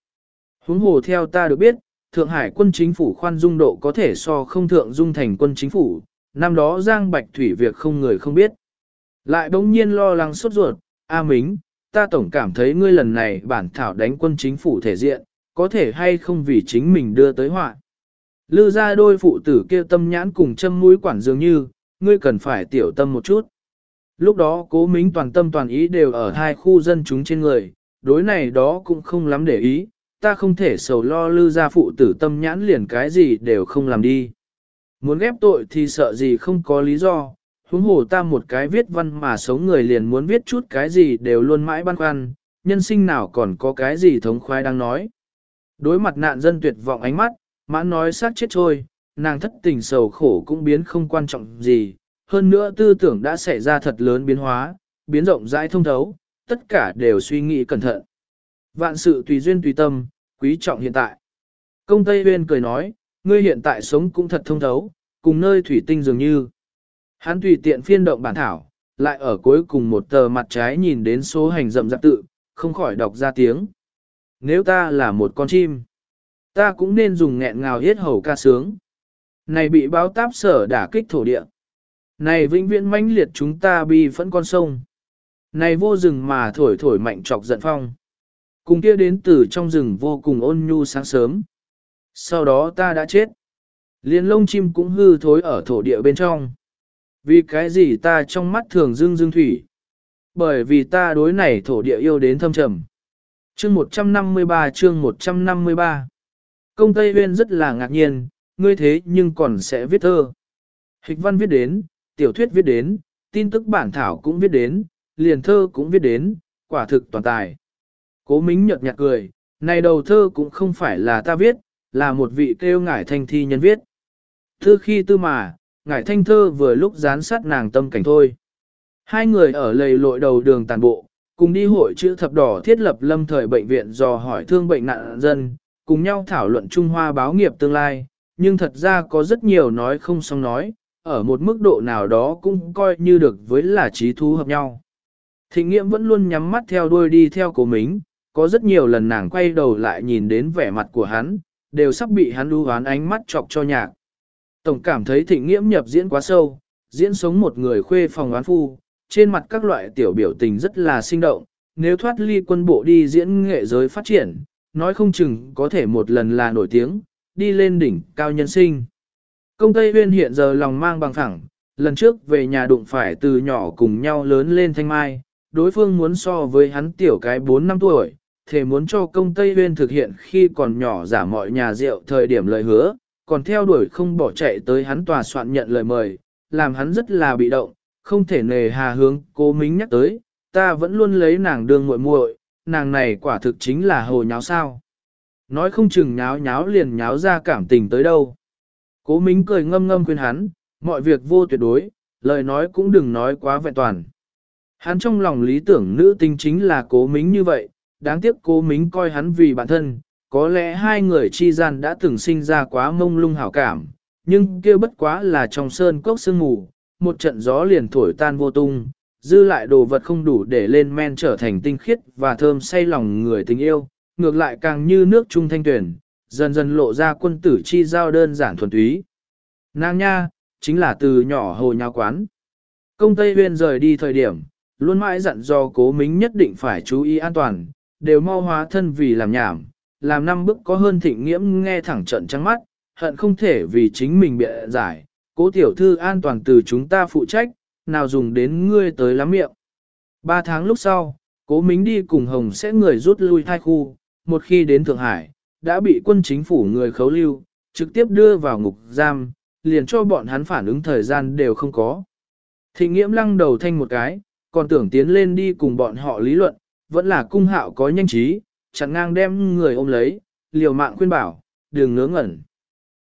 Huống hồ theo ta được biết, Thượng Hải quân chính phủ khoan dung độ có thể so không thượng dung thành quân chính phủ, năm đó Giang Bạch Thủy việc không người không biết. Lại bỗng nhiên lo lắng sốt ruột, A Mính, ta tổng cảm thấy ngươi lần này bản thảo đánh quân chính phủ thể diện, có thể hay không vì chính mình đưa tới họa. Lư ra đôi phụ tử kia tâm nhãn cùng châm mũi quản dường như, ngươi cần phải tiểu tâm một chút. Lúc đó cố mính toàn tâm toàn ý đều ở hai khu dân chúng trên người, đối này đó cũng không lắm để ý, ta không thể sầu lo lư ra phụ tử tâm nhãn liền cái gì đều không làm đi. Muốn ghép tội thì sợ gì không có lý do, huống hồ ta một cái viết văn mà sống người liền muốn viết chút cái gì đều luôn mãi băn khoăn, nhân sinh nào còn có cái gì thống khoái đang nói. Đối mặt nạn dân tuyệt vọng ánh mắt, mãn nói sát chết trôi, nàng thất tình sầu khổ cũng biến không quan trọng gì, hơn nữa tư tưởng đã xảy ra thật lớn biến hóa, biến rộng rãi thông thấu, tất cả đều suy nghĩ cẩn thận. Vạn sự tùy duyên tùy tâm, quý trọng hiện tại. Công Tây Huyên cười nói, ngươi hiện tại sống cũng thật thông thấu, cùng nơi thủy tinh dường như. Hắn tùy tiện phiên động bản thảo, lại ở cuối cùng một tờ mặt trái nhìn đến số hành rậm rạp tự, không khỏi đọc ra tiếng. Nếu ta là một con chim, ta cũng nên dùng nghẹn ngào hết hầu ca sướng. Này bị báo táp sở đả kích thổ địa. Này vĩnh viễn mãnh liệt chúng ta bi phẫn con sông. Này vô rừng mà thổi thổi mạnh trọc giận phong. Cùng kia đến từ trong rừng vô cùng ôn nhu sáng sớm. Sau đó ta đã chết. Liên lông chim cũng hư thối ở thổ địa bên trong. Vì cái gì ta trong mắt thường dương dương thủy? Bởi vì ta đối này thổ địa yêu đến thâm trầm. Chương 153 chương 153 Công Tây Huyên rất là ngạc nhiên, ngươi thế nhưng còn sẽ viết thơ. Hịch văn viết đến, tiểu thuyết viết đến, tin tức bản thảo cũng viết đến, liền thơ cũng viết đến, quả thực toàn tài. Cố Mính nhợt nhạt cười, này đầu thơ cũng không phải là ta viết, là một vị kêu ngải thanh thi nhân viết. Thư khi tư mà, ngải thanh thơ vừa lúc dán sát nàng tâm cảnh thôi. Hai người ở lầy lội đầu đường tàn bộ, cùng đi hội chữ thập đỏ thiết lập lâm thời bệnh viện dò hỏi thương bệnh nạn dân, cùng nhau thảo luận Trung Hoa báo nghiệp tương lai, nhưng thật ra có rất nhiều nói không xong nói, ở một mức độ nào đó cũng coi như được với là trí thú hợp nhau. Thịnh nghiệm vẫn luôn nhắm mắt theo đuôi đi theo cố mính, có rất nhiều lần nàng quay đầu lại nhìn đến vẻ mặt của hắn, đều sắp bị hắn lưu hoán ánh mắt chọc cho nhạc. Tổng cảm thấy thịnh nghiệm nhập diễn quá sâu, diễn sống một người khuê phòng oán phu, trên mặt các loại tiểu biểu tình rất là sinh động, nếu thoát ly quân bộ đi diễn nghệ giới phát triển, nói không chừng có thể một lần là nổi tiếng, đi lên đỉnh cao nhân sinh. Công Tây Huyên hiện giờ lòng mang bằng phẳng, lần trước về nhà đụng phải từ nhỏ cùng nhau lớn lên thanh mai, đối phương muốn so với hắn tiểu cái 4 năm tuổi, thể muốn cho công Tây Huyên thực hiện khi còn nhỏ giả mọi nhà rượu thời điểm lời hứa, còn theo đuổi không bỏ chạy tới hắn tòa soạn nhận lời mời, làm hắn rất là bị động, không thể nề hà hướng cố mính nhắc tới, ta vẫn luôn lấy nàng đương muội muội, nàng này quả thực chính là hồ nháo sao. Nói không chừng nháo nháo liền nháo ra cảm tình tới đâu. Cố mính cười ngâm ngâm khuyên hắn, mọi việc vô tuyệt đối, lời nói cũng đừng nói quá vẹn toàn. Hắn trong lòng lý tưởng nữ tinh chính là cố mính như vậy, đáng tiếc cố mính coi hắn vì bản thân, có lẽ hai người chi gian đã từng sinh ra quá mông lung hảo cảm, nhưng kia bất quá là trong sơn cốc sương mù, một trận gió liền thổi tan vô tung, dư lại đồ vật không đủ để lên men trở thành tinh khiết và thơm say lòng người tình yêu, ngược lại càng như nước trung thanh tuyển, dần dần lộ ra quân tử chi giao đơn giản thuần túy. Nàng nha, chính là từ nhỏ hồ nhà quán. Công Tây Huyên rời đi thời điểm, luôn mãi dặn dò cố mính nhất định phải chú ý an toàn, đều mau hóa thân vì làm nhảm, làm năm bước có hơn thịnh nghiễm nghe thẳng trận trắng mắt, hận không thể vì chính mình bịa giải, cố tiểu thư an toàn từ chúng ta phụ trách, nào dùng đến ngươi tới lắm miệng. Ba tháng lúc sau, cố mính đi cùng Hồng sẽ người rút lui thai khu, một khi đến Thượng Hải, đã bị quân chính phủ người khấu lưu, trực tiếp đưa vào ngục giam, liền cho bọn hắn phản ứng thời gian đều không có. Thịnh nghiễm lăng đầu thanh một cái, còn tưởng tiến lên đi cùng bọn họ lý luận, vẫn là cung hạo có nhanh trí, chặn ngang đem người ôm lấy, liều mạng khuyên bảo, đừng ngớ ngẩn.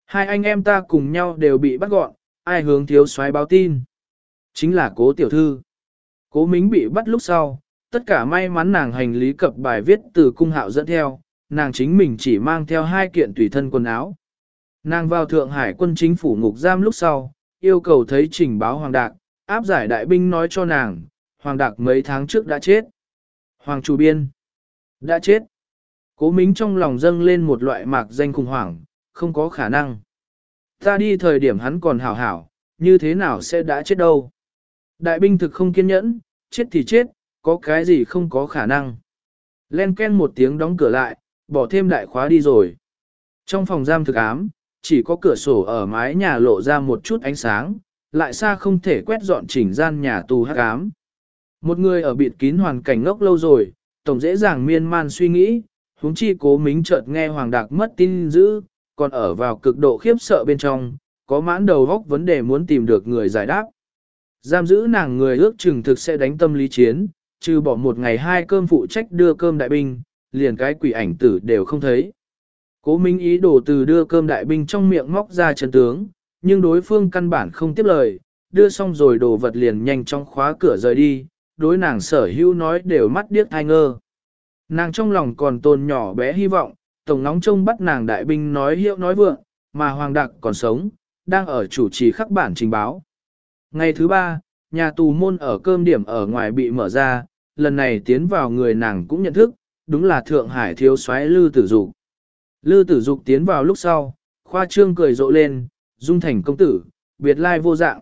Hai anh em ta cùng nhau đều bị bắt gọn, ai hướng thiếu soái báo tin. Chính là cố tiểu thư. Cố mính bị bắt lúc sau, tất cả may mắn nàng hành lý cập bài viết từ cung hạo dẫn theo, nàng chính mình chỉ mang theo hai kiện tùy thân quần áo. Nàng vào Thượng Hải quân chính phủ ngục giam lúc sau, yêu cầu thấy trình báo Hoàng Đạc, áp giải đại binh nói cho nàng, Hoàng Đạc mấy tháng trước đã chết. Hoàng Chủ Biên đã chết. Cố Mính trong lòng dâng lên một loại mạc danh khủng hoảng, không có khả năng. Ta đi thời điểm hắn còn hảo hảo, như thế nào sẽ đã chết đâu. Đại binh thực không kiên nhẫn, chết thì chết, có cái gì không có khả năng. Len ken một tiếng đóng cửa lại, bỏ thêm đại khóa đi rồi. Trong phòng giam thực ám, chỉ có cửa sổ ở mái nhà lộ ra một chút ánh sáng, lại xa không thể quét dọn chỉnh gian nhà tù hắc ám. Một người ở bịt kín hoàn cảnh ngốc lâu rồi, tổng dễ dàng miên man suy nghĩ, huống chi cố mính chợt nghe Hoàng Đạc mất tin dữ, còn ở vào cực độ khiếp sợ bên trong, có mãn đầu góc vấn đề muốn tìm được người giải đáp. Giam giữ nàng người ước chừng thực sẽ đánh tâm lý chiến, trừ bỏ một ngày hai cơm phụ trách đưa cơm đại binh, liền cái quỷ ảnh tử đều không thấy. Cố Minh ý đồ từ đưa cơm đại binh trong miệng móc ra chân tướng, nhưng đối phương căn bản không tiếp lời, đưa xong rồi đồ vật liền nhanh trong khóa cửa rời đi, đối nàng sở hữu nói đều mắt điếc thai ngơ. Nàng trong lòng còn tồn nhỏ bé hy vọng, tổng nóng trông bắt nàng đại binh nói hiệu nói vượng, mà Hoàng Đặc còn sống, đang ở chủ trì khắc bản trình báo. Ngày thứ ba, nhà tù môn ở cơm điểm ở ngoài bị mở ra, lần này tiến vào người nàng cũng nhận thức, đúng là Thượng Hải thiếu soái Lư Tử Dục. Lư Tử Dục tiến vào lúc sau, khoa trương cười rộ lên, dung thành công tử, biệt lai vô dạng.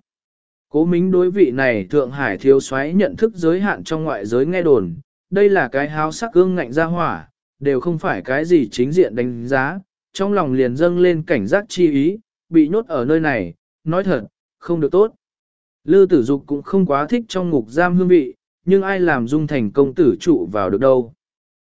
Cố mính đối vị này Thượng Hải thiếu soái nhận thức giới hạn trong ngoại giới nghe đồn, đây là cái háo sắc gương ngạnh ra hỏa, đều không phải cái gì chính diện đánh giá, trong lòng liền dâng lên cảnh giác chi ý, bị nhốt ở nơi này, nói thật, không được tốt. Lư tử dục cũng không quá thích trong ngục giam hương vị, nhưng ai làm dung thành công tử trụ vào được đâu.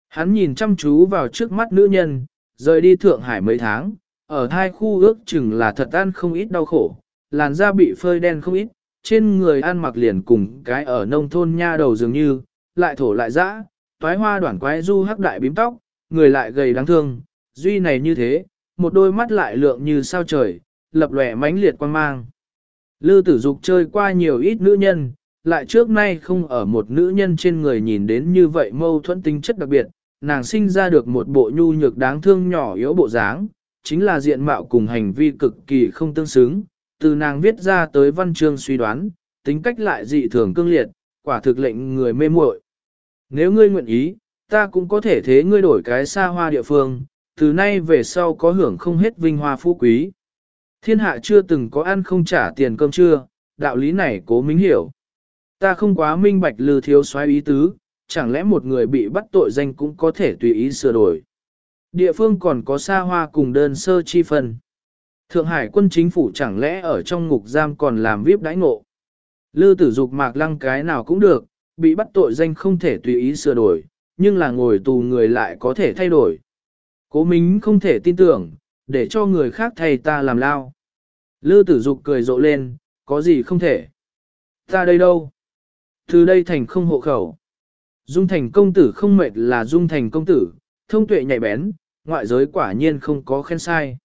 Hắn nhìn chăm chú vào trước mắt nữ nhân, rời đi Thượng Hải mấy tháng, ở hai khu ước chừng là thật ăn không ít đau khổ, làn da bị phơi đen không ít, trên người ăn mặc liền cùng cái ở nông thôn nha đầu dường như, lại thổ lại dã, toái hoa đoản quái du hắc đại bím tóc, người lại gầy đáng thương, duy này như thế, một đôi mắt lại lượng như sao trời, lập lòe mãnh liệt quan mang. Lư tử dục chơi qua nhiều ít nữ nhân, lại trước nay không ở một nữ nhân trên người nhìn đến như vậy mâu thuẫn tính chất đặc biệt, nàng sinh ra được một bộ nhu nhược đáng thương nhỏ yếu bộ dáng, chính là diện mạo cùng hành vi cực kỳ không tương xứng, từ nàng viết ra tới văn chương suy đoán, tính cách lại dị thường cương liệt, quả thực lệnh người mê muội. Nếu ngươi nguyện ý, ta cũng có thể thế ngươi đổi cái xa hoa địa phương, từ nay về sau có hưởng không hết vinh hoa phú quý. Thiên hạ chưa từng có ăn không trả tiền cơm trưa, đạo lý này cố minh hiểu. Ta không quá minh bạch lư thiếu soái ý tứ, chẳng lẽ một người bị bắt tội danh cũng có thể tùy ý sửa đổi. Địa phương còn có xa hoa cùng đơn sơ chi phần. Thượng Hải quân chính phủ chẳng lẽ ở trong ngục giam còn làm vip đãi ngộ. Lư tử dục mạc lăng cái nào cũng được, bị bắt tội danh không thể tùy ý sửa đổi, nhưng là ngồi tù người lại có thể thay đổi. Cố Mính không thể tin tưởng, để cho người khác thay ta làm lao. Lư tử dục cười rộ lên, có gì không thể. Ta đây đâu? Từ đây thành không hộ khẩu. Dung thành công tử không mệt là dung thành công tử, thông tuệ nhạy bén, ngoại giới quả nhiên không có khen sai.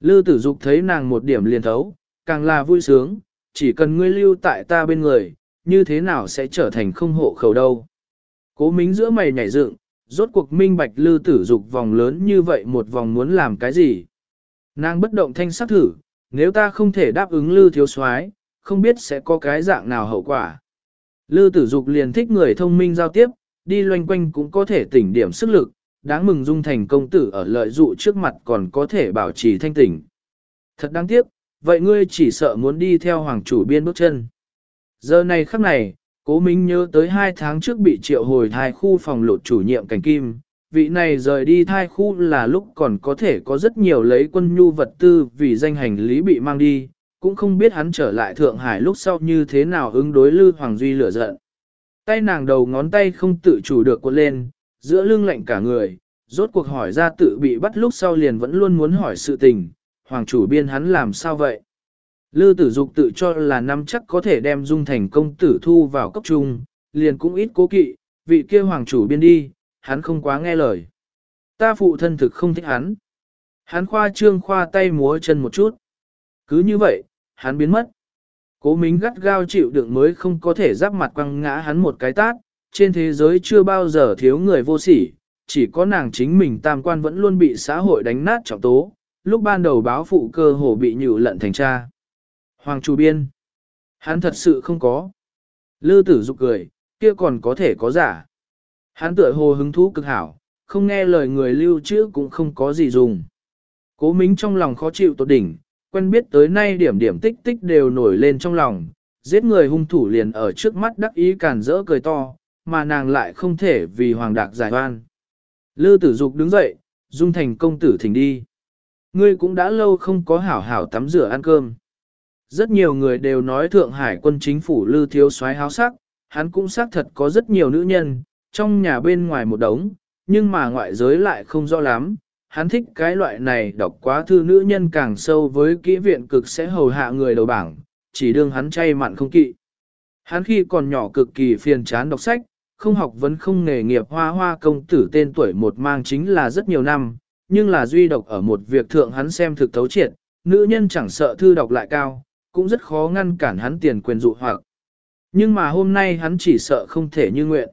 Lư tử dục thấy nàng một điểm liền thấu, càng là vui sướng, chỉ cần ngươi lưu tại ta bên người, như thế nào sẽ trở thành không hộ khẩu đâu. Cố mính giữa mày nhảy dựng, rốt cuộc minh bạch lư tử dục vòng lớn như vậy một vòng muốn làm cái gì. Nàng bất động thanh sắc thử, nếu ta không thể đáp ứng lư thiếu soái, không biết sẽ có cái dạng nào hậu quả. Lư tử dục liền thích người thông minh giao tiếp, đi loanh quanh cũng có thể tỉnh điểm sức lực, đáng mừng dung thành công tử ở lợi dụ trước mặt còn có thể bảo trì thanh tỉnh. Thật đáng tiếc, vậy ngươi chỉ sợ muốn đi theo hoàng chủ biên bước chân. Giờ này khắc này, cố minh nhớ tới hai tháng trước bị triệu hồi thai khu phòng lột chủ nhiệm cảnh kim, vị này rời đi thai khu là lúc còn có thể có rất nhiều lấy quân nhu vật tư vì danh hành lý bị mang đi, cũng không biết hắn trở lại Thượng Hải lúc sau như thế nào ứng đối Lư Hoàng Duy lửa giận. Tay nàng đầu ngón tay không tự chủ được cuộn lên, giữa lưng lạnh cả người, rốt cuộc hỏi ra tự bị bắt lúc sau liền vẫn luôn muốn hỏi sự tình, Hoàng chủ biên hắn làm sao vậy? Lư tử dục tự cho là năm chắc có thể đem dung thành công tử thu vào cấp trung, liền cũng ít cố kỵ, vị kia hoàng chủ biên đi, hắn không quá nghe lời. Ta phụ thân thực không thích hắn. Hắn khoa trương khoa tay múa chân một chút. Cứ như vậy, hắn biến mất. Cố mính gắt gao chịu đựng mới không có thể giáp mặt quăng ngã hắn một cái tát, trên thế giới chưa bao giờ thiếu người vô sỉ, chỉ có nàng chính mình tam quan vẫn luôn bị xã hội đánh nát trọng tố, lúc ban đầu báo phụ cơ hồ bị nhự lận thành cha. Hoàng Chu biên, hắn thật sự không có. Lư tử dục cười, kia còn có thể có giả. Hắn tựa hồ hứng thú cực hảo, không nghe lời người lưu trữ cũng không có gì dùng. Cố mính trong lòng khó chịu tột đỉnh, quen biết tới nay điểm điểm tích tích đều nổi lên trong lòng, giết người hung thủ liền ở trước mắt đắc ý càn rỡ cười to, mà nàng lại không thể vì hoàng đạc giải oan. Lư tử dục đứng dậy, dung thành công tử thỉnh đi. Ngươi cũng đã lâu không có hảo hảo tắm rửa ăn cơm. Rất nhiều người đều nói Thượng Hải quân chính phủ lư thiếu soái háo sắc, hắn cũng xác thật có rất nhiều nữ nhân, trong nhà bên ngoài một đống, nhưng mà ngoại giới lại không rõ lắm. Hắn thích cái loại này đọc quá thư nữ nhân càng sâu với kỹ viện cực sẽ hầu hạ người đầu bảng, chỉ đương hắn chay mặn không kỵ. Hắn khi còn nhỏ cực kỳ phiền chán đọc sách, không học vấn không nghề nghiệp hoa hoa công tử tên tuổi một mang chính là rất nhiều năm, nhưng là duy độc ở một việc thượng hắn xem thực thấu triệt, nữ nhân chẳng sợ thư đọc lại cao, cũng rất khó ngăn cản hắn tiền quyền dụ hoặc. Nhưng mà hôm nay hắn chỉ sợ không thể như nguyện.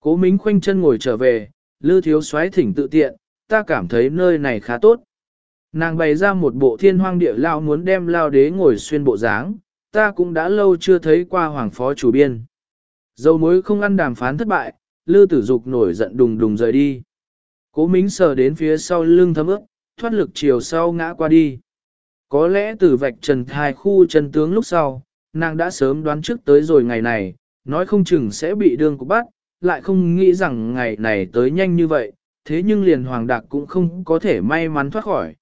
Cố Mính khoanh chân ngồi trở về, lư thiếu soái thỉnh tự tiện, ta cảm thấy nơi này khá tốt. Nàng bày ra một bộ thiên hoang địa lao muốn đem lao đế ngồi xuyên bộ dáng, ta cũng đã lâu chưa thấy qua hoàng phó chủ biên. Dâu mối không ăn đàm phán thất bại, lư tử dục nổi giận đùng đùng rời đi. Cố mính sờ đến phía sau lưng thấm ướp, thoát lực chiều sau ngã qua đi. Có lẽ từ vạch trần thai khu chân tướng lúc sau, nàng đã sớm đoán trước tới rồi ngày này, nói không chừng sẽ bị đương của bắt, lại không nghĩ rằng ngày này tới nhanh như vậy, thế nhưng liền hoàng đạc cũng không có thể may mắn thoát khỏi.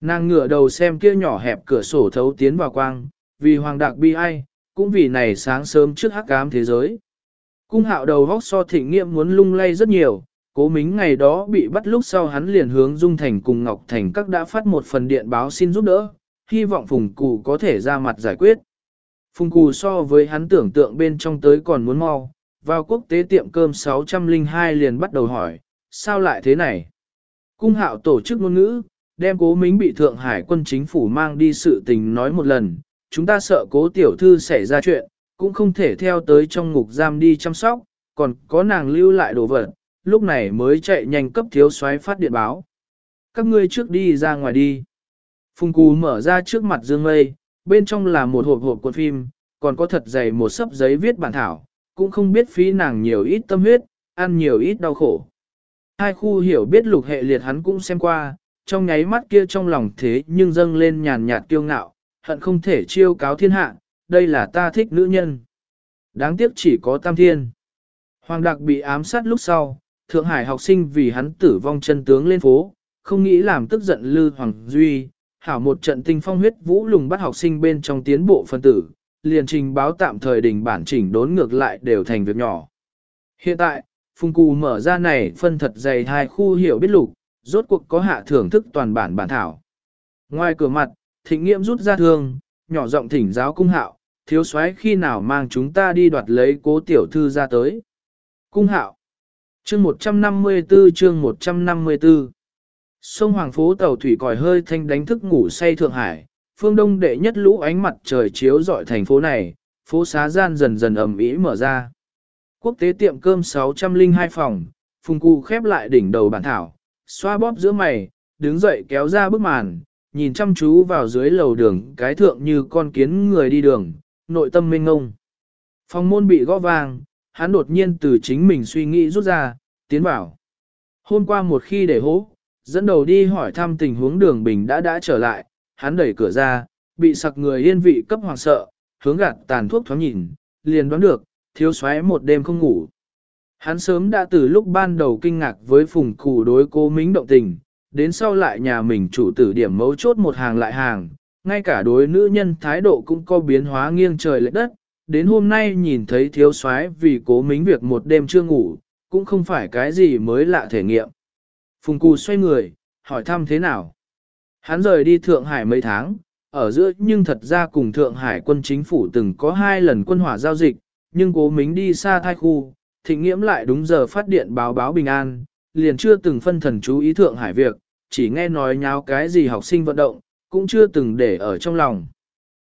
Nàng ngửa đầu xem kia nhỏ hẹp cửa sổ thấu tiến vào quang, vì hoàng đạc bi ai, cũng vì này sáng sớm trước hắc ám thế giới. Cung hạo đầu vóc so thịnh nghiệm muốn lung lay rất nhiều, cố mính ngày đó bị bắt lúc sau hắn liền hướng Dung Thành cùng Ngọc Thành các đã phát một phần điện báo xin giúp đỡ, hy vọng Phùng Cù có thể ra mặt giải quyết. Phùng Cù so với hắn tưởng tượng bên trong tới còn muốn mau, vào quốc tế tiệm cơm 602 liền bắt đầu hỏi, sao lại thế này? Cung hạo tổ chức ngôn ngữ, đem cố mính bị Thượng Hải quân chính phủ mang đi sự tình nói một lần, chúng ta sợ cố tiểu thư xảy ra chuyện, cũng không thể theo tới trong ngục giam đi chăm sóc, còn có nàng lưu lại đồ vật, lúc này mới chạy nhanh cấp thiếu soái phát điện báo. Các ngươi trước đi ra ngoài đi. Phùng Cù mở ra trước mặt Dương Mây, bên trong là một hộp hộp cuộn phim, còn có thật dày một sấp giấy viết bản thảo, cũng không biết phí nàng nhiều ít tâm huyết, ăn nhiều ít đau khổ. Hai khu hiểu biết lục hệ liệt hắn cũng xem qua, trong nháy mắt kia trong lòng thế nhưng dâng lên nhàn nhạt kiêu ngạo, hận không thể chiêu cáo thiên hạ, đây là ta thích nữ nhân. Đáng tiếc chỉ có tam thiên. Hoàng Đạc bị ám sát lúc sau, Thượng Hải học sinh vì hắn tử vong chân tướng lên phố, không nghĩ làm tức giận Lư Hoàng Duy, hảo một trận tinh phong huyết vũ lùng bắt học sinh bên trong tiến bộ phân tử, liền trình báo tạm thời đình bản chỉnh đốn ngược lại đều thành việc nhỏ. Hiện tại, Phùng Cù mở ra này phân thật dày hai khu hiểu biết lục, rốt cuộc có hạ thưởng thức toàn bản bản thảo. Ngoài cửa mặt, thịnh nghiệm rút ra thương, nhỏ giọng thỉnh giáo cung hạo, thiếu soái khi nào mang chúng ta đi đoạt lấy cố tiểu thư ra tới. Cung hạo. Chương 154 chương 154 Sông Hoàng phố tàu thủy còi hơi thanh đánh thức ngủ say Thượng Hải, phương đông đệ nhất lũ ánh mặt trời chiếu rọi thành phố này, phố xá gian dần dần ẩm ý mở ra. Quốc tế tiệm cơm 602 phòng, phùng cụ khép lại đỉnh đầu bản thảo, xoa bóp giữa mày, đứng dậy kéo ra bức màn, nhìn chăm chú vào dưới lầu đường cái thượng như con kiến người đi đường, nội tâm mênh ngông. Phòng môn bị gõ vang, hắn đột nhiên từ chính mình suy nghĩ rút ra, tiến vào. Hôm qua một khi để hố, dẫn đầu đi hỏi thăm tình huống đường bình đã đã trở lại, hắn đẩy cửa ra, bị sặc người yên vị cấp hoàng sợ, hướng gạt tàn thuốc thoáng nhìn, liền đoán được, thiếu xoáy một đêm không ngủ. Hắn sớm đã từ lúc ban đầu kinh ngạc với phùng củ đối cố mính động tình, đến sau lại nhà mình chủ tử điểm mấu chốt một hàng lại hàng, ngay cả đối nữ nhân thái độ cũng có biến hóa nghiêng trời lệch đất, đến hôm nay nhìn thấy thiếu soái vì cố mính việc một đêm chưa ngủ, cũng không phải cái gì mới lạ thể nghiệm. Phùng Cù xoay người, hỏi thăm thế nào. Hắn rời đi Thượng Hải mấy tháng, ở giữa nhưng thật ra cùng Thượng Hải quân chính phủ từng có hai lần quân hỏa giao dịch, nhưng cố mính đi xa thai khu, thịnh nghiễm lại đúng giờ phát điện báo báo bình an, liền chưa từng phân thần chú ý Thượng Hải việc, chỉ nghe nói nháo cái gì học sinh vận động, cũng chưa từng để ở trong lòng.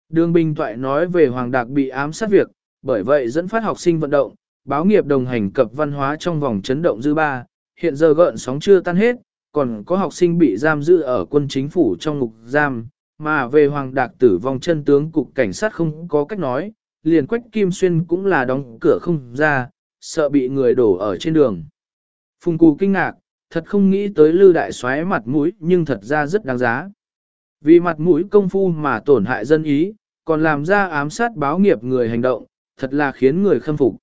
Đường Bình Toại nói về Hoàng Đạc bị ám sát việc, bởi vậy dẫn phát học sinh vận động, báo nghiệp đồng hành cập văn hóa trong vòng chấn động dư ba, hiện giờ gợn sóng chưa tan hết, còn có học sinh bị giam giữ ở quân chính phủ trong ngục giam, mà về Hoàng Đạc tử vong chân tướng cục cảnh sát không có cách nói, liền Quách Kim Xuyên cũng là đóng cửa không ra, sợ bị người đổ ở trên đường. Phùng Cù kinh ngạc, thật không nghĩ tới Lư Đại xoáy mặt mũi nhưng thật ra rất đáng giá. Vì mặt mũi công phu mà tổn hại dân ý, còn làm ra ám sát báo nghiệp người hành động, thật là khiến người khâm phục.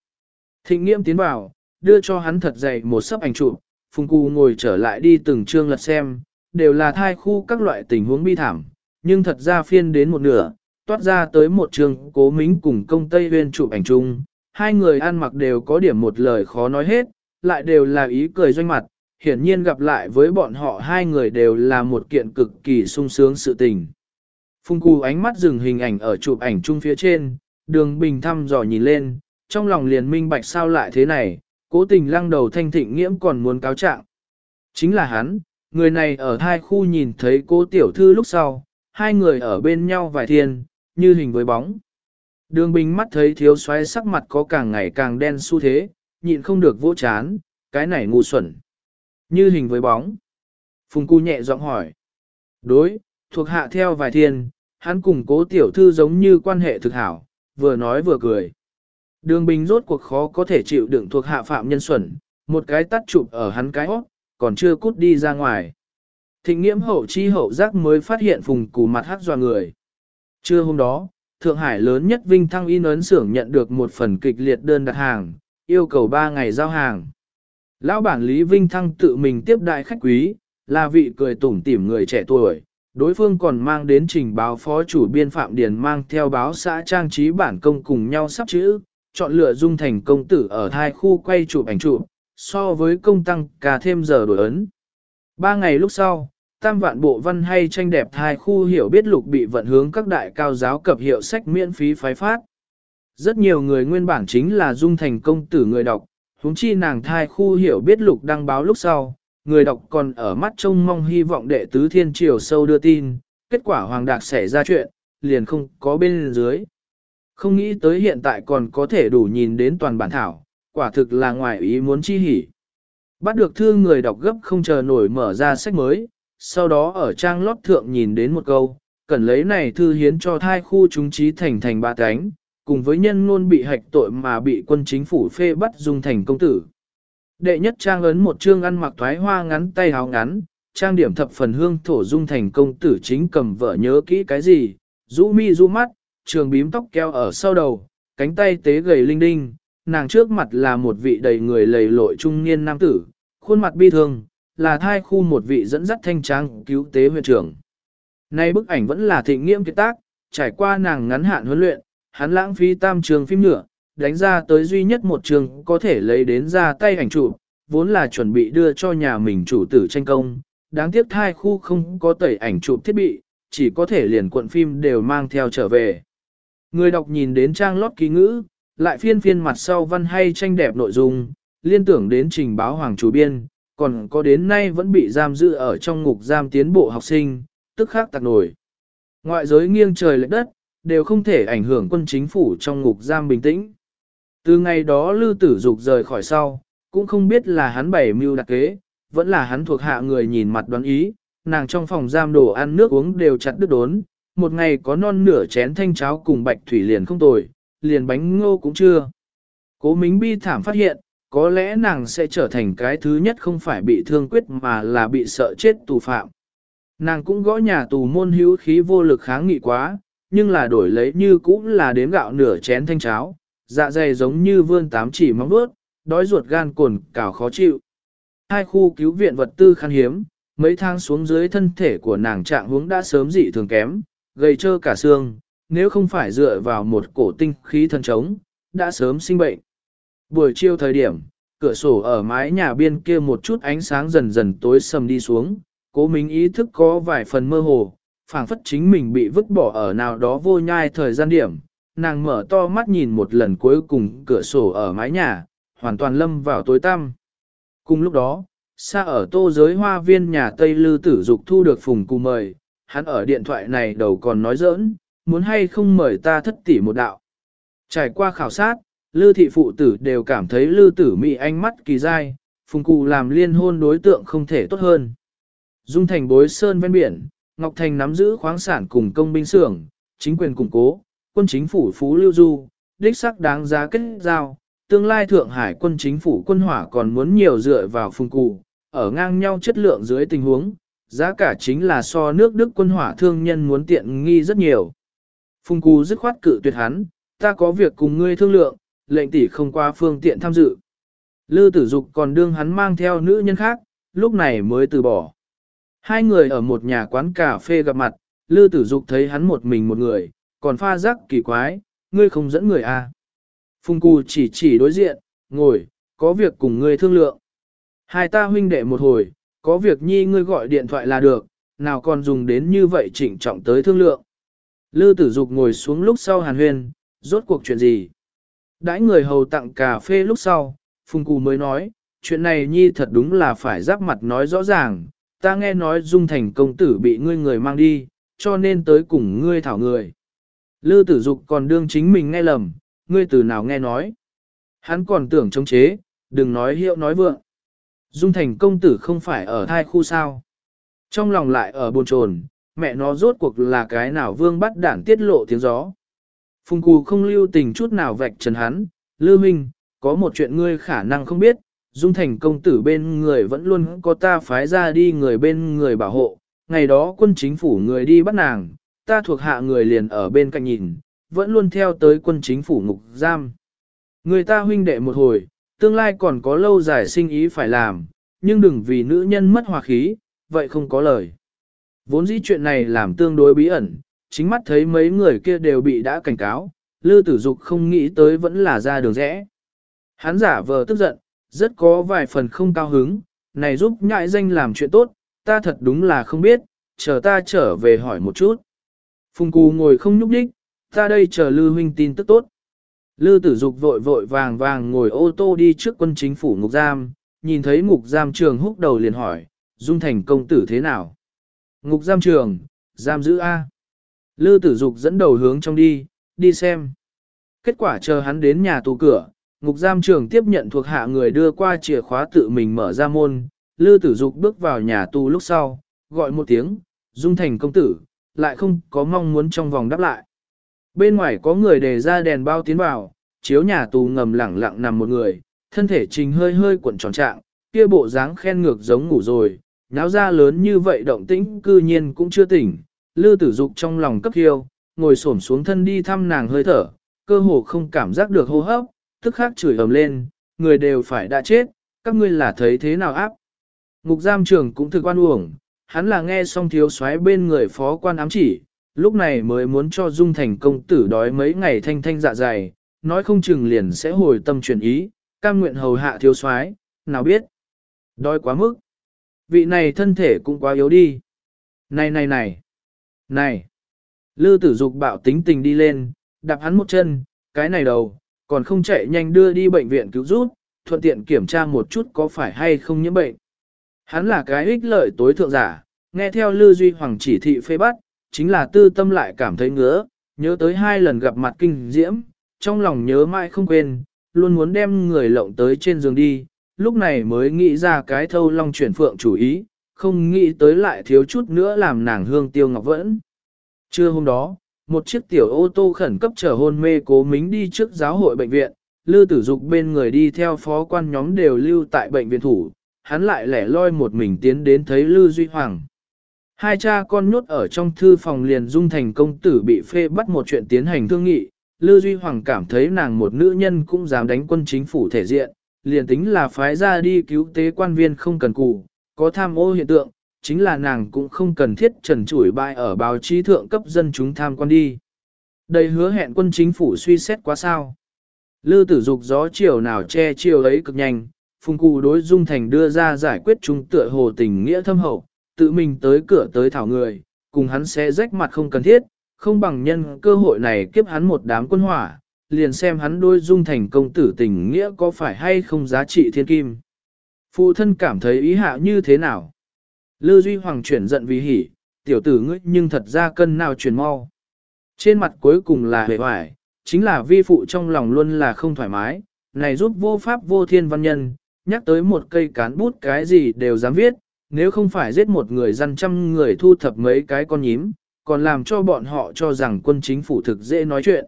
Thịnh nghiêm tiến vào, đưa cho hắn thật dày một sấp ảnh chụp, Phùng Cù ngồi trở lại đi từng chương lật xem, đều là thai khu các loại tình huống bi thảm, nhưng thật ra phiên đến một nửa, toát ra tới một trường, cố mính cùng công Tây Huyên chụp ảnh chung, hai người ăn mặc đều có điểm một lời khó nói hết, lại đều là ý cười doanh mặt, hiển nhiên gặp lại với bọn họ hai người đều là một kiện cực kỳ sung sướng sự tình. Phung Cù ánh mắt dừng hình ảnh ở chụp ảnh chung phía trên, đường bình thăm dò nhìn lên, trong lòng liền minh bạch sao lại thế này, cố tình lăng đầu thanh thịnh nghiễm còn muốn cáo trạng. Chính là hắn, người này ở hai khu nhìn thấy cô tiểu thư lúc sau, hai người ở bên nhau vài thiên, như hình với bóng. Đường bình mắt thấy thiếu xoáy sắc mặt có càng ngày càng đen xu thế, nhịn không được vỗ chán, cái này ngu xuẩn. Như hình với bóng. Phùng cu nhẹ giọng hỏi. Đối, thuộc hạ theo vài thiên, hắn cùng cố tiểu thư giống như quan hệ thực hảo, vừa nói vừa cười. Đường bình rốt cuộc khó có thể chịu đựng thuộc hạ phạm nhân xuẩn, một cái tắt chụp ở hắn cái hót, còn chưa cút đi ra ngoài. Thịnh nghiễm hậu chi hậu giác mới phát hiện phùng cù mặt hát dò người. Trưa hôm đó, Thượng Hải lớn nhất Vinh Thăng in ấn xưởng nhận được một phần kịch liệt đơn đặt hàng, yêu cầu 3 ngày giao hàng. Lão bản Lý Vinh Thăng tự mình tiếp đại khách quý, là vị cười tủm tỉm người trẻ tuổi, đối phương còn mang đến trình báo phó chủ biên Phạm Điền mang theo báo xã trang trí bản công cùng nhau sắp chữ, chọn lựa dung thành công tử ở hai khu quay chụp ảnh chụp, so với công tăng cả thêm giờ đổi ấn. Ba ngày lúc sau, tam vạn bộ văn hay tranh đẹp hai khu hiểu biết lục bị vận hướng các đại cao giáo cập hiệu sách miễn phí phái phát. Rất nhiều người nguyên bản chính là dung thành công tử người đọc, huống chi nàng thai khu hiểu biết lục đăng báo lúc sau, người đọc còn ở mắt trông mong hy vọng đệ tứ thiên triều sâu đưa tin, kết quả hoàng đạc xảy ra chuyện, liền không có bên dưới. Không nghĩ tới hiện tại còn có thể đủ nhìn đến toàn bản thảo, quả thực là ngoài ý muốn chi hỉ. Bắt được thư người đọc gấp không chờ nổi mở ra sách mới, sau đó ở trang lót thượng nhìn đến một câu, cần lấy này thư hiến cho thai khu chúng trí thành thành ba cánh, cùng với nhân ngôn bị hạch tội mà bị quân chính phủ phê bắt dung thành công tử. Đệ nhất trang ấn một chương ăn mặc thoái hoa ngắn tay háo ngắn, trang điểm thập phần hương thổ dung thành công tử chính cầm vợ nhớ kỹ cái gì, rũ mi rũ mắt, trường bím tóc keo ở sau đầu, cánh tay tế gầy linh đinh, nàng trước mặt là một vị đầy người lầy lội trung niên nam tử, khuôn mặt bi thương, là thai khu một vị dẫn dắt thanh trang cứu tế huyện trưởng. Nay bức ảnh vẫn là thịnh nghiệm kiệt tác, trải qua nàng ngắn hạn huấn luyện, hắn lãng phí tam trường phim nhựa, đánh ra tới duy nhất một trường có thể lấy đến ra tay ảnh chụp, vốn là chuẩn bị đưa cho nhà mình chủ tử tranh công, đáng tiếc thai khu không có tẩy ảnh chụp thiết bị, chỉ có thể liền cuộn phim đều mang theo trở về. Người đọc nhìn đến trang lót ký ngữ, lại phiên phiên mặt sau văn hay tranh đẹp nội dung, liên tưởng đến trình báo hoàng chủ biên, còn có đến nay vẫn bị giam giữ ở trong ngục giam tiến bộ học sinh, tức khắc tạc nổi. Ngoại giới nghiêng trời lệch đất, đều không thể ảnh hưởng quân chính phủ trong ngục giam bình tĩnh. Từ ngày đó Lư Tử Dục rời khỏi sau, cũng không biết là hắn bảy mưu đặc kế, vẫn là hắn thuộc hạ người nhìn mặt đoán ý, nàng trong phòng giam đồ ăn nước uống đều chặt đứt đốn, một ngày có non nửa chén thanh cháo cùng bạch thủy liền không tồi, liền bánh ngô cũng chưa. Cố Mính bi thảm phát hiện, có lẽ nàng sẽ trở thành cái thứ nhất không phải bị thương quyết mà là bị sợ chết tù phạm. Nàng cũng gõ nhà tù môn hữu khí vô lực kháng nghị quá, nhưng là đổi lấy như cũng là đếm gạo nửa chén thanh cháo, dạ dày giống như vươn tám chỉ móng vuốt, đói ruột gan cồn cào khó chịu. Hai khu cứu viện vật tư khan hiếm, mấy tháng xuống dưới thân thể của nàng trạng hướng đã sớm dị thường kém, gầy trơ cả xương, nếu không phải dựa vào một cổ tinh khí thân trống, đã sớm sinh bệnh. Buổi chiều thời điểm, cửa sổ ở mái nhà bên kia một chút ánh sáng dần dần tối sầm đi xuống, cố mình ý thức có vài phần mơ hồ, phảng phất chính mình bị vứt bỏ ở nào đó vô nhai thời gian điểm, nàng mở to mắt nhìn một lần cuối cùng cửa sổ ở mái nhà, hoàn toàn lâm vào tối tăm. Cùng lúc đó, xa ở tô giới hoa viên nhà Tây Lư Tử Dục thu được phùng cù mời, hắn ở điện thoại này đầu còn nói giỡn, muốn hay không mời ta thất tỷ một đạo. Trải qua khảo sát, Lư thị phụ tử đều cảm thấy Lư tử mỹ ánh mắt kỳ dai, phùng cụ làm liên hôn đối tượng không thể tốt hơn. Dung thành bối sơn ven biển, Ngọc Thành nắm giữ khoáng sản cùng công binh xưởng, chính quyền củng cố, quân chính phủ phú lưu du, đích sắc đáng giá kết giao. Tương lai Thượng Hải quân chính phủ quân hỏa còn muốn nhiều dựa vào phùng cụ, ở ngang nhau chất lượng dưới tình huống, giá cả chính là so nước Đức quân hỏa thương nhân muốn tiện nghi rất nhiều. Phùng cụ dứt khoát cự tuyệt hắn, ta có việc cùng ngươi thương lượng, lệnh tỷ không qua phương tiện tham dự. Lư tử dục còn đương hắn mang theo nữ nhân khác, lúc này mới từ bỏ. Hai người ở một nhà quán cà phê gặp mặt, Lư tử dục thấy hắn một mình một người, còn pha rắc kỳ quái, ngươi không dẫn người à. Phùng Cù chỉ chỉ đối diện, ngồi, có việc cùng ngươi thương lượng. Hai ta huynh đệ một hồi, có việc nhi ngươi gọi điện thoại là được, nào còn dùng đến như vậy chỉnh trọng tới thương lượng. Lư tử dục ngồi xuống lúc sau hàn huyên, rốt cuộc chuyện gì? Đãi người hầu tặng cà phê lúc sau, Phùng Cù mới nói, chuyện này nhi thật đúng là phải giáp mặt nói rõ ràng, ta nghe nói dung thành công tử bị ngươi người mang đi, cho nên tới cùng ngươi thảo người. Lư tử dục còn đương chính mình nghe lầm, ngươi từ nào nghe nói. Hắn còn tưởng chống chế, đừng nói hiệu nói vượng. Dung thành công tử không phải ở thai khu sao. Trong lòng lại ở buồn chồn, mẹ nó rốt cuộc là cái nào vương bắt đản tiết lộ tiếng gió. Phùng cù không lưu tình chút nào vạch trần hắn, Lư Minh, có một chuyện ngươi khả năng không biết, Dung thành công tử bên người vẫn luôn có ta phái ra đi người bên người bảo hộ, ngày đó quân chính phủ người đi bắt nàng, ta thuộc hạ người liền ở bên cạnh nhìn, vẫn luôn theo tới quân chính phủ ngục giam. Người ta huynh đệ một hồi, tương lai còn có lâu dài sinh ý phải làm, nhưng đừng vì nữ nhân mất hòa khí, vậy không có lời. Vốn dĩ chuyện này làm tương đối bí ẩn, chính mắt thấy mấy người kia đều bị đã cảnh cáo, Lư Tử Dục không nghĩ tới vẫn là ra đường rẽ. Hắn giả vờ tức giận, rất có vài phần không cao hứng, này giúp nhại danh làm chuyện tốt, ta thật đúng là không biết, chờ ta trở về hỏi một chút. Phùng Cù ngồi không nhúc đích, ta đây chờ Lư huynh tin tức tốt. Lư tử dục vội vội vàng vàng ngồi ô tô đi trước quân chính phủ ngục giam, nhìn thấy ngục giam trường húc đầu liền hỏi, Dung Thành công tử thế nào? Ngục giam trường, giam giữ A. Lư tử dục dẫn đầu hướng trong đi, đi xem. Kết quả chờ hắn đến nhà tù cửa, ngục giam trưởng tiếp nhận thuộc hạ người đưa qua chìa khóa tự mình mở ra môn. Lư tử dục bước vào nhà tù lúc sau, gọi một tiếng, dung thành công tử, lại không có mong muốn trong vòng đáp lại. Bên ngoài có người đề ra đèn bao tiến vào, chiếu nhà tù ngầm lẳng lặng nằm một người, thân thể trình hơi hơi cuộn tròn trạng, kia bộ dáng khen ngược giống ngủ rồi, náo ra lớn như vậy động tĩnh cư nhiên cũng chưa tỉnh, lư tử dục trong lòng cấp hiêu, ngồi xổm xuống thân đi thăm nàng hơi thở, cơ hồ không cảm giác được hô hấp, tức khắc chửi ầm lên, người đều phải đã chết, các ngươi là thấy thế nào áp. Ngục giam trưởng cũng thực quan uổng, hắn là nghe xong thiếu soái bên người phó quan ám chỉ, lúc này mới muốn cho Dung Thành công tử đói mấy ngày thanh thanh dạ dày, nói không chừng liền sẽ hồi tâm chuyển ý, cam nguyện hầu hạ thiếu soái, nào biết. Đói quá mức. Vị này thân thể cũng quá yếu đi. Này này này. Này. Lư tử dục bạo tính tình đi lên, đạp hắn một chân, cái này đầu, còn không chạy nhanh đưa đi bệnh viện cứu rút, thuận tiện kiểm tra một chút có phải hay không nhiễm bệnh. Hắn là cái ích lợi tối thượng giả, nghe theo Lư Duy Hoàng chỉ thị phê bắt, chính là tư tâm lại cảm thấy ngứa, nhớ tới hai lần gặp mặt kinh diễm, trong lòng nhớ mãi không quên, luôn muốn đem người lộng tới trên giường đi, lúc này mới nghĩ ra cái thâu long chuyển phượng chủ ý, không nghĩ tới lại thiếu chút nữa làm nàng hương tiêu ngọc vẫn. Trưa hôm đó, một chiếc tiểu ô tô khẩn cấp chở hôn mê cố mính đi trước giáo hội bệnh viện, Lư Tử Dục bên người đi theo phó quan nhóm đều lưu tại bệnh viện thủ, hắn lại lẻ loi một mình tiến đến thấy Lư Duy Hoàng. Hai cha con nhốt ở trong thư phòng liền dung thành công tử bị phê bắt một chuyện tiến hành thương nghị, Lư Duy Hoàng cảm thấy nàng một nữ nhân cũng dám đánh quân chính phủ thể diện, liền tính là phái ra đi cứu tế quan viên không cần cù, có tham ô hiện tượng, chính là nàng cũng không cần thiết trần trụi bại ở báo chí thượng cấp dân chúng tham quan đi. Đây hứa hẹn quân chính phủ suy xét quá sao. Lư tử dục gió chiều nào che chiều ấy cực nhanh, phùng cụ đối dung thành đưa ra giải quyết chúng tựa hồ tình nghĩa thâm hậu, tự mình tới cửa tới thảo người, cùng hắn sẽ rách mặt không cần thiết, không bằng nhân cơ hội này kiếp hắn một đám quân hỏa, liền xem hắn đôi dung thành công tử tình nghĩa có phải hay không giá trị thiên kim. Phụ thân cảm thấy ý hạ như thế nào? Lư Duy Hoàng chuyển giận vì hỉ, tiểu tử ngươi nhưng thật ra cân nào chuyển mau. Trên mặt cuối cùng là hề hoài, chính là vi phụ trong lòng luôn là không thoải mái, này giúp vô pháp vô thiên văn nhân, nhắc tới một cây cán bút cái gì đều dám viết, nếu không phải giết một người dân trăm người thu thập mấy cái con nhím, còn làm cho bọn họ cho rằng quân chính phủ thực dễ nói chuyện.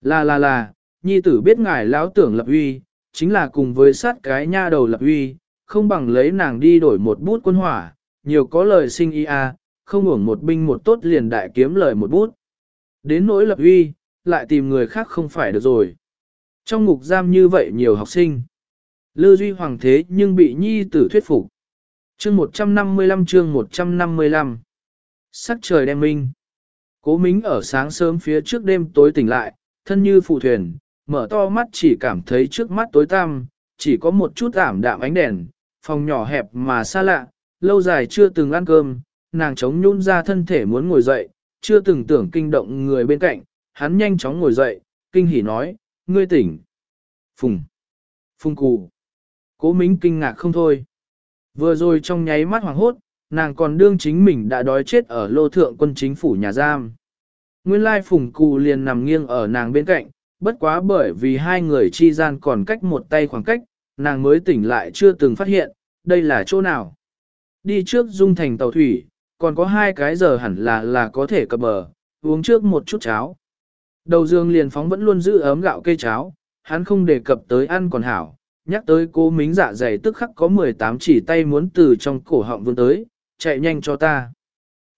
Là là là, nhi tử biết ngài lão tưởng lập uy, chính là cùng với sát cái nha đầu lập uy, không bằng lấy nàng đi đổi một bút quân hỏa, nhiều có lời sinh y a, à, không hưởng một binh một tốt liền đại kiếm lời một bút. Đến nỗi lập uy, lại tìm người khác không phải được rồi. Trong ngục giam như vậy nhiều học sinh. Lư Duy Hoàng thế nhưng bị nhi tử thuyết phục. Chương 155 chương 155 Sắc trời đem minh. Cố Mính ở sáng sớm phía trước đêm tối tỉnh lại, thân như phụ thuyền, mở to mắt chỉ cảm thấy trước mắt tối tăm, chỉ có một chút ảm đạm ánh đèn, phòng nhỏ hẹp mà xa lạ, lâu dài chưa từng ăn cơm, nàng chống nhún ra thân thể muốn ngồi dậy, chưa từng tưởng kinh động người bên cạnh, hắn nhanh chóng ngồi dậy, kinh hỉ nói, ngươi tỉnh. Phùng. Phùng cụ. Cố Mính kinh ngạc không thôi. Vừa rồi trong nháy mắt hoàng hốt, nàng còn đương chính mình đã đói chết ở lô thượng quân chính phủ nhà giam. Nguyên lai phùng cụ liền nằm nghiêng ở nàng bên cạnh, bất quá bởi vì hai người chi gian còn cách một tay khoảng cách, nàng mới tỉnh lại chưa từng phát hiện, đây là chỗ nào. Đi trước dung thành tàu thủy, còn có hai cái giờ hẳn là là có thể cập bờ, uống trước một chút cháo. Đầu dương liền phóng vẫn luôn giữ ấm gạo cây cháo, hắn không đề cập tới ăn còn hảo, nhắc tới cô mính dạ dày tức khắc có 18 chỉ tay muốn từ trong cổ họng vươn tới, chạy nhanh cho ta.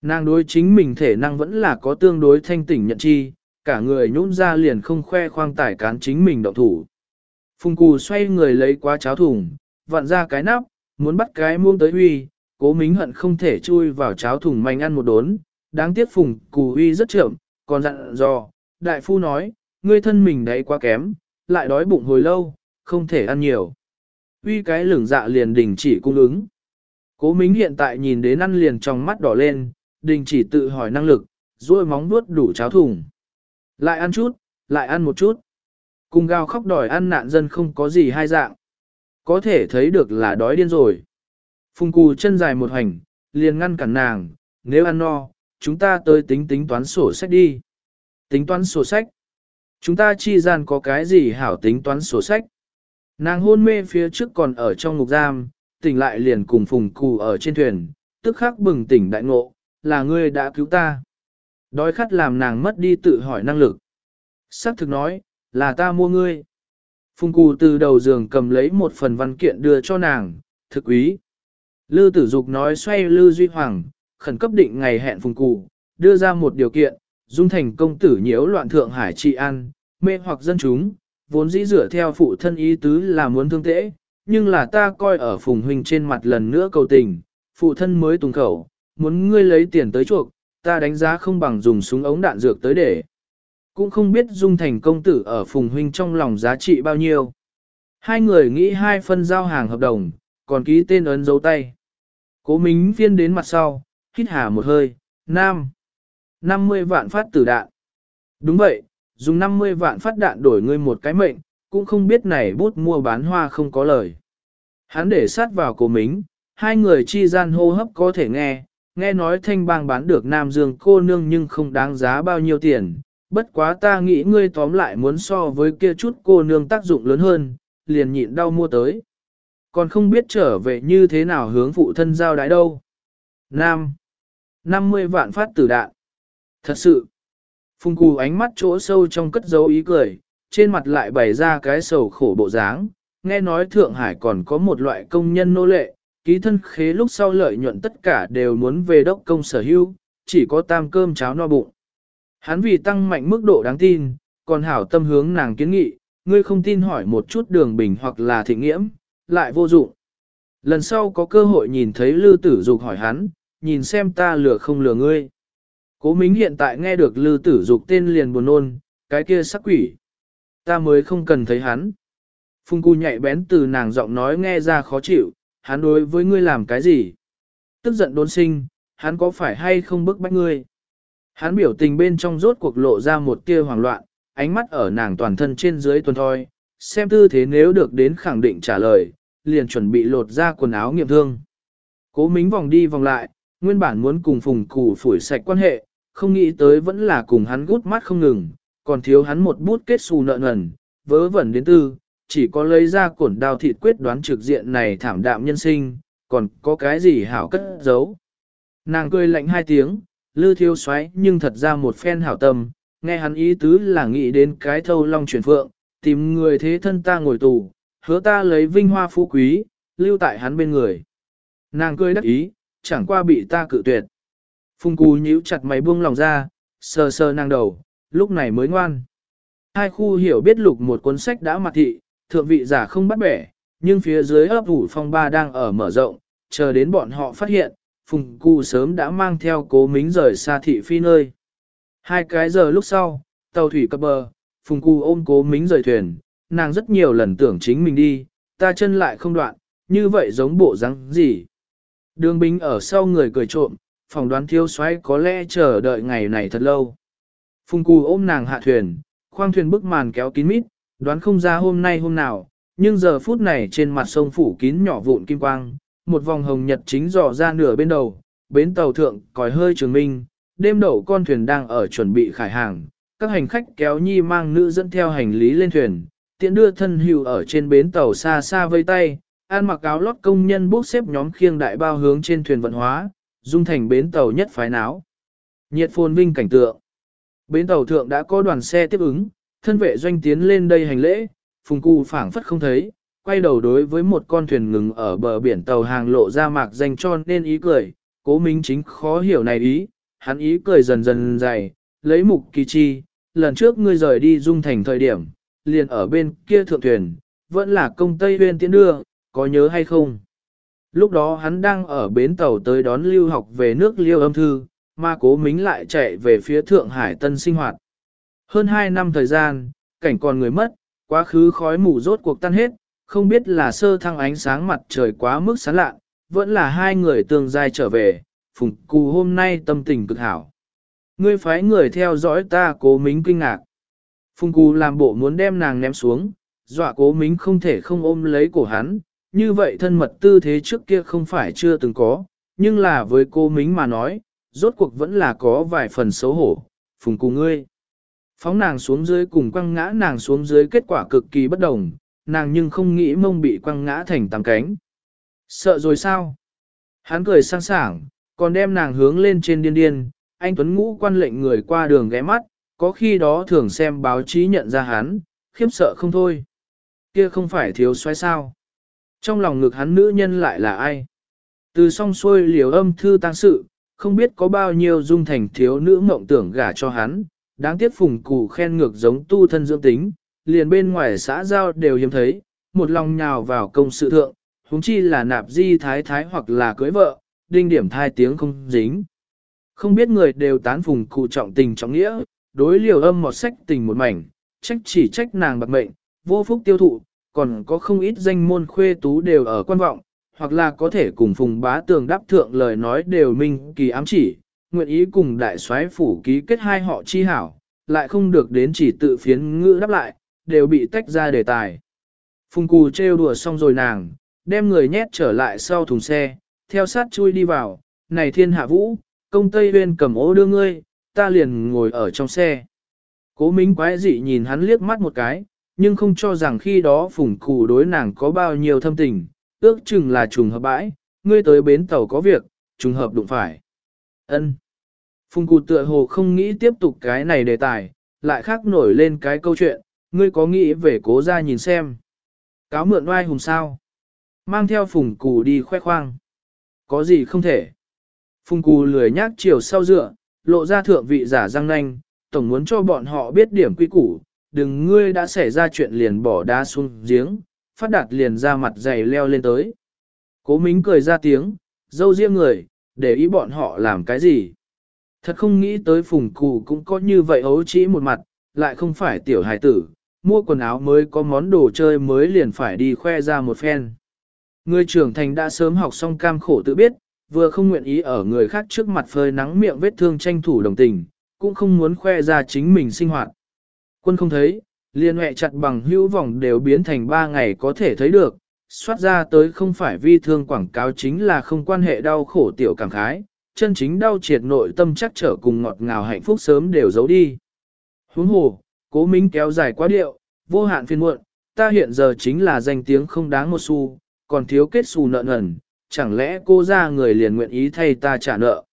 Nàng đối chính mình thể năng vẫn là có tương đối thanh tỉnh nhận chi, cả người nhũn ra liền không khoe khoang tải cán chính mình động thủ. Phùng cù xoay người lấy qua cháo thùng, vặn ra cái nắp, muốn bắt cái muông tới huy, cố mính hận không thể chui vào cháo thùng manh ăn một đốn, đáng tiếc phùng cù huy rất chậm, còn dặn dò, đại phu nói, ngươi thân mình đấy quá kém, lại đói bụng hồi lâu, không thể ăn nhiều. Huy cái lửng dạ liền đình chỉ cung ứng. Cố mính hiện tại nhìn đến ăn liền trong mắt đỏ lên, đình chỉ tự hỏi năng lực, rồi móng vuốt đủ cháo thùng. Lại ăn chút, lại ăn một chút. Cùng gào khóc đòi ăn nạn dân không có gì hai dạng. Có thể thấy được là đói điên rồi. Phùng cù chân dài một hành, liền ngăn cản nàng, nếu ăn no, chúng ta tới tính tính toán sổ sách đi. Tính toán sổ sách. Chúng ta chi gian có cái gì hảo tính toán sổ sách. Nàng hôn mê phía trước còn ở trong ngục giam, tỉnh lại liền cùng phùng cù ở trên thuyền, tức khắc bừng tỉnh đại ngộ, là ngươi đã cứu ta. Đói khát làm nàng mất đi tự hỏi năng lực. Sắc thực nói, là ta mua ngươi. Phùng Cù từ đầu giường cầm lấy một phần văn kiện đưa cho nàng, thực quý. Lư tử dục nói xoay Lư Duy Hoàng, khẩn cấp định ngày hẹn Phùng Cù, đưa ra một điều kiện, dung thành công tử nhiễu loạn Thượng Hải trị an, mê hoặc dân chúng, vốn dĩ dựa theo phụ thân ý tứ là muốn thương tễ, nhưng là ta coi ở Phùng Huynh trên mặt lần nữa cầu tình, phụ thân mới tùng khẩu, muốn ngươi lấy tiền tới chuộc, ta đánh giá không bằng dùng súng ống đạn dược tới để. Cũng không biết dung thành công tử ở Phùng Huynh trong lòng giá trị bao nhiêu. Hai người nghĩ hai phân giao hàng hợp đồng, còn ký tên ấn dấu tay. Cố Mính phiên đến mặt sau, hít hà một hơi, nam. 50 vạn phát tử đạn. Đúng vậy, dùng 50 vạn phát đạn đổi ngươi một cái mệnh, cũng không biết này bút mua bán hoa không có lời. Hắn để sát vào cố mính, hai người chi gian hô hấp có thể nghe, nghe nói thanh bang bán được Nam Dương cô nương nhưng không đáng giá bao nhiêu tiền, bất quá ta nghĩ ngươi tóm lại muốn so với kia chút cô nương tác dụng lớn hơn, liền nhịn đau mua tới. Còn không biết trở về như thế nào hướng phụ thân giao đái đâu. Nam. 50 vạn phát tử đạn. Thật sự. Phùng cù ánh mắt chỗ sâu trong cất dấu ý cười, trên mặt lại bày ra cái sầu khổ bộ dáng. Nghe nói Thượng Hải còn có một loại công nhân nô lệ, ký thân khế lúc sau lợi nhuận tất cả đều muốn về đốc công sở hữu, chỉ có tam cơm cháo no bụng. Hắn vì tăng mạnh mức độ đáng tin, còn hảo tâm hướng nàng kiến nghị, ngươi không tin hỏi một chút đường bình hoặc là thịnh nghiễm, lại vô dụng. Lần sau có cơ hội nhìn thấy Lư Tử Dục hỏi hắn, nhìn xem ta lừa không lừa ngươi. Cố Mính hiện tại nghe được Lư Tử Dục tên liền buồn nôn, cái kia sắc quỷ. Ta mới không cần thấy hắn. Phung cu nhạy bén từ nàng giọng nói nghe ra khó chịu, hắn đối với ngươi làm cái gì? Tức giận đốn sinh, hắn có phải hay không bức bách ngươi? Hắn biểu tình bên trong rốt cuộc lộ ra một tia hoảng loạn, ánh mắt ở nàng toàn thân trên dưới tuần thôi, xem tư thế nếu được đến khẳng định trả lời, liền chuẩn bị lột ra quần áo nghiệm thương. Cố mính vòng đi vòng lại, nguyên bản muốn cùng phùng củ phủi sạch quan hệ, không nghĩ tới vẫn là cùng hắn gút mắt không ngừng, còn thiếu hắn một bút kết xù nợ nần, vớ vẩn đến tư, chỉ có lấy ra cổn đao thịt quyết đoán trực diện này thảm đạm nhân sinh, còn có cái gì hảo cất giấu. Nàng cười lạnh hai tiếng, lư thiếu xoáy nhưng thật ra một phen hảo tâm, nghe hắn ý tứ là nghĩ đến cái thâu long chuyển phượng, tìm người thế thân ta ngồi tù, hứa ta lấy vinh hoa phú quý, lưu tại hắn bên người. Nàng cười đắc ý, chẳng qua bị ta cự tuyệt. Phùng cù nhíu chặt mày buông lòng ra, sờ sờ nàng đầu, lúc này mới ngoan. Hai khu hiểu biết lục một cuốn sách đã mặt thị, thượng vị giả không bắt bẻ, nhưng phía dưới ấp ủ phong ba đang ở mở rộng, chờ đến bọn họ phát hiện, phùng cù sớm đã mang theo cố mính rời xa thị phi nơi. Hai cái giờ lúc sau, tàu thủy cập bờ, phùng cù ôm cố mính rời thuyền, nàng rất nhiều lần tưởng chính mình đi, ta chân lại không đoạn, như vậy giống bộ răng gì. Đường bính ở sau người cười trộm, phỏng đoán thiếu soái có lẽ chờ đợi ngày này thật lâu. Phùng cù ôm nàng hạ thuyền, khoang thuyền bức màn kéo kín mít, đoán không ra hôm nay hôm nào, nhưng giờ phút này trên mặt sông phủ kín nhỏ vụn kim quang, một vòng hồng nhật chính dò ra nửa bên đầu, bến tàu thượng còi hơi trường minh, đêm đậu con thuyền đang ở chuẩn bị khải hàng, các hành khách kéo nhi mang nữ dẫn theo hành lý lên thuyền, tiện đưa thân hữu ở trên bến tàu xa xa vây tay, an mặc áo lót công nhân bốc xếp nhóm khiêng đại bao hướng trên thuyền vận hóa, dung thành bến tàu nhất phái náo. Nhiệt phồn vinh cảnh tượng. Bến tàu thượng đã có đoàn xe tiếp ứng, thân vệ doanh tiến lên đây hành lễ, phùng cụ phảng phất không thấy, quay đầu đối với một con thuyền ngừng ở bờ biển tàu hàng lộ ra mạc danh cho nên ý cười, cố minh chính khó hiểu này ý, hắn ý cười dần dần dày, lấy mục kỳ chi, lần trước ngươi rời đi dung thành thời điểm, liền ở bên kia thượng thuyền, vẫn là công Tây Huyên tiến đưa, có nhớ hay không? Lúc đó hắn đang ở bến tàu tới đón lưu học về nước liêu âm thư, mà cố mính lại chạy về phía Thượng Hải tân sinh hoạt. Hơn 2 năm thời gian, cảnh còn người mất, quá khứ khói mù rốt cuộc tan hết, không biết là sơ thăng ánh sáng mặt trời quá mức sáng lạ, vẫn là hai người tương giai trở về, phùng cù hôm nay tâm tình cực hảo. Ngươi phái người theo dõi ta cố mính kinh ngạc. Phùng cù làm bộ muốn đem nàng ném xuống, dọa cố mính không thể không ôm lấy cổ hắn, như vậy thân mật tư thế trước kia không phải chưa từng có, nhưng là với cô mính mà nói, rốt cuộc vẫn là có vài phần xấu hổ, phùng cù ngươi. Phóng nàng xuống dưới cùng quăng ngã nàng xuống dưới kết quả cực kỳ bất đồng, nàng nhưng không nghĩ mông bị quăng ngã thành tám cánh. Sợ rồi sao? Hắn cười sang sảng, Còn đem nàng hướng lên trên điên điên, anh Tuấn Ngũ quan lệnh người qua đường ghé mắt, có khi đó thường xem báo chí nhận ra hắn, khiếp sợ không thôi. Kia không phải thiếu xoay sao. Trong lòng ngực hắn nữ nhân lại là ai? Từ song xuôi liều âm thư tăng sự, không biết có bao nhiêu dung thành thiếu nữ mộng tưởng gả cho hắn, đáng tiếc phùng cụ khen ngược giống tu thân dưỡng tính, liền bên ngoài xã giao đều hiếm thấy, một lòng nhào vào công sự thượng, huống chi là nạp di thái thái hoặc là cưới vợ, đinh điểm thai tiếng không dính. Không biết người đều tán phùng cụ trọng tình trọng nghĩa, đối liều âm một sách tình một mảnh, trách chỉ trách nàng bạc mệnh, vô phúc tiêu thụ, còn có không ít danh môn khuê tú đều ở quan vọng, hoặc là có thể cùng phùng bá tường đáp thượng lời nói đều minh kỳ ám chỉ, nguyện ý cùng đại soái phủ ký kết hai họ chi hảo, lại không được đến chỉ tự phiến ngữ đáp lại, đều bị tách ra đề tài. Phùng cù trêu đùa xong rồi nàng, đem người nhét trở lại sau thùng xe, theo sát chui đi vào, này thiên hạ vũ, công tây huyên cầm ô đưa ngươi, ta liền ngồi ở trong xe. Cố minh quái dị nhìn hắn liếc mắt một cái, nhưng không cho rằng khi đó phùng cù đối nàng có bao nhiêu thâm tình, ước chừng là trùng hợp bãi, ngươi tới bến tàu có việc, trùng hợp đụng phải. ân Phùng cù tựa hồ không nghĩ tiếp tục cái này đề tài, lại khác nổi lên cái câu chuyện, ngươi có nghĩ về cố ra nhìn xem. Cáo mượn oai hùng sao? Mang theo phùng cù đi khoe khoang. Có gì không thể? Phùng cù lười nhác chiều sau dựa, lộ ra thượng vị giả răng nanh, tổng muốn cho bọn họ biết điểm quy củ, đừng ngươi đã xảy ra chuyện liền bỏ đá xuống giếng, phát đạt liền ra mặt dày leo lên tới. Cố mính cười ra tiếng, dâu riêng người, để ý bọn họ làm cái gì. Thật không nghĩ tới phùng cù cũng có như vậy ấu trĩ một mặt, lại không phải tiểu hài tử, mua quần áo mới có món đồ chơi mới liền phải đi khoe ra một phen. Người trưởng thành đã sớm học xong cam khổ tự biết, vừa không nguyện ý ở người khác trước mặt phơi nắng miệng vết thương tranh thủ đồng tình, cũng không muốn khoe ra chính mình sinh hoạt. Quân không thấy, liên hệ chặt bằng hữu vòng đều biến thành 3 ngày có thể thấy được, xoát ra tới không phải vi thương quảng cáo chính là không quan hệ đau khổ tiểu cảm khái, chân chính đau triệt nội tâm chắc trở cùng ngọt ngào hạnh phúc sớm đều giấu đi. Huống hồ, cố minh kéo dài quá điệu, vô hạn phiên muộn, ta hiện giờ chính là danh tiếng không đáng một xu, còn thiếu kết xù nợ nần, chẳng lẽ cô ra người liền nguyện ý thay ta trả nợ.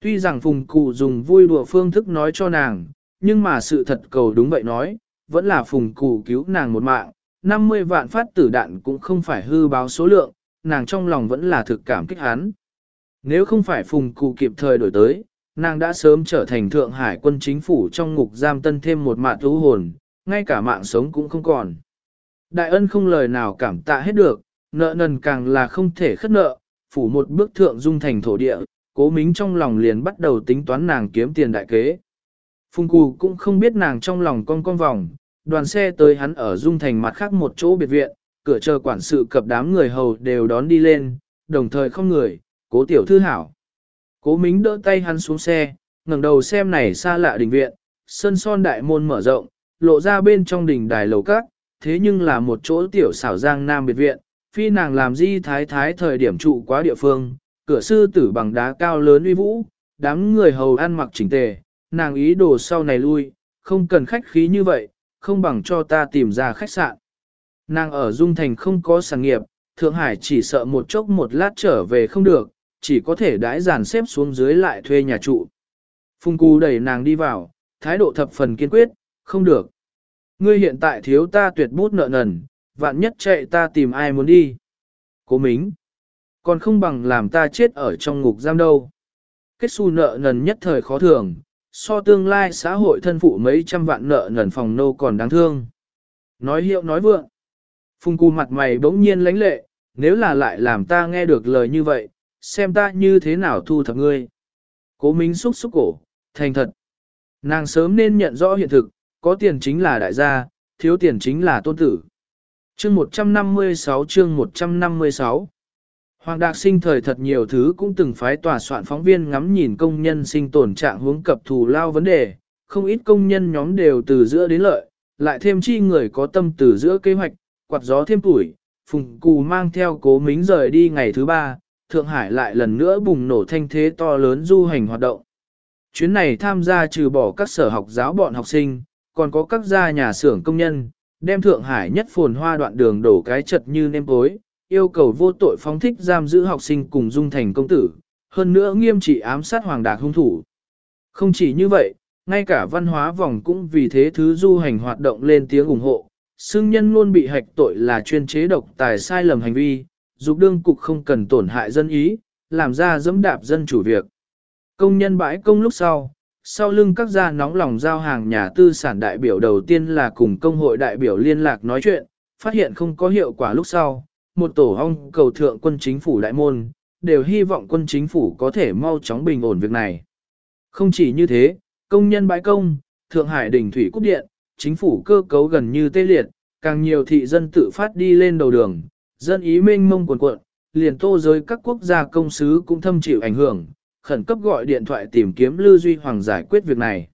Tuy rằng phùng cụ dùng vui đùa phương thức nói cho nàng, nhưng mà sự thật cầu đúng vậy nói, vẫn là phùng cụ cứu nàng một mạng, 50 vạn phát tử đạn cũng không phải hư báo số lượng, nàng trong lòng vẫn là thực cảm kích hắn. Nếu không phải phùng cụ kịp thời đổi tới, nàng đã sớm trở thành Thượng Hải quân chính phủ trong ngục giam tân thêm một mạng thú hồn, ngay cả mạng sống cũng không còn. Đại ân không lời nào cảm tạ hết được, nợ nần càng là không thể khất nợ, phủ một bước thượng dung thành thổ địa, cố mính trong lòng liền bắt đầu tính toán nàng kiếm tiền đại kế. Phùng Cù cũng không biết nàng trong lòng con con vòng, đoàn xe tới hắn ở dung thành mặt khác một chỗ biệt viện, cửa chờ quản sự cập đám người hầu đều đón đi lên, đồng thời không người, cố tiểu thư hảo. Cố mính đỡ tay hắn xuống xe, ngẩng đầu xem này xa lạ đình viện, sân son đại môn mở rộng, lộ ra bên trong đỉnh đài lầu các, thế nhưng là một chỗ tiểu xảo giang nam biệt viện, phi nàng làm di thái thái thời điểm trụ quá địa phương, cửa sư tử bằng đá cao lớn uy vũ, đám người hầu ăn mặc chỉnh tề, nàng ý đồ sau này lui, không cần khách khí như vậy, không bằng cho ta tìm ra khách sạn. Nàng ở Dung Thành không có sản nghiệp, Thượng Hải chỉ sợ một chốc một lát trở về không được, chỉ có thể đãi dàn xếp xuống dưới lại thuê nhà trụ. Phung Cú đẩy nàng đi vào, thái độ thập phần kiên quyết, không được. Ngươi hiện tại thiếu ta tuyệt bút nợ nần, vạn nhất chạy ta tìm ai muốn đi. Cố mính, còn không bằng làm ta chết ở trong ngục giam đâu. Kết xu nợ nần nhất thời khó thường, so tương lai xã hội thân phụ mấy trăm vạn nợ nần phòng nô còn đáng thương. Nói hiệu nói vượng. Phùng cù mặt mày bỗng nhiên lãnh lệ, nếu là lại làm ta nghe được lời như vậy, xem ta như thế nào thu thập ngươi. Cố Minh xúc xúc cổ, thành thật. Nàng sớm nên nhận rõ hiện thực, có tiền chính là đại gia, thiếu tiền chính là tôn tử. Chương 156 chương 156 Hoàng Đạc sinh thời thật nhiều thứ cũng từng phái tòa soạn phóng viên ngắm nhìn công nhân sinh tồn trạng hướng cập thù lao vấn đề, không ít công nhân nhóm đều từ giữa đến lợi, lại thêm chi người có tâm từ giữa kế hoạch, quạt gió thêm tuổi, phùng cù mang theo cố mính rời đi ngày thứ ba, Thượng Hải lại lần nữa bùng nổ thanh thế to lớn du hành hoạt động. Chuyến này tham gia trừ bỏ các sở học giáo bọn học sinh, còn có các gia nhà xưởng công nhân, đem Thượng Hải nhất phồn hoa đoạn đường đổ cái chật như nêm tối, yêu cầu vô tội phóng thích giam giữ học sinh cùng dung thành công tử, hơn nữa nghiêm trị ám sát hoàng đạc hung thủ. Không chỉ như vậy, ngay cả văn hóa vòng cũng vì thế thứ du hành hoạt động lên tiếng ủng hộ, xương nhân luôn bị hạch tội là chuyên chế độc tài sai lầm hành vi, dục đương cục không cần tổn hại dân ý, làm ra dẫm đạp dân chủ việc. Công nhân bãi công lúc sau, sau lưng các gia nóng lòng giao hàng nhà tư sản đại biểu đầu tiên là cùng công hội đại biểu liên lạc nói chuyện, phát hiện không có hiệu quả lúc sau, một tổ hong cầu thượng quân chính phủ đại môn, đều hy vọng quân chính phủ có thể mau chóng bình ổn việc này. Không chỉ như thế, công nhân bãi công, Thượng Hải đỉnh thủy cúp điện, chính phủ cơ cấu gần như tê liệt, càng nhiều thị dân tự phát đi lên đầu đường, dân ý mênh mông cuồn cuộn, liền tô giới các quốc gia công sứ cũng thâm chịu ảnh hưởng, khẩn cấp gọi điện thoại tìm kiếm Lư Duy Hoàng giải quyết việc này.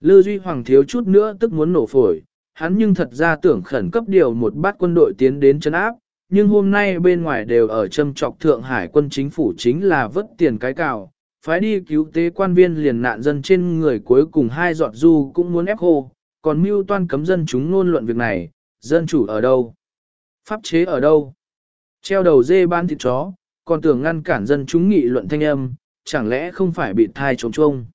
Lư Duy Hoàng thiếu chút nữa tức muốn nổ phổi, hắn nhưng thật ra tưởng khẩn cấp điều một bát quân đội tiến đến chấn áp, nhưng hôm nay bên ngoài đều ở châm trọc Thượng Hải quân chính phủ chính là vất tiền cái cào, phái đi cứu tế quan viên liền nạn dân trên người cuối cùng hai giọt du cũng muốn ép khô, còn mưu toan cấm dân chúng ngôn luận việc này, dân chủ ở đâu? Pháp chế ở đâu? Treo đầu dê ban thịt chó, còn tưởng ngăn cản dân chúng nghị luận thanh âm, chẳng lẽ không phải bị thai trống trông?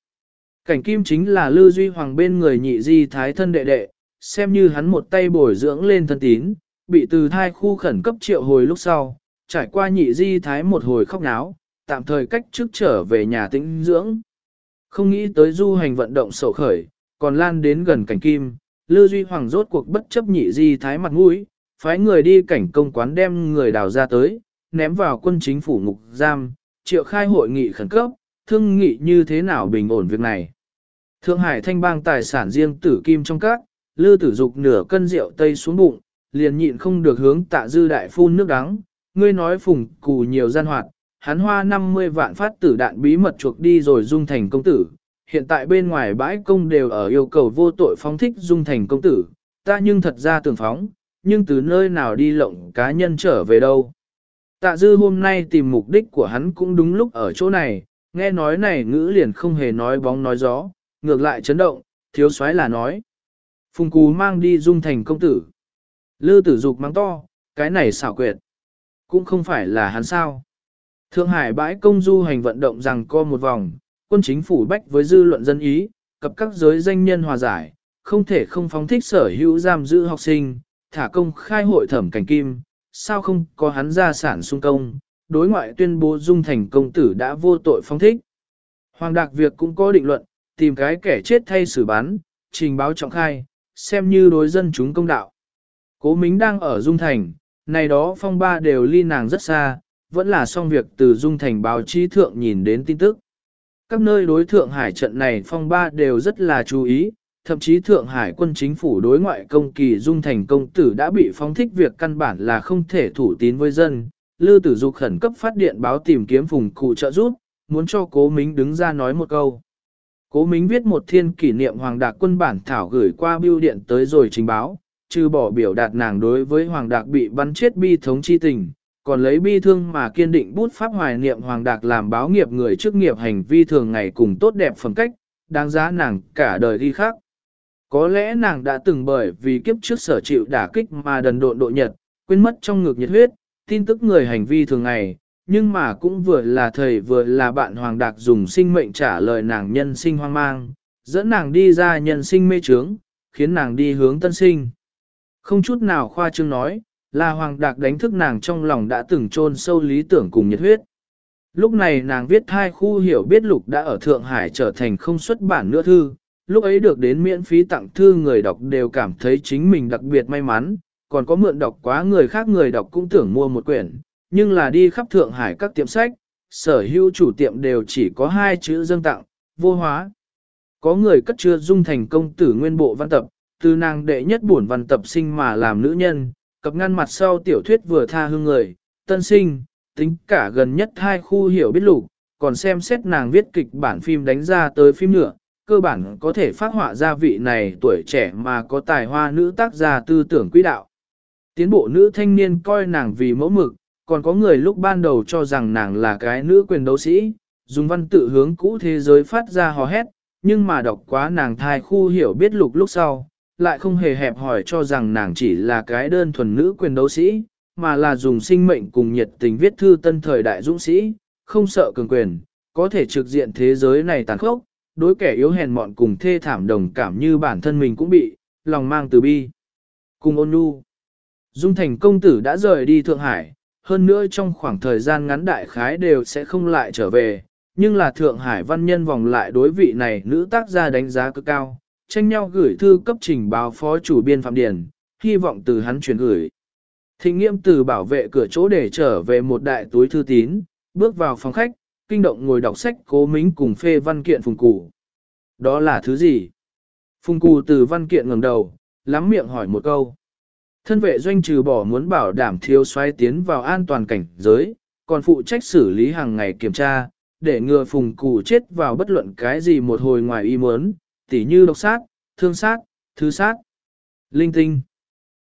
Cảnh kim chính là Lư Duy Hoàng bên người nhị di thái thân đệ đệ, xem như hắn một tay bồi dưỡng lên thân tín, bị từ thai khu khẩn cấp triệu hồi lúc sau, trải qua nhị di thái một hồi khóc náo, tạm thời cách trước trở về nhà tĩnh dưỡng. Không nghĩ tới du hành vận động sầu khởi, còn lan đến gần cảnh kim, Lư Duy Hoàng rốt cuộc bất chấp nhị di thái mặt mũi, phái người đi cảnh công quán đem người đào ra tới, ném vào quân chính phủ ngục giam, triệu khai hội nghị khẩn cấp, thương nghị như thế nào bình ổn việc này. Thượng Hải thanh bang tài sản riêng tử kim trong các, Lư tử dục nửa cân rượu tây xuống bụng, liền nhịn không được hướng tạ dư đại phun nước đắng, ngươi nói phùng cù nhiều gian hoạt, hắn hoa 50 vạn phát tử đạn bí mật chuộc đi rồi dung thành công tử, hiện tại bên ngoài bãi công đều ở yêu cầu vô tội phóng thích dung thành công tử, ta nhưng thật ra tưởng phóng, nhưng từ nơi nào đi lộng cá nhân trở về đâu. Tạ dư hôm nay tìm mục đích của hắn cũng đúng lúc ở chỗ này, nghe nói này ngữ liền không hề nói bóng nói gió, ngược lại chấn động, thiếu soái là nói. Phùng Cú mang đi dung thành công tử. Lư tử dục mang to, cái này xảo quyệt. Cũng không phải là hắn sao. Thượng Hải bãi công du hành vận động rằng co một vòng, quân chính phủ bách với dư luận dân ý, cập các giới danh nhân hòa giải, không thể không phóng thích sở hữu giam giữ học sinh, thả công khai hội thẩm cảnh kim, sao không có hắn ra sản sung công, đối ngoại tuyên bố dung thành công tử đã vô tội phóng thích. Hoàng Đạc việc cũng có định luận, tìm cái kẻ chết thay xử bán, trình báo trọng khai, xem như đối dân chúng công đạo. Cố Mính đang ở Dung Thành, này đó phong ba đều ly nàng rất xa, vẫn là xong việc từ Dung Thành báo chí thượng nhìn đến tin tức. Các nơi đối Thượng Hải trận này phong ba đều rất là chú ý, thậm chí Thượng Hải quân chính phủ đối ngoại công kỳ Dung Thành công tử đã bị phóng thích việc căn bản là không thể thủ tín với dân. Lư tử dục khẩn cấp phát điện báo tìm kiếm phùng cụ trợ giúp, muốn cho cố mính đứng ra nói một câu. Cố mính viết một thiên kỷ niệm Hoàng Đạc quân bản thảo gửi qua bưu điện tới rồi trình báo, trừ bỏ biểu đạt nàng đối với Hoàng Đạc bị bắn chết bi thống chi tình, còn lấy bi thương mà kiên định bút pháp hoài niệm Hoàng Đạc làm báo nghiệp người trước nghiệp hành vi thường ngày cùng tốt đẹp phẩm cách, đáng giá nàng cả đời đi khác. Có lẽ nàng đã từng bởi vì kiếp trước sở chịu đả kích mà đần độn độ nhật, quên mất trong ngực nhiệt huyết, tin tức người hành vi thường ngày, nhưng mà cũng vừa là thầy vừa là bạn Hoàng Đạc dùng sinh mệnh trả lời nàng nhân sinh hoang mang, dẫn nàng đi ra nhân sinh mê trướng, khiến nàng đi hướng tân sinh. Không chút nào khoa trương nói, là Hoàng Đạc đánh thức nàng trong lòng đã từng chôn sâu lý tưởng cùng nhiệt huyết. Lúc này nàng viết hai khu hiểu biết lục đã ở Thượng Hải trở thành không xuất bản nữa thư, lúc ấy được đến miễn phí tặng thư người đọc đều cảm thấy chính mình đặc biệt may mắn, còn có mượn đọc quá người khác người đọc cũng tưởng mua một quyển, nhưng là đi khắp Thượng Hải các tiệm sách, sở hữu chủ tiệm đều chỉ có hai chữ dâng tặng, vô hóa. Có người cất chưa dung thành công tử nguyên bộ văn tập, từ nàng đệ nhất buồn văn tập sinh mà làm nữ nhân, cập ngăn mặt sau tiểu thuyết vừa tha hương người, tân sinh, tính cả gần nhất hai khu hiểu biết lục, còn xem xét nàng viết kịch bản phim đánh ra tới phim nữa, cơ bản có thể phát họa ra vị này tuổi trẻ mà có tài hoa nữ tác gia tư tưởng quý đạo. Tiến bộ nữ thanh niên coi nàng vì mẫu mực, còn có người lúc ban đầu cho rằng nàng là cái nữ quyền đấu sĩ, dùng văn tự hướng cũ thế giới phát ra hò hét, nhưng mà đọc quá nàng thai khu hiểu biết lục lúc sau, lại không hề hẹp hỏi cho rằng nàng chỉ là cái đơn thuần nữ quyền đấu sĩ, mà là dùng sinh mệnh cùng nhiệt tình viết thư tân thời đại dũng sĩ, không sợ cường quyền, có thể trực diện thế giới này tàn khốc, đối kẻ yếu hèn mọn cùng thê thảm đồng cảm như bản thân mình cũng bị, lòng mang từ bi. Cùng ôn nhu, Dung Thành công tử đã rời đi Thượng Hải, hơn nữa trong khoảng thời gian ngắn đại khái đều sẽ không lại trở về, nhưng là Thượng Hải văn nhân vòng lại đối vị này nữ tác gia đánh giá cực cao, tranh nhau gửi thư cấp trình báo phó chủ biên Phạm Điền, hy vọng từ hắn chuyển gửi. Thịnh nghiệm từ bảo vệ cửa chỗ để trở về một đại túi thư tín, bước vào phòng khách, kinh động ngồi đọc sách cố mính cùng phê văn kiện phùng cụ. Đó là thứ gì? Phùng cụ từ văn kiện ngẩng đầu, lắm miệng hỏi một câu. Thân vệ doanh trừ bỏ muốn bảo đảm thiếu xoay tiến vào an toàn cảnh giới, còn phụ trách xử lý hàng ngày kiểm tra, để ngừa phùng cụ chết vào bất luận cái gì một hồi ngoài ý muốn, tỉ như độc sát, thương sát, thứ sát, linh tinh.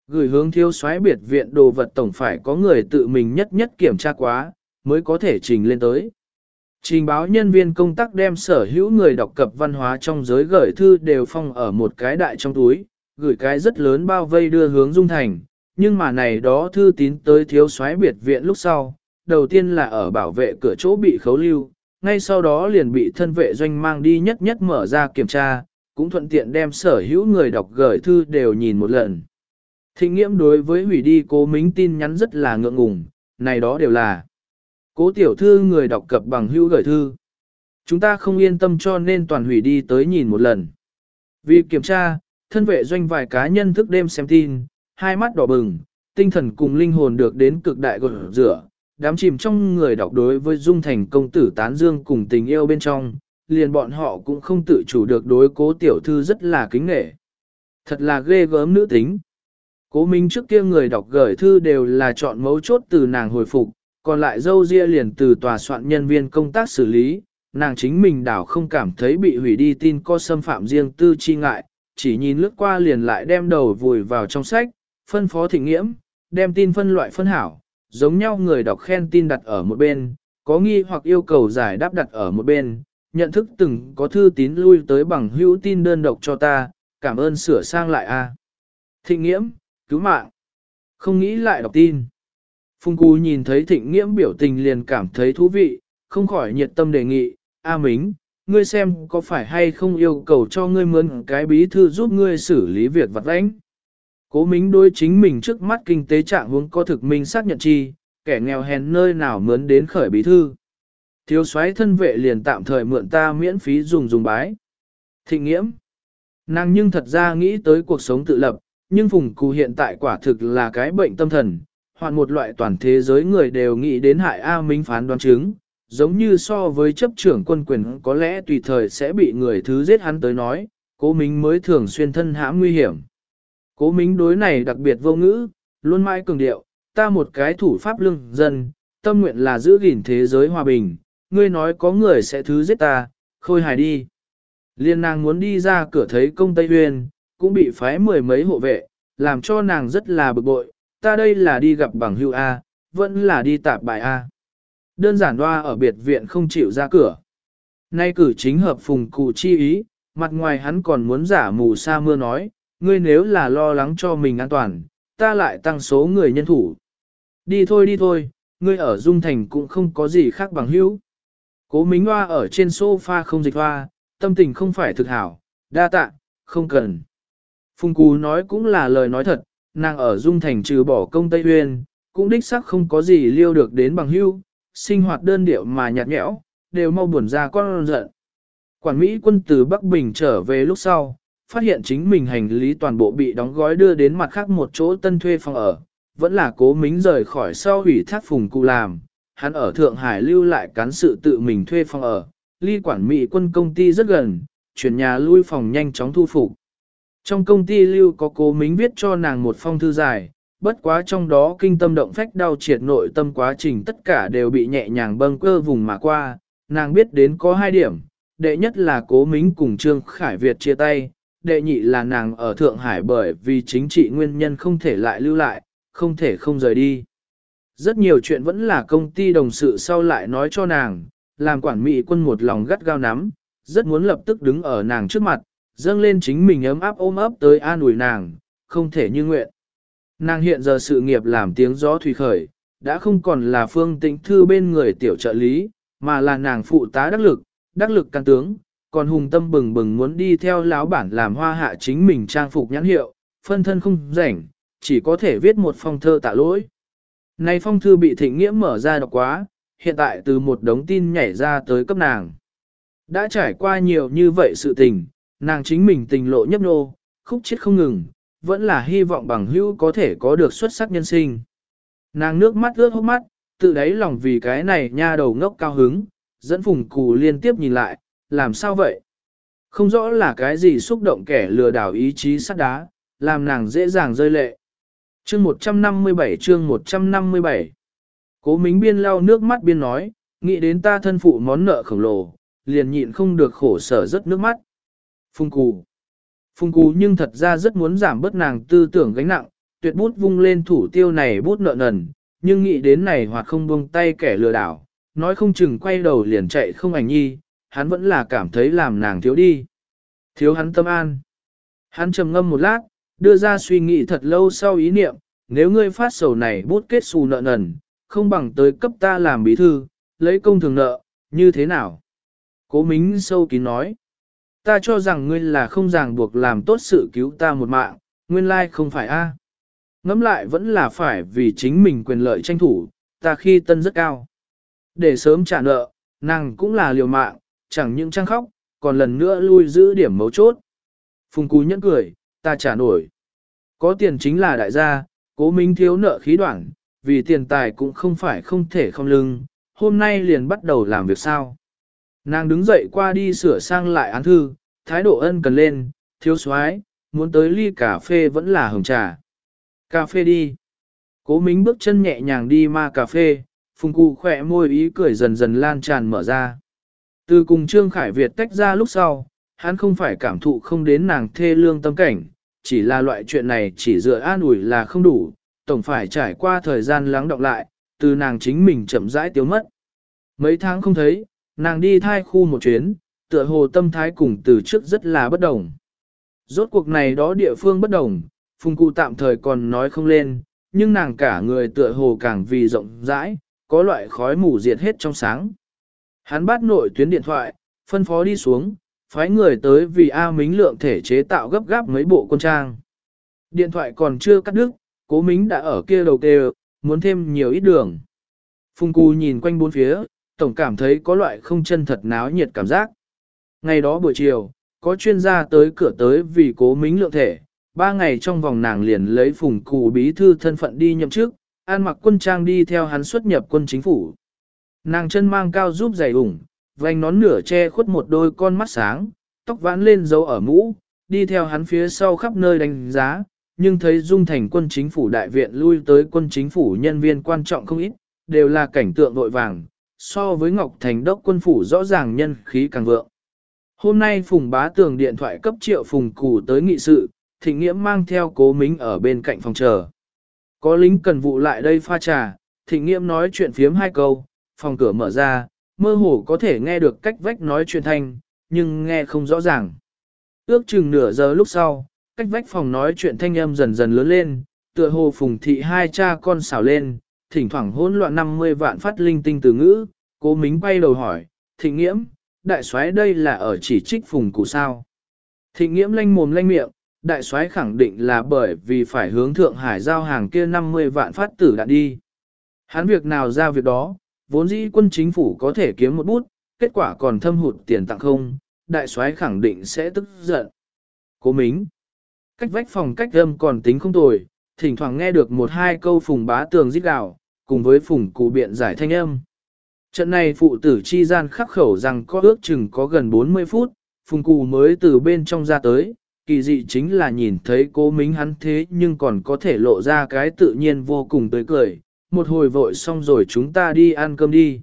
Gửi hướng thiếu soái biệt viện đồ vật tổng phải có người tự mình nhất nhất kiểm tra quá, mới có thể trình lên tới. Trình báo nhân viên công tác đem sở hữu người đọc cập văn hóa trong giới gửi thư đều phong ở một cái đại trong túi, gửi cái rất lớn bao vây đưa hướng Dung Thành, nhưng mà này đó thư tín tới thiếu soái biệt viện lúc sau, đầu tiên là ở bảo vệ cửa chỗ bị khấu lưu, ngay sau đó liền bị thân vệ doanh mang đi nhất nhất mở ra kiểm tra, cũng thuận tiện đem sở hữu người đọc gửi thư đều nhìn một lần. Thịnh nghiễm đối với hủy đi cố mính tin nhắn rất là ngượng ngùng, này đó đều là cố tiểu thư người đọc cập bằng hữu gửi thư. Chúng ta không yên tâm cho nên toàn hủy đi tới nhìn một lần. Vì kiểm tra, thân vệ doanh vài cá nhân thức đêm xem tin, hai mắt đỏ bừng, tinh thần cùng linh hồn được đến cực đại gột rửa, đám chìm trong người đọc đối với dung thành công tử tán dương cùng tình yêu bên trong, liền bọn họ cũng không tự chủ được đối cố tiểu thư rất là kính nghệ. Thật là ghê gớm nữ tính. Cố Minh trước kia người đọc gửi thư đều là chọn mấu chốt từ nàng hồi phục, còn lại dâu ria liền từ tòa soạn nhân viên công tác xử lý, nàng chính mình đảo không cảm thấy bị hủy đi tin có xâm phạm riêng tư chi ngại, chỉ nhìn lướt qua liền lại đem đầu vùi vào trong sách, phân phó thịnh nghiễm, đem tin phân loại phân hảo, giống nhau người đọc khen tin đặt ở một bên, có nghi hoặc yêu cầu giải đáp đặt ở một bên, nhận thức từng có thư tín lui tới bằng hữu tin đơn độc cho ta, cảm ơn sửa sang lại a. Thịnh nghiễm, cứu mạng. Không nghĩ lại đọc tin. Phùng Cú nhìn thấy thịnh nghiễm biểu tình liền cảm thấy thú vị, không khỏi nhiệt tâm đề nghị, A Mính, ngươi xem có phải hay không yêu cầu cho ngươi mượn cái bí thư giúp ngươi xử lý việc vặt lãnh. Cố Mính đối chính mình trước mắt kinh tế trạng huống có thực minh xác nhận chi, kẻ nghèo hèn nơi nào mướn đến khởi bí thư. Thiếu soái thân vệ liền tạm thời mượn ta miễn phí dùng dùng bái. Thịnh nghiễm. Nàng nhưng thật ra nghĩ tới cuộc sống tự lập, nhưng Phùng Cù hiện tại quả thực là cái bệnh tâm thần, Hoàn một loại toàn thế giới người đều nghĩ đến hại A Minh phán đoán chứng, giống như so với chấp trưởng quân quyền có lẽ tùy thời sẽ bị người thứ giết hắn tới nói, cố Minh mới thường xuyên thân hãm nguy hiểm. Cố Minh đối này đặc biệt vô ngữ, luôn mãi cường điệu, ta một cái thủ pháp lương dân, tâm nguyện là giữ gìn thế giới hòa bình, ngươi nói có người sẽ thứ giết ta, khôi hài đi. Liên nàng muốn đi ra cửa thấy công Tây Huyền, cũng bị phái mười mấy hộ vệ, làm cho nàng rất là bực bội, ta đây là đi gặp bằng hưu A, vẫn là đi tạp bài A. Đơn giản đoa ở biệt viện không chịu ra cửa. Nay cử chính hợp phùng cụ chi ý, mặt ngoài hắn còn muốn giả mù sa mưa nói, ngươi nếu là lo lắng cho mình an toàn, ta lại tăng số người nhân thủ. Đi thôi đi thôi, ngươi ở Dung Thành cũng không có gì khác bằng hữu. Cố Mính Hoa ở trên sofa không dịch hoa, tâm tình không phải thực hảo, đa tạ, không cần. Phùng Cú nói cũng là lời nói thật, nàng ở Dung Thành trừ bỏ công Tây uyên cũng đích sắc không có gì liêu được đến bằng hưu, sinh hoạt đơn điệu mà nhạt nhẽo, đều mau buồn ra con giận. Quản Mỹ quân từ Bắc Bình trở về lúc sau, phát hiện chính mình hành lý toàn bộ bị đóng gói đưa đến mặt khác một chỗ tân thuê phòng ở, vẫn là cố mính rời khỏi sau hủy thác phùng cụ làm, hắn ở Thượng Hải lưu lại cán sự tự mình thuê phòng ở, ly quản Mỹ quân công ty rất gần, chuyển nhà lui phòng nhanh chóng thu phục. Trong công ty lưu có cố mính viết cho nàng một phong thư dài, bất quá trong đó kinh tâm động phách đau triệt nội tâm quá trình tất cả đều bị nhẹ nhàng bâng cơ vùng mà qua, nàng biết đến có hai điểm, đệ nhất là cố mính cùng Trương Khải Việt chia tay, đệ nhị là nàng ở Thượng Hải bởi vì chính trị nguyên nhân không thể lại lưu lại, không thể không rời đi. Rất nhiều chuyện vẫn là công ty đồng sự sau lại nói cho nàng, làm quản mỹ quân một lòng gắt gao nắm, rất muốn lập tức đứng ở nàng trước mặt, dâng lên chính mình ấm áp ôm ấp tới an ủi nàng, không thể như nguyện. Nàng hiện giờ sự nghiệp làm tiếng gió thủy khởi, đã không còn là phương tĩnh thư bên người tiểu trợ lý, mà là nàng phụ tá đắc lực, đắc lực can tướng, còn hùng tâm bừng bừng muốn đi theo lão bản làm hoa hạ chính mình trang phục nhãn hiệu, phân thân không rảnh, chỉ có thể viết một phong thơ tạ lỗi. Này phong thư bị thịnh nghĩa mở ra đọc quá, hiện tại từ một đống tin nhảy ra tới cấp nàng. Đã trải qua nhiều như vậy sự tình, nàng chính mình tình lộ nhấp nô, khúc chết không ngừng, vẫn là hy vọng bằng hữu có thể có được xuất sắc nhân sinh. Nàng nước mắt ướt hốc mắt, tự đáy lòng vì cái này nha đầu ngốc cao hứng, dẫn phùng cù liên tiếp nhìn lại, làm sao vậy? Không rõ là cái gì xúc động kẻ lừa đảo ý chí sắt đá, làm nàng dễ dàng rơi lệ. Chương 157 chương 157 Cố Mính Biên lau nước mắt biên nói, nghĩ đến ta thân phụ món nợ khổng lồ, liền nhịn không được khổ sở rất nước mắt. Phung cù. Phung cù nhưng thật ra rất muốn giảm bớt nàng tư tưởng gánh nặng, tuyệt bút vung lên thủ tiêu này bút nợ nần, nhưng nghĩ đến này hoặc không buông tay kẻ lừa đảo, nói không chừng quay đầu liền chạy không ảnh nhi, hắn vẫn là cảm thấy làm nàng thiếu đi. Thiếu hắn tâm an. Hắn trầm ngâm một lát, đưa ra suy nghĩ thật lâu sau ý niệm, nếu ngươi phát sầu này bút kết xù nợ nần, không bằng tới cấp ta làm bí thư, lấy công thường nợ, như thế nào? Cố Mính sâu kín nói, ta cho rằng ngươi là không ràng buộc làm tốt sự cứu ta một mạng, nguyên lai không phải a. Ngẫm lại vẫn là phải vì chính mình quyền lợi tranh thủ, ta khi tân rất cao. Để sớm trả nợ, nàng cũng là liều mạng, chẳng những trăng khóc, còn lần nữa lui giữ điểm mấu chốt. Phùng Cú nhẫn cười, ta trả nổi. Có tiền chính là đại gia, cố minh thiếu nợ khí đoạn, vì tiền tài cũng không phải không thể không lưng, hôm nay liền bắt đầu làm việc sao. Nàng đứng dậy qua đi sửa sang lại án thư, thái độ ân cần lên, thiếu soái muốn tới ly cà phê vẫn là hồng trà. Cà phê đi. Cố Mính bước chân nhẹ nhàng đi ma cà phê, phùng cụ khỏe môi ý cười dần dần lan tràn mở ra. Từ cùng Trương Khải Việt tách ra lúc sau, hắn không phải cảm thụ không đến nàng thê lương tâm cảnh, chỉ là loại chuyện này chỉ dựa an ủi là không đủ, tổng phải trải qua thời gian lắng đọng lại, từ nàng chính mình chậm rãi tiêu mất. Mấy tháng không thấy, nàng đi thai khu một chuyến, tựa hồ tâm thái cùng từ trước rất là bất đồng. Rốt cuộc này đó địa phương bất đồng, phùng cụ tạm thời còn nói không lên, nhưng nàng cả người tựa hồ càng vì rộng rãi, có loại khói mù diệt hết trong sáng. Hắn bắt nội tuyến điện thoại, phân phó đi xuống, phái người tới vì A Mính lượng thể chế tạo gấp gáp mấy bộ quân trang. Điện thoại còn chưa cắt đứt, cố Mính đã ở kia đầu kêu, muốn thêm nhiều ít đường. Phùng Cù nhìn quanh bốn phía, tổng cảm thấy có loại không chân thật náo nhiệt cảm giác. Ngày đó buổi chiều, có chuyên gia tới cửa tới vì cố Mính lượng thể, ba ngày trong vòng nàng liền lấy Phùng Cù bí thư thân phận đi nhậm chức, an mặc quân trang đi theo hắn xuất nhập quân chính phủ. Nàng chân mang cao giúp giày ủng, vành nón nửa che khuất một đôi con mắt sáng, tóc vãn lên dấu ở mũ, đi theo hắn phía sau khắp nơi đánh giá, nhưng thấy dung thành quân chính phủ đại viện lui tới quân chính phủ nhân viên quan trọng không ít, đều là cảnh tượng vội vàng, so với Ngọc Thành đốc quân phủ rõ ràng nhân khí càng vượng. Hôm nay Phùng Bá Tường điện thoại cấp triệu Phùng Cù tới nghị sự, Thịnh Nghiễm mang theo cố mính ở bên cạnh phòng chờ. Có lính cần vụ lại đây pha trà, Thịnh Nghiễm nói chuyện phiếm hai câu, phòng cửa mở ra, mơ hồ có thể nghe được cách vách nói chuyện thanh, nhưng nghe không rõ ràng. Ước chừng nửa giờ lúc sau, cách vách phòng nói chuyện thanh âm dần dần lớn lên, tựa hồ phùng thị hai cha con xảo lên, thỉnh thoảng hỗn loạn 50 vạn phát linh tinh từ ngữ, cố mính quay đầu hỏi, thịnh nghiễm, đại soái đây là ở chỉ trích phùng cụ sao. Thịnh nghiễm lanh mồm lanh miệng, đại soái khẳng định là bởi vì phải hướng Thượng Hải giao hàng kia 50 vạn phát tử đạn đi. Hắn việc nào ra việc đó, vốn dĩ quân chính phủ có thể kiếm một bút, kết quả còn thâm hụt tiền tặng không, đại soái khẳng định sẽ tức giận. Cố Mính, cách vách phòng cách âm còn tính không tồi, thỉnh thoảng nghe được một hai câu phùng bá tường giết gạo, cùng với phùng cụ biện giải thanh âm. Trận này phụ tử chi gian khắc khẩu rằng có ước chừng có gần 40 phút, phùng cụ mới từ bên trong ra tới, kỳ dị chính là nhìn thấy cố mính hắn thế nhưng còn có thể lộ ra cái tự nhiên vô cùng tươi cười, một hồi vội xong rồi chúng ta đi ăn cơm đi.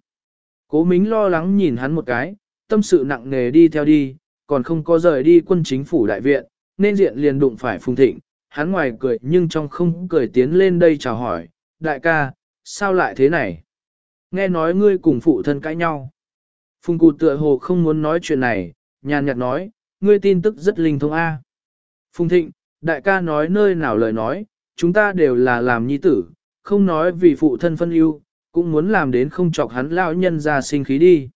Cố mính lo lắng nhìn hắn một cái, tâm sự nặng nề đi theo đi, còn không có rời đi quân chính phủ đại viện, nên diện liền đụng phải phùng thịnh, hắn ngoài cười nhưng trong không cười tiến lên đây chào hỏi, đại ca, sao lại thế này? Nghe nói ngươi cùng phụ thân cãi nhau. Phùng cụ tựa hồ không muốn nói chuyện này, nhàn nhạt nói, ngươi tin tức rất linh thông A. Phùng thịnh, đại ca nói nơi nào lời nói, chúng ta đều là làm nhi tử, không nói vì phụ thân phân ưu, cũng muốn làm đến không chọc hắn lão nhân ra sinh khí đi.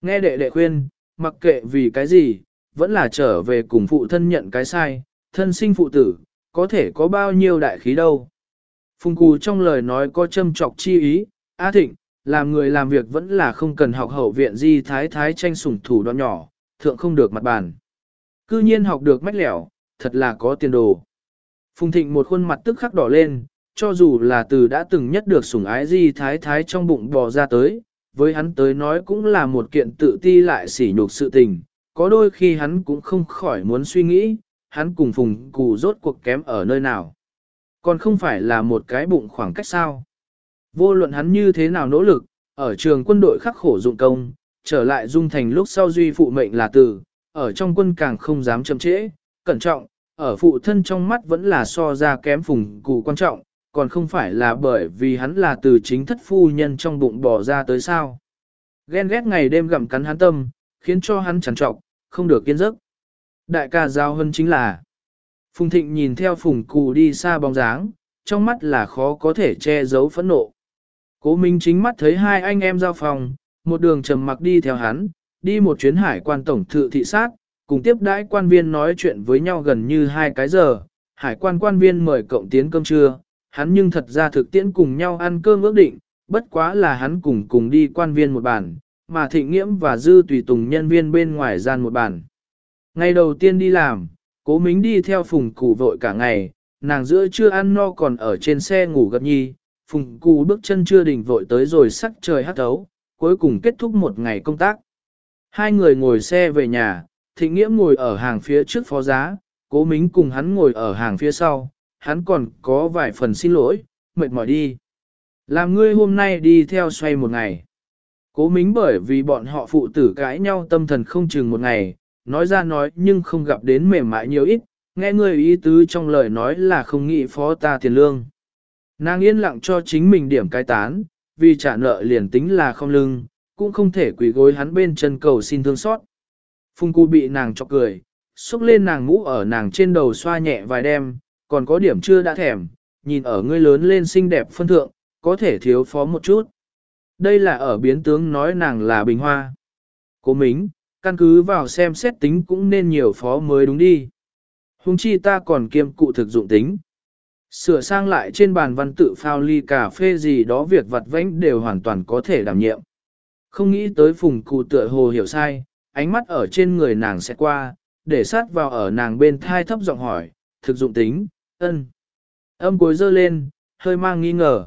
Nghe đệ đệ khuyên, mặc kệ vì cái gì, vẫn là trở về cùng phụ thân nhận cái sai, thân sinh phụ tử, có thể có bao nhiêu đại khí đâu. Phùng Cù trong lời nói có châm trọc chi ý, A Thịnh, làm người làm việc vẫn là không cần học hậu viện di thái thái tranh sủng thủ đoạn nhỏ, thượng không được mặt bàn. Cư nhiên học được mách lẻo, thật là có tiền đồ. Phùng Thịnh một khuôn mặt tức khắc đỏ lên, cho dù là từ đã từng nhất được sủng ái di thái thái trong bụng bò ra tới, với hắn tới nói cũng là một kiện tự ti lại sỉ nhục sự tình, có đôi khi hắn cũng không khỏi muốn suy nghĩ, hắn cùng Phùng Cù rốt cuộc kém ở nơi nào. Còn không phải là một cái bụng khoảng cách sao. Vô luận hắn như thế nào nỗ lực, ở trường quân đội khắc khổ dụng công, trở lại dung thành lúc sau duy phụ mệnh là tử, ở trong quân càng không dám chậm trễ, cẩn trọng, ở phụ thân trong mắt vẫn là so ra kém phùng cụ quan trọng, còn không phải là bởi vì hắn là từ chính thất phu nhân trong bụng bỏ ra tới sao. Ghen ghét ngày đêm gặm cắn hắn tâm, khiến cho hắn chẳng trọc, không được kiên giấc. Đại ca giao hơn chính là, Phùng Thịnh nhìn theo Phùng Cù đi xa bóng dáng, trong mắt là khó có thể che giấu phẫn nộ. Cố Minh chính mắt thấy hai anh em giao phòng, một đường trầm mặc đi theo hắn, đi một chuyến hải quan tổng thự thị sát, cùng tiếp đãi quan viên nói chuyện với nhau gần như hai cái giờ. Hải quan quan viên mời cộng tiến cơm trưa, hắn nhưng thật ra thực tiễn cùng nhau ăn cơm ước định, bất quá là hắn cùng cùng đi quan viên một bàn, mà thịnh nghiễm và dư tùy tùng nhân viên bên ngoài gian một bàn. Ngày đầu tiên đi làm, cố mính đi theo phùng cụ vội cả ngày, nàng giữa chưa ăn no còn ở trên xe ngủ gật nhi, phùng cụ bước chân chưa đỉnh vội tới rồi sắc trời hát thấu, cuối cùng kết thúc một ngày công tác. Hai người ngồi xe về nhà, thịnh Nghĩa ngồi ở hàng phía trước phó giá, cố mính cùng hắn ngồi ở hàng phía sau, hắn còn có vài phần xin lỗi, mệt mỏi đi. Làm ngươi hôm nay đi theo xoay một ngày. Cố mính bởi vì bọn họ phụ tử cãi nhau tâm thần không chừng một ngày, nói ra nói nhưng không gặp đến mềm mại nhiều ít, nghe người ý tứ trong lời nói là không nghĩ phó ta tiền lương. Nàng yên lặng cho chính mình điểm cai tán, vì trả nợ liền tính là không lưng, cũng không thể quỳ gối hắn bên chân cầu xin thương xót. Phung cu bị nàng chọc cười, xúc lên nàng mũ ở nàng trên đầu xoa nhẹ vài đêm, còn có điểm chưa đã thèm, nhìn ở ngươi lớn lên xinh đẹp phân thượng, có thể thiếu phó một chút. Đây là ở biến tướng nói nàng là bình hoa. Cố mính, căn cứ vào xem xét tính cũng nên nhiều phó mới đúng đi. Hùng chi ta còn kiêm cụ thực dụng tính. Sửa sang lại trên bàn văn tự phao ly cà phê gì đó việc vặt vãnh đều hoàn toàn có thể đảm nhiệm. Không nghĩ tới phùng cụ tựa hồ hiểu sai, ánh mắt ở trên người nàng sẽ qua, để sát vào ở nàng bên thai thấp giọng hỏi, thực dụng tính, ân. Âm cuối dơ lên, hơi mang nghi ngờ.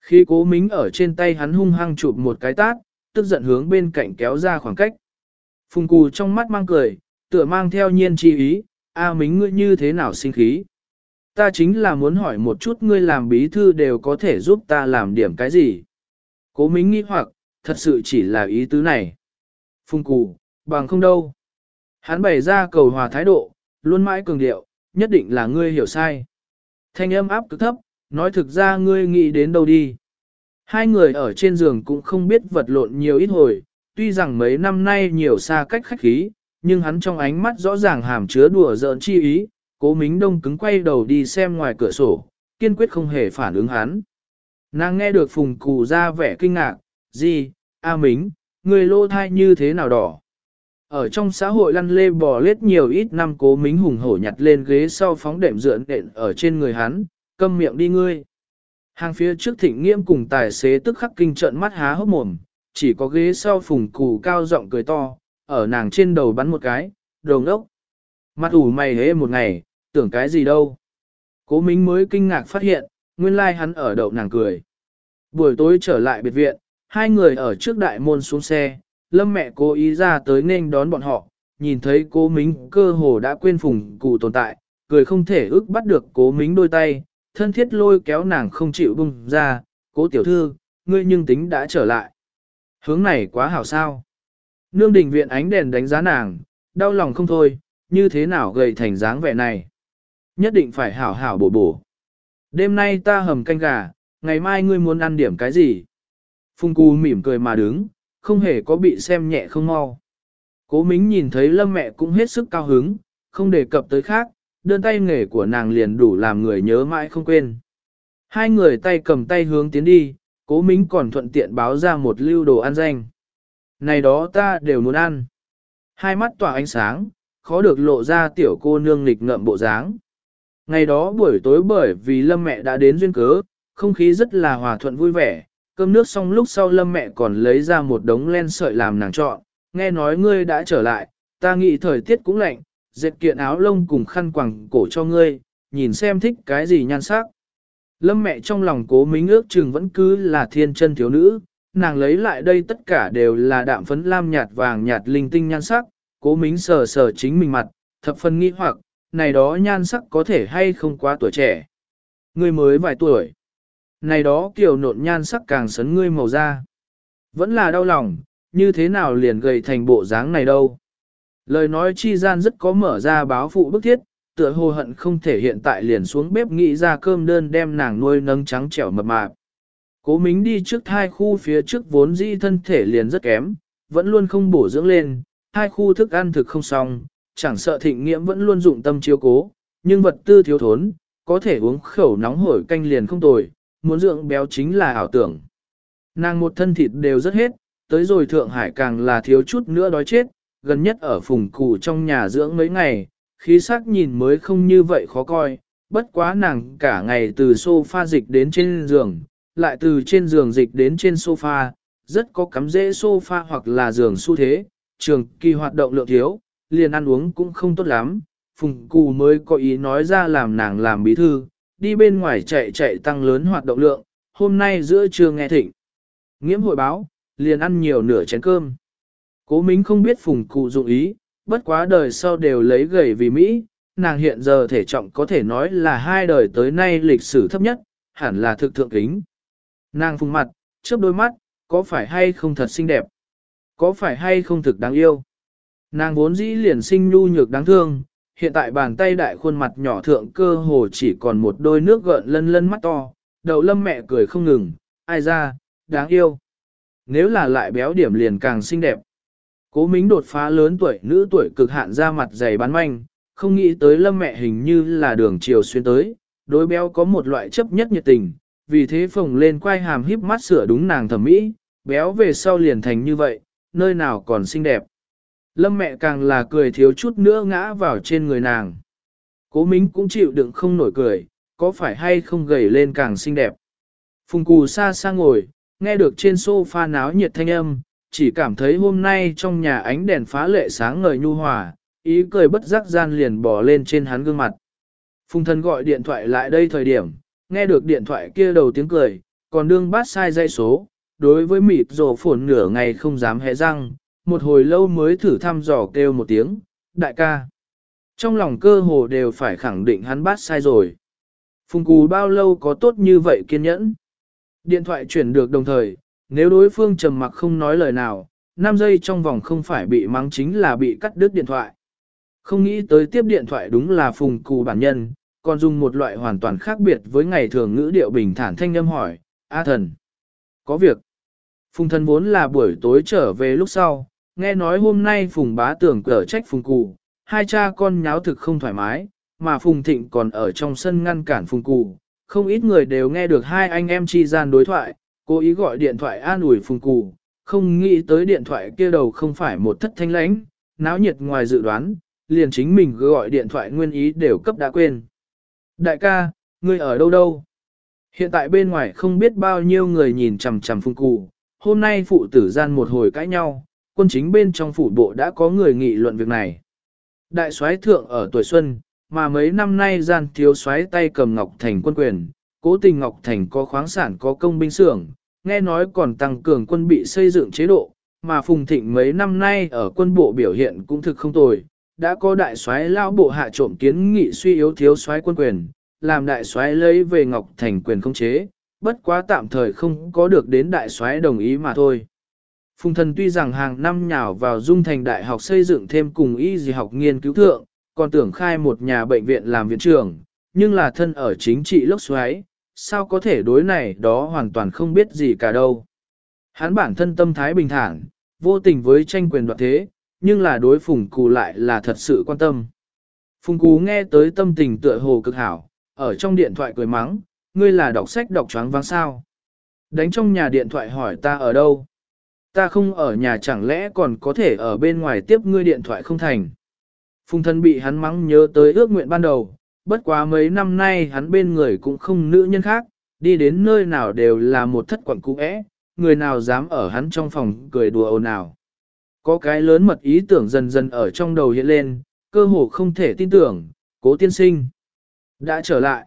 Khi cố mính ở trên tay hắn hung hăng chụp một cái tát, tức giận hướng bên cạnh kéo ra khoảng cách. Phùng cù trong mắt mang cười, tựa mang theo nhiên chi ý, a mính ngươi như thế nào sinh khí. Ta chính là muốn hỏi một chút ngươi làm bí thư đều có thể giúp ta làm điểm cái gì. Cố mính nghĩ hoặc, thật sự chỉ là ý tứ này. Phùng cù, bằng không đâu. Hắn bày ra cầu hòa thái độ, luôn mãi cường điệu, nhất định là ngươi hiểu sai. Thanh âm áp cực thấp, nói thực ra ngươi nghĩ đến đâu đi. Hai người ở trên giường cũng không biết vật lộn nhiều ít hồi, tuy rằng mấy năm nay nhiều xa cách khách khí, nhưng hắn trong ánh mắt rõ ràng hàm chứa đùa giỡn chi ý, cố mính đông cứng quay đầu đi xem ngoài cửa sổ, kiên quyết không hề phản ứng hắn. Nàng nghe được phùng cù ra vẻ kinh ngạc, gì, a mính, người lô thai như thế nào đỏ. Ở trong xã hội lăn lê bò lết nhiều ít năm cố mính hùng hổ nhặt lên ghế sau phóng đệm dựa đệm ở trên người hắn, câm miệng đi ngươi. Hàng phía trước thịnh nghiêm cùng tài xế tức khắc kinh trận mắt há hốc mồm, chỉ có ghế sau phùng cù cao giọng cười to, ở nàng trên đầu bắn một cái, đồ ngốc. Mặt ủ mày hế một ngày, tưởng cái gì đâu. Cố Mính mới kinh ngạc phát hiện, nguyên lai like hắn ở đậu nàng cười. Buổi tối trở lại biệt viện, hai người ở trước đại môn xuống xe, lâm mẹ cố ý ra tới nên đón bọn họ, nhìn thấy cố Mính cơ hồ đã quên phùng cụ tồn tại, cười không thể ước bắt được cố Mính đôi tay, thân thiết lôi kéo nàng không chịu bung ra, cố tiểu thư, ngươi nhưng tính đã trở lại. Hướng này quá hảo sao. Nương đình viện ánh đèn đánh giá nàng, đau lòng không thôi, như thế nào gầy thành dáng vẻ này. Nhất định phải hảo hảo bổ bổ. Đêm nay ta hầm canh gà, ngày mai ngươi muốn ăn điểm cái gì? Phung Cú mỉm cười mà đứng, không hề có bị xem nhẹ không mau. Cố Mính nhìn thấy lâm mẹ cũng hết sức cao hứng, không đề cập tới khác, đơn tay nghề của nàng liền đủ làm người nhớ mãi không quên. Hai người tay cầm tay hướng tiến đi, cố mính còn thuận tiện báo ra một lưu đồ ăn danh. Này đó ta đều muốn ăn. Hai mắt tỏa ánh sáng, khó được lộ ra tiểu cô nương nghịch ngợm bộ dáng. Ngày đó buổi tối bởi vì lâm mẹ đã đến duyên cớ, không khí rất là hòa thuận vui vẻ, cơm nước xong lúc sau lâm mẹ còn lấy ra một đống len sợi làm nàng chọn, nghe nói ngươi đã trở lại, ta nghĩ thời tiết cũng lạnh, dệt kiện áo lông cùng khăn quàng cổ cho ngươi, nhìn xem thích cái gì nhan sắc. Lâm mẹ trong lòng cố mính ước chừng vẫn cứ là thiên chân thiếu nữ, nàng lấy lại đây tất cả đều là đạm phấn lam nhạt vàng nhạt linh tinh nhan sắc, cố mính sờ sờ chính mình mặt, thập phần nghi hoặc, này đó nhan sắc có thể hay không quá tuổi trẻ. Ngươi mới vài tuổi. Này đó kiểu nộn nhan sắc càng sấn ngươi màu da. Vẫn là đau lòng, như thế nào liền gầy thành bộ dáng này đâu. Lời nói chi gian rất có mở ra báo phụ bức thiết, tựa hồ hận không thể hiện tại liền xuống bếp nghĩ ra cơm đơn đem nàng nuôi nâng trắng trẻo mập mạp. Cố mính đi trước thai khu phía trước vốn dĩ thân thể liền rất kém, vẫn luôn không bổ dưỡng lên, hai khu thức ăn thực không xong, chẳng sợ thịnh nghiễm vẫn luôn dụng tâm chiếu cố, nhưng vật tư thiếu thốn, có thể uống khẩu nóng hổi canh liền không tồi, muốn dưỡng béo chính là ảo tưởng. Nàng một thân thịt đều rất hết, tới rồi Thượng Hải càng là thiếu chút nữa đói chết, gần nhất ở phùng cụ trong nhà dưỡng mấy ngày, khí sắc nhìn mới không như vậy khó coi, bất quá nàng cả ngày từ sofa dịch đến trên giường, lại từ trên giường dịch đến trên sofa, rất có cắm dễ sofa hoặc là giường xu thế, trường kỳ hoạt động lượng thiếu, liền ăn uống cũng không tốt lắm, phùng Cù mới có ý nói ra làm nàng làm bí thư, đi bên ngoài chạy chạy tăng lớn hoạt động lượng, hôm nay giữa trưa nghe thịnh. Nghiễm hội báo, liền ăn nhiều nửa chén cơm. Cố Mính không biết phùng cụ dụng ý, bất quá đời sau đều lấy gầy vì Mỹ, nàng hiện giờ thể trọng có thể nói là hai đời tới nay lịch sử thấp nhất, hẳn là thực thượng kính. Nàng phùng mặt, chớp đôi mắt, có phải hay không thật xinh đẹp? Có phải hay không thực đáng yêu? Nàng vốn dĩ liền sinh nhu nhược đáng thương, hiện tại bàn tay đại khuôn mặt nhỏ thượng cơ hồ chỉ còn một đôi nước gợn lân lân mắt to, đầu lâm mẹ cười không ngừng, ai ra, đáng yêu. Nếu là lại béo điểm liền càng xinh đẹp. Cố mính đột phá lớn tuổi nữ tuổi cực hạn ra mặt dày bán manh, không nghĩ tới lâm mẹ hình như là đường chiều xuyên tới, đối béo có một loại chấp nhất nhiệt tình, vì thế phồng lên quay hàm híp mắt sửa đúng nàng thẩm mỹ, béo về sau liền thành như vậy, nơi nào còn xinh đẹp. Lâm mẹ càng là cười thiếu chút nữa ngã vào trên người nàng. Cố mính cũng chịu đựng không nổi cười, có phải hay không gầy lên càng xinh đẹp. Phùng cù xa xa ngồi, nghe được trên sofa náo nhiệt thanh âm, chỉ cảm thấy hôm nay trong nhà ánh đèn phá lệ sáng ngời nhu hòa, ý cười bất giác gian liền bỏ lên trên hắn gương mặt. Phùng thân gọi điện thoại lại đây thời điểm, nghe được điện thoại kia đầu tiếng cười, còn đương bát sai dây số, đối với mịt rổ phồn nửa ngày không dám hé răng, một hồi lâu mới thử thăm dò kêu một tiếng, đại ca. Trong lòng cơ hồ đều phải khẳng định hắn bát sai rồi. Phùng cù bao lâu có tốt như vậy kiên nhẫn. Điện thoại chuyển được đồng thời, nếu đối phương trầm mặc không nói lời nào, 5 giây trong vòng không phải bị mắng chính là bị cắt đứt điện thoại. Không nghĩ tới tiếp điện thoại đúng là phùng cù bản nhân, còn dùng một loại hoàn toàn khác biệt với ngày thường ngữ điệu bình thản thanh âm hỏi, A thần, có việc. Phùng thần vốn là buổi tối trở về lúc sau, nghe nói hôm nay phùng bá tưởng cở trách phùng cụ, hai cha con nháo thực không thoải mái, mà phùng thịnh còn ở trong sân ngăn cản phùng cụ. Không ít người đều nghe được hai anh em chi gian đối thoại, cố ý gọi điện thoại an ủi phùng cụ, không nghĩ tới điện thoại kia đầu không phải một thất thanh lãnh, náo nhiệt ngoài dự đoán, liền chính mình gọi điện thoại nguyên ý đều cấp đã quên. Đại ca, ngươi ở đâu đâu? Hiện tại bên ngoài không biết bao nhiêu người nhìn chằm chằm phùng cụ, hôm nay phụ tử gian một hồi cãi nhau, quân chính bên trong phủ bộ đã có người nghị luận việc này. Đại soái thượng ở tuổi xuân, mà mấy năm nay gian thiếu soái tay cầm Ngọc Thành quân quyền, cố tình Ngọc Thành có khoáng sản có công binh xưởng, nghe nói còn tăng cường quân bị xây dựng chế độ, mà Phùng Thịnh mấy năm nay ở quân bộ biểu hiện cũng thực không tồi, đã có đại soái lao bộ hạ trộm kiến nghị suy yếu thiếu soái quân quyền, làm đại soái lấy về Ngọc Thành quyền không chế, bất quá tạm thời không có được đến đại soái đồng ý mà thôi. Phùng thần tuy rằng hàng năm nhào vào dung thành đại học xây dựng thêm cùng y gì học nghiên cứu thượng, còn tưởng khai một nhà bệnh viện làm viện trưởng, nhưng là thân ở chính trị lốc xoáy, sao có thể đối này đó hoàn toàn không biết gì cả đâu. Hắn bản thân tâm thái bình thản, vô tình với tranh quyền đoạt thế, nhưng là đối phùng cù lại là thật sự quan tâm. Phùng cú nghe tới tâm tình tựa hồ cực hảo, ở trong điện thoại cười mắng, ngươi là đọc sách đọc choáng váng sao. Đánh trong nhà điện thoại hỏi ta ở đâu. Ta không ở nhà chẳng lẽ còn có thể ở bên ngoài tiếp ngươi điện thoại không thành. Phùng thân bị hắn mắng nhớ tới ước nguyện ban đầu, bất quá mấy năm nay hắn bên người cũng không nữ nhân khác, đi đến nơi nào đều là một thất quận cũ ẽ, người nào dám ở hắn trong phòng cười đùa ồn ào. Có cái lớn mật ý tưởng dần dần ở trong đầu hiện lên, cơ hồ không thể tin tưởng, cố tiên sinh. Đã trở lại.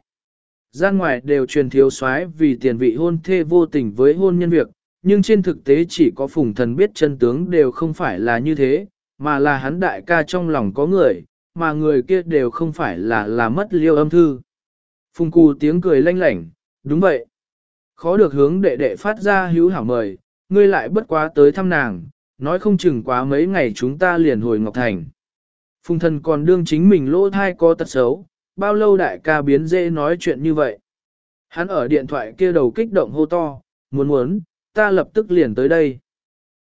Gian ngoài đều truyền thiếu soái vì tiền vị hôn thê vô tình với hôn nhân việc, nhưng trên thực tế chỉ có phùng thần biết chân tướng đều không phải là như thế, mà là hắn đại ca trong lòng có người, mà người kia đều không phải là là mất liêu âm thư. Phùng cù tiếng cười lanh lảnh, đúng vậy. Khó được hướng đệ đệ phát ra hữu hảo mời, ngươi lại bất quá tới thăm nàng, nói không chừng quá mấy ngày chúng ta liền hồi Ngọc Thành. Phùng thần còn đương chính mình lỗ thai có tật xấu, bao lâu đại ca biến dễ nói chuyện như vậy. Hắn ở điện thoại kia đầu kích động hô to, muốn muốn, ta lập tức liền tới đây.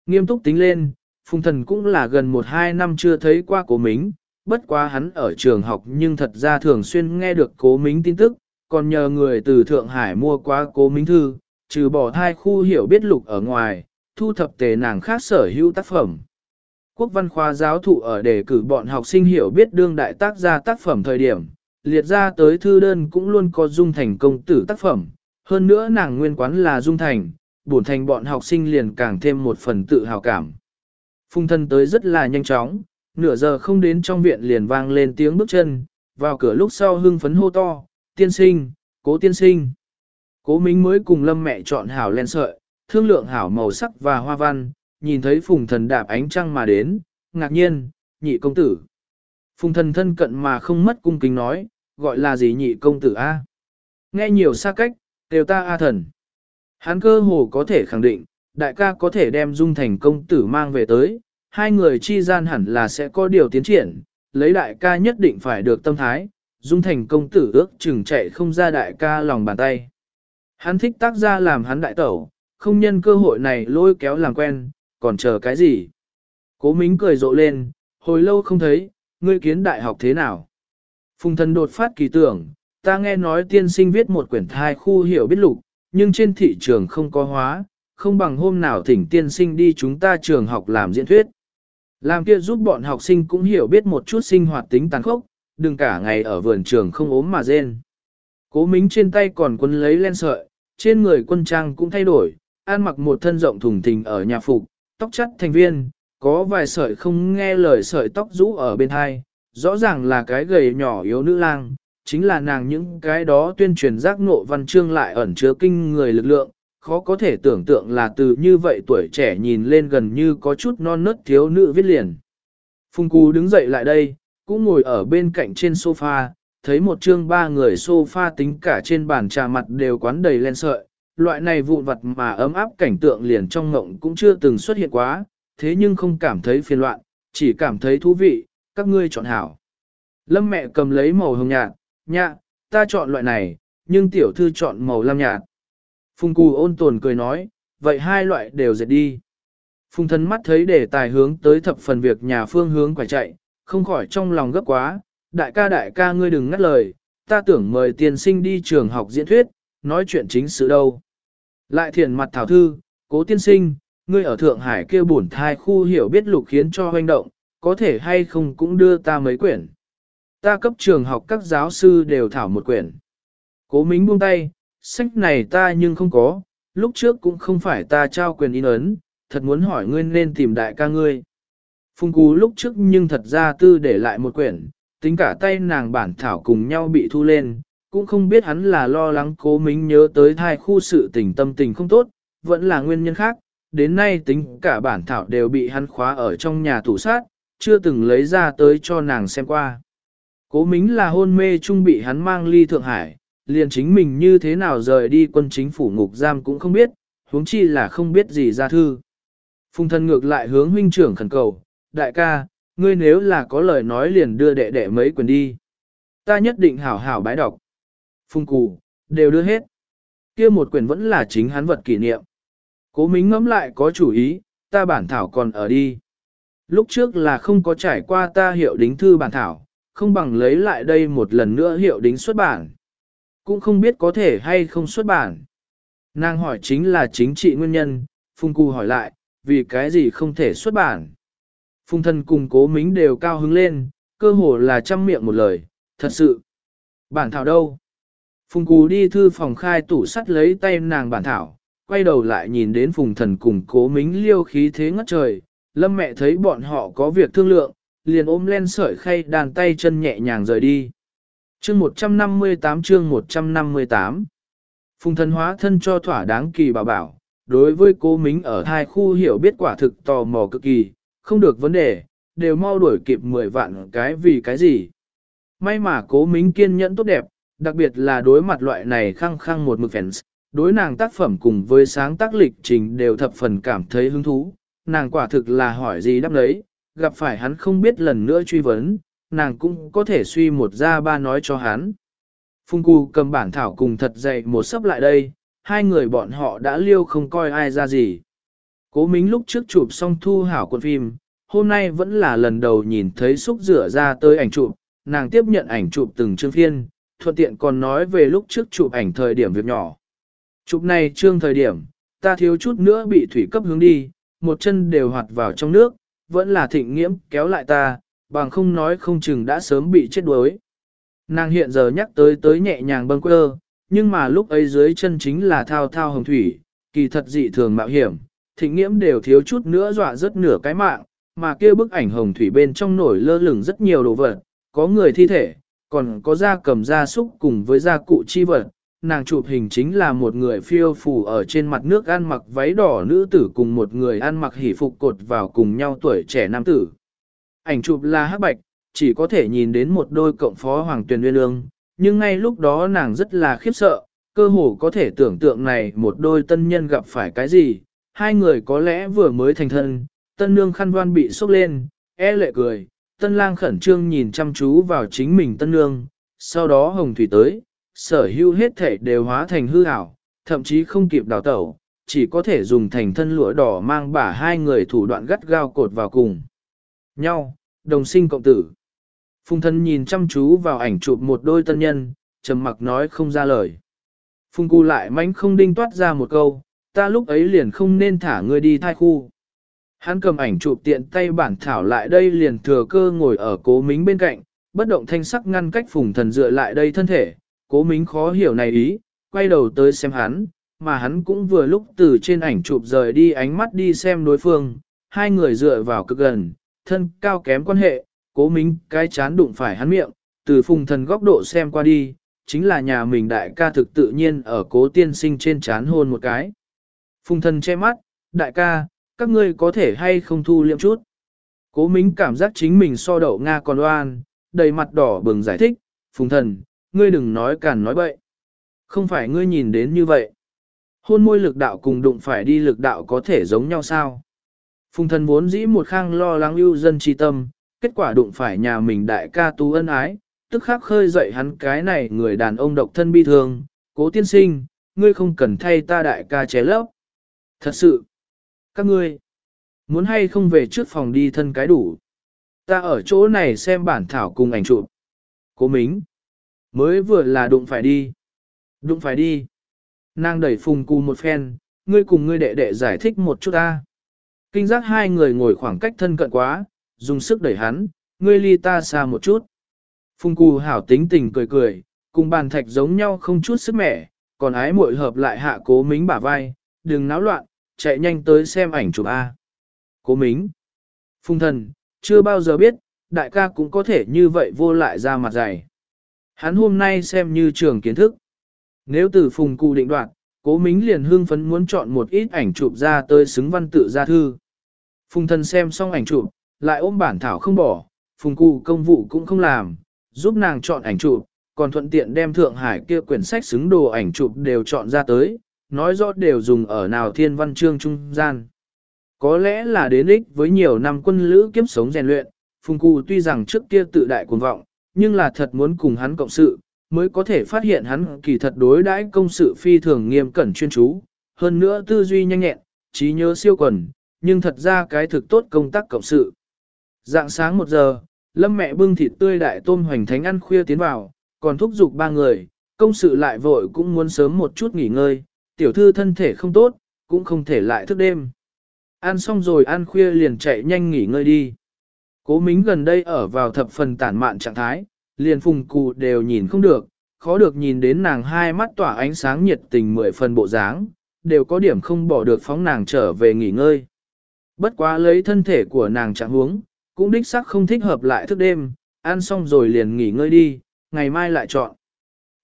Nghiêm túc tính lên, phùng thần cũng là gần 1-2 năm chưa thấy qua của mình bất quá hắn ở trường học nhưng thật ra thường xuyên nghe được cố mính tin tức, còn nhờ người từ Thượng Hải mua qua cố mính thư, trừ bỏ hai khu hiểu biết lục ở ngoài, thu thập tề nàng khác sở hữu tác phẩm. Quốc văn khoa giáo thụ ở đề cử bọn học sinh hiểu biết đương đại tác gia tác phẩm thời điểm, liệt ra tới thư đơn cũng luôn có dung thành công tử tác phẩm, hơn nữa nàng nguyên quán là dung thành, bổn thành bọn học sinh liền càng thêm một phần tự hào cảm. Phung thân tới rất là nhanh chóng, nửa giờ không đến trong viện liền vang lên tiếng bước chân, vào cửa lúc sau hưng phấn hô to, tiên sinh, cố tiên sinh. Cố Minh mới cùng lâm mẹ chọn hảo len sợi, thương lượng hảo màu sắc và hoa văn, nhìn thấy phùng thần đạp ánh trăng mà đến, ngạc nhiên, nhị công tử. Phùng thần thân cận mà không mất cung kính nói, gọi là gì nhị công tử A. Nghe nhiều xa cách, đều ta A thần. Hắn cơ hồ có thể khẳng định, đại ca có thể đem dung thành công tử mang về tới, hai người chi gian hẳn là sẽ có điều tiến triển, lấy đại ca nhất định phải được tâm thái, dung thành công tử ước chừng chạy không ra đại ca lòng bàn tay. Hắn thích tác ra làm hắn đại tẩu, không nhân cơ hội này lôi kéo làm quen, còn chờ cái gì? Cố Mính cười rộ lên, hồi lâu không thấy, ngươi kiến đại học thế nào? Phùng thần đột phát kỳ tưởng, ta nghe nói tiên sinh viết một quyển thai khu hiểu biết lục, nhưng trên thị trường không có hóa, không bằng hôm nào thỉnh tiên sinh đi chúng ta trường học làm diễn thuyết. Làm kia giúp bọn học sinh cũng hiểu biết một chút sinh hoạt tính tàn khốc, đừng cả ngày ở vườn trường không ốm mà rên. Cố mính trên tay còn quân lấy len sợi, trên người quân trang cũng thay đổi, ăn mặc một thân rộng thùng thình ở nhà phục, tóc chắt thành viên, có vài sợi không nghe lời sợi tóc rũ ở bên hai, rõ ràng là cái gầy nhỏ yếu nữ lang, chính là nàng những cái đó tuyên truyền giác ngộ văn chương lại ẩn chứa kinh người lực lượng, khó có thể tưởng tượng là từ như vậy tuổi trẻ nhìn lên gần như có chút non nớt thiếu nữ viết liền. Phùng Cú đứng dậy lại đây, cũng ngồi ở bên cạnh trên sofa, thấy một chương ba người sofa tính cả trên bàn trà mặt đều quán đầy len sợi, loại này vụn vặt mà ấm áp cảnh tượng liền trong ngộng cũng chưa từng xuất hiện quá, thế nhưng không cảm thấy phiền loạn, chỉ cảm thấy thú vị, các ngươi chọn hảo. Lâm mẹ cầm lấy màu hồng nhạt, nhạ, ta chọn loại này, nhưng tiểu thư chọn màu lam nhạt. Phùng cù ôn tồn cười nói, vậy hai loại đều dệt đi. Phùng thân mắt thấy để tài hướng tới thập phần việc nhà phương hướng quả chạy, không khỏi trong lòng gấp quá, đại ca đại ca ngươi đừng ngắt lời, ta tưởng mời tiền sinh đi trường học diễn thuyết, nói chuyện chính sự đâu. Lại thiền mặt thảo thư, cố tiên sinh, ngươi ở Thượng Hải kêu bổn thai khu hiểu biết lục khiến cho hoành động, có thể hay không cũng đưa ta mấy quyển. Ta cấp trường học các giáo sư đều thảo một quyển. Cố mính buông tay, sách này ta nhưng không có, lúc trước cũng không phải ta trao quyền in ấn, thật muốn hỏi ngươi nên tìm đại ca ngươi. Phung cú lúc trước nhưng thật ra tư để lại một quyển, tính cả tay nàng bản thảo cùng nhau bị thu lên, cũng không biết hắn là lo lắng cố mính nhớ tới thai khu sự tình tâm tình không tốt, vẫn là nguyên nhân khác, đến nay tính cả bản thảo đều bị hắn khóa ở trong nhà thủ sát, chưa từng lấy ra tới cho nàng xem qua. Cố mính là hôn mê trung bị hắn mang ly Thượng Hải, liền chính mình như thế nào rời đi quân chính phủ ngục giam cũng không biết, huống chi là không biết gì ra thư. Phùng thân ngược lại hướng huynh trưởng khẩn cầu, đại ca, ngươi nếu là có lời nói liền đưa đệ đệ mấy quyền đi. Ta nhất định hảo hảo bái đọc. Phùng cù, đều đưa hết. kia một quyền vẫn là chính hắn vật kỷ niệm. Cố mính ngẫm lại có chủ ý, ta bản thảo còn ở đi. Lúc trước là không có trải qua ta hiệu đính thư bản thảo, không bằng lấy lại đây một lần nữa hiệu đính xuất bản. Cũng không biết có thể hay không xuất bản. Nàng hỏi chính là chính trị nguyên nhân, Phùng Cù hỏi lại, vì cái gì không thể xuất bản. Phùng thân cùng cố mính đều cao hứng lên, cơ hồ là trăm miệng một lời, thật sự. Bản thảo đâu? Phùng Cù đi thư phòng khai tủ sắt lấy tay nàng bản thảo, quay đầu lại nhìn đến Phùng thần cùng cố mính liêu khí thế ngất trời. Lâm mẹ thấy bọn họ có việc thương lượng, liền ôm lên sợi khay đàn tay chân nhẹ nhàng rời đi. Chương 158 chương 158 Phùng thần hóa thân cho thỏa đáng kỳ bảo bảo, đối với cố mính ở hai khu hiểu biết quả thực tò mò cực kỳ, không được vấn đề, đều mau đuổi kịp 10 vạn cái vì cái gì. May mà cố mính kiên nhẫn tốt đẹp, đặc biệt là đối mặt loại này khăng khăng một mực fans, đối nàng tác phẩm cùng với sáng tác lịch trình đều thập phần cảm thấy hứng thú, nàng quả thực là hỏi gì đáp lấy gặp phải hắn không biết lần nữa truy vấn, nàng cũng có thể suy một ra ba nói cho hắn. Phung Cù cầm bản thảo cùng thật dậy một sấp lại đây, hai người bọn họ đã liêu không coi ai ra gì. Cố Mính lúc trước chụp xong thu hảo cuộn phim, hôm nay vẫn là lần đầu nhìn thấy xúc rửa ra tới ảnh chụp, nàng tiếp nhận ảnh chụp từng chương phiên, thuận tiện còn nói về lúc trước chụp ảnh thời điểm việc nhỏ. Chụp này trương thời điểm, ta thiếu chút nữa bị thủy cấp hướng đi, một chân đều hoạt vào trong nước, vẫn là thịnh nghiễm kéo lại ta, bằng không nói không chừng đã sớm bị chết đuối. Nàng hiện giờ nhắc tới tới nhẹ nhàng bâng quơ, nhưng mà lúc ấy dưới chân chính là thao thao hồng thủy, kỳ thật dị thường mạo hiểm, thịnh nghiễm đều thiếu chút nữa dọa rất nửa cái mạng, mà kia bức ảnh hồng thủy bên trong nổi lơ lửng rất nhiều đồ vật, có người thi thể, còn có da cầm da súc cùng với da cụ chi vật. Nàng chụp hình chính là một người phiêu phù ở trên mặt nước ăn mặc váy đỏ nữ tử cùng một người ăn mặc hỉ phục cột vào cùng nhau tuổi trẻ nam tử. Ảnh chụp là hắc bạch, chỉ có thể nhìn đến một đôi cộng phó hoàng tuyền nguyên lương, nhưng ngay lúc đó nàng rất là khiếp sợ, cơ hồ có thể tưởng tượng này một đôi tân nhân gặp phải cái gì, hai người có lẽ vừa mới thành thân, tân nương khăn đoan bị sốc lên, e lệ cười, tân lang khẩn trương nhìn chăm chú vào chính mình tân nương, sau đó hồng thủy tới, sở hữu hết thể đều hóa thành hư ảo, thậm chí không kịp đào tẩu, chỉ có thể dùng thành thân lụa đỏ mang bả hai người thủ đoạn gắt gao cột vào cùng nhau, đồng sinh cộng tử. Phùng thân nhìn chăm chú vào ảnh chụp một đôi tân nhân, trầm mặc nói không ra lời. Phùng cu lại mánh không đinh toát ra một câu, ta lúc ấy liền không nên thả ngươi đi thai khu. Hắn cầm ảnh chụp tiện tay bản thảo lại đây liền thừa cơ ngồi ở cố mính bên cạnh, bất động thanh sắc ngăn cách phùng thần dựa lại đây thân thể, cố mính khó hiểu này ý, quay đầu tới xem hắn, mà hắn cũng vừa lúc từ trên ảnh chụp rời đi ánh mắt đi xem đối phương, hai người dựa vào cực gần, thân cao kém quan hệ, cố mính cái chán đụng phải hắn miệng, từ phùng thần góc độ xem qua đi, chính là nhà mình đại ca thực tự nhiên ở cố tiên sinh trên chán hôn một cái. Phùng thần che mắt, đại ca, các ngươi có thể hay không thu liệm chút. Cố mính cảm giác chính mình so đậu Nga còn oan, đầy mặt đỏ bừng giải thích, phùng thần, ngươi đừng nói càn nói bậy. Không phải ngươi nhìn đến như vậy. Hôn môi lực đạo cùng đụng phải đi lực đạo có thể giống nhau sao? Phùng thần vốn dĩ một khang lo lắng ưu dân tri tâm, kết quả đụng phải nhà mình đại ca tú ân ái, tức khắc khơi dậy hắn cái này người đàn ông độc thân bi thương, cố tiên sinh, ngươi không cần thay ta đại ca ché lấp. Thật sự, các ngươi, muốn hay không về trước phòng đi thân cái đủ. Ta ở chỗ này xem bản thảo cùng ảnh chụp. Cố mính, mới vừa là đụng phải đi. Đụng phải đi. Nàng đẩy phùng cù một phen, ngươi cùng ngươi đệ đệ giải thích một chút ta. Kinh giác hai người ngồi khoảng cách thân cận quá, dùng sức đẩy hắn, ngươi ly ta xa một chút. Phùng cù hảo tính tình cười cười, cùng bàn thạch giống nhau không chút sức mẻ, còn ái muội hợp lại hạ cố mính bả vai, đừng náo loạn, chạy nhanh tới xem ảnh chụp A. Cố mính. Phùng thần, chưa bao giờ biết, đại ca cũng có thể như vậy vô lại ra mặt dày. Hắn hôm nay xem như trường kiến thức. Nếu từ phùng cụ định đoạt, cố mính liền hương phấn muốn chọn một ít ảnh chụp ra tới xứng văn tự ra thư. Phùng thần xem xong ảnh chụp, lại ôm bản thảo không bỏ, phùng cụ công vụ cũng không làm, giúp nàng chọn ảnh chụp, còn thuận tiện đem Thượng Hải kia quyển sách xứng đồ ảnh chụp đều chọn ra tới, nói rõ đều dùng ở nào thiên văn chương trung gian. Có lẽ là đến ích với nhiều năm quân lữ kiếp sống rèn luyện, Phùng Cụ tuy rằng trước kia tự đại cuồng vọng, nhưng là thật muốn cùng hắn cộng sự, mới có thể phát hiện hắn kỳ thật đối đãi công sự phi thường nghiêm cẩn chuyên chú, hơn nữa tư duy nhanh nhẹn, trí nhớ siêu quần, nhưng thật ra cái thực tốt công tác cộng sự. Dạng sáng một giờ, lâm mẹ bưng thịt tươi đại tôm hoành thánh ăn khuya tiến vào, còn thúc giục ba người, công sự lại vội cũng muốn sớm một chút nghỉ ngơi, tiểu thư thân thể không tốt, cũng không thể lại thức đêm. Ăn xong rồi ăn khuya liền chạy nhanh nghỉ ngơi đi. Cố mính gần đây ở vào thập phần tản mạn trạng thái, liền phùng cụ đều nhìn không được, khó được nhìn đến nàng hai mắt tỏa ánh sáng nhiệt tình mười phần bộ dáng, đều có điểm không bỏ được phóng nàng trở về nghỉ ngơi. Bất quá lấy thân thể của nàng trạng huống, cũng đích xác không thích hợp lại thức đêm, ăn xong rồi liền nghỉ ngơi đi, ngày mai lại chọn.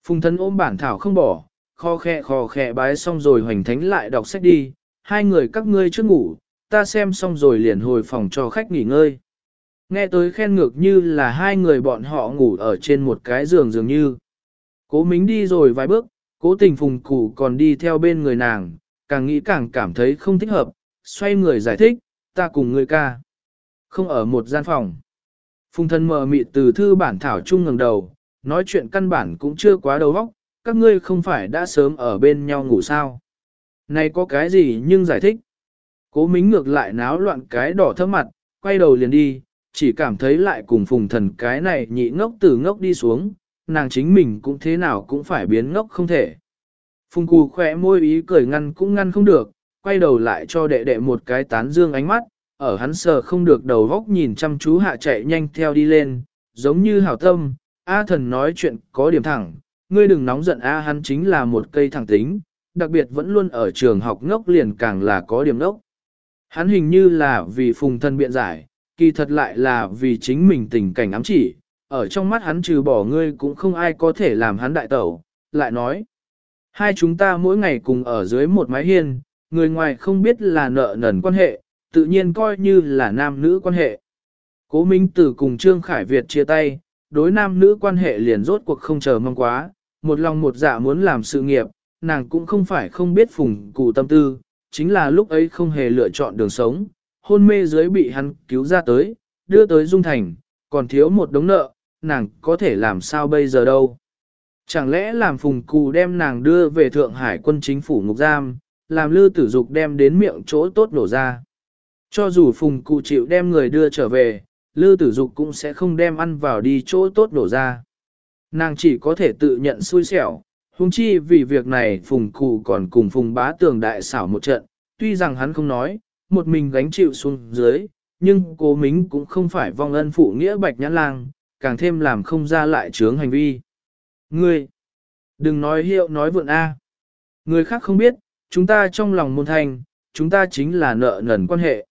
Phùng thân ôm bản thảo không bỏ, kho khe kho khe bái xong rồi hoành thánh lại đọc sách đi, hai người các ngươi trước ngủ, ta xem xong rồi liền hồi phòng cho khách nghỉ ngơi. Nghe tới khen ngược như là hai người bọn họ ngủ ở trên một cái giường dường như. Cố mính đi rồi vài bước, cố tình phùng cụ còn đi theo bên người nàng, càng nghĩ càng cảm thấy không thích hợp, xoay người giải thích, ta cùng người ca. Không ở một gian phòng. Phùng thân mờ mịt từ thư bản thảo chung ngẩng đầu, nói chuyện căn bản cũng chưa quá đầu óc, các ngươi không phải đã sớm ở bên nhau ngủ sao. Này có cái gì nhưng giải thích. Cố mính ngược lại náo loạn cái đỏ thơm mặt, quay đầu liền đi, chỉ cảm thấy lại cùng phùng thần cái này nhị ngốc từ ngốc đi xuống, nàng chính mình cũng thế nào cũng phải biến ngốc không thể. Phùng cù khỏe môi ý cười ngăn cũng ngăn không được, quay đầu lại cho đệ đệ một cái tán dương ánh mắt, ở hắn sờ không được đầu góc nhìn chăm chú hạ chạy nhanh theo đi lên, giống như hảo tâm, A thần nói chuyện có điểm thẳng, ngươi đừng nóng giận A hắn chính là một cây thẳng tính, đặc biệt vẫn luôn ở trường học ngốc liền càng là có điểm ngốc. Hắn hình như là vì phùng thân biện giải, kỳ thật lại là vì chính mình tình cảnh ám chỉ, ở trong mắt hắn trừ bỏ ngươi cũng không ai có thể làm hắn đại tẩu, lại nói. Hai chúng ta mỗi ngày cùng ở dưới một mái hiên, người ngoài không biết là nợ nần quan hệ, tự nhiên coi như là nam nữ quan hệ. Cố Minh Tử cùng Trương Khải Việt chia tay, đối nam nữ quan hệ liền rốt cuộc không chờ mong quá, một lòng một dạ muốn làm sự nghiệp, nàng cũng không phải không biết phùng cụ tâm tư, chính là lúc ấy không hề lựa chọn đường sống, hôn mê dưới bị hắn cứu ra tới, đưa tới Dung Thành, còn thiếu một đống nợ, nàng có thể làm sao bây giờ đâu. Chẳng lẽ làm phùng cụ đem nàng đưa về Thượng Hải quân chính phủ ngục giam, làm lư tử dục đem đến miệng chỗ tốt đổ ra. Cho dù phùng cụ chịu đem người đưa trở về, lư tử dục cũng sẽ không đem ăn vào đi chỗ tốt đổ ra. Nàng chỉ có thể tự nhận xui xẻo, huống chi vì việc này phùng cụ còn cùng phùng bá tường đại xảo một trận, tuy rằng hắn không nói, một mình gánh chịu xuống dưới, nhưng cố mính cũng không phải vong ân phụ nghĩa bạch nhãn lang, càng thêm làm không ra lại chướng hành vi. Ngươi, đừng nói hiệu nói vượn A. Người khác không biết, chúng ta trong lòng môn thành, chúng ta chính là nợ nần quan hệ.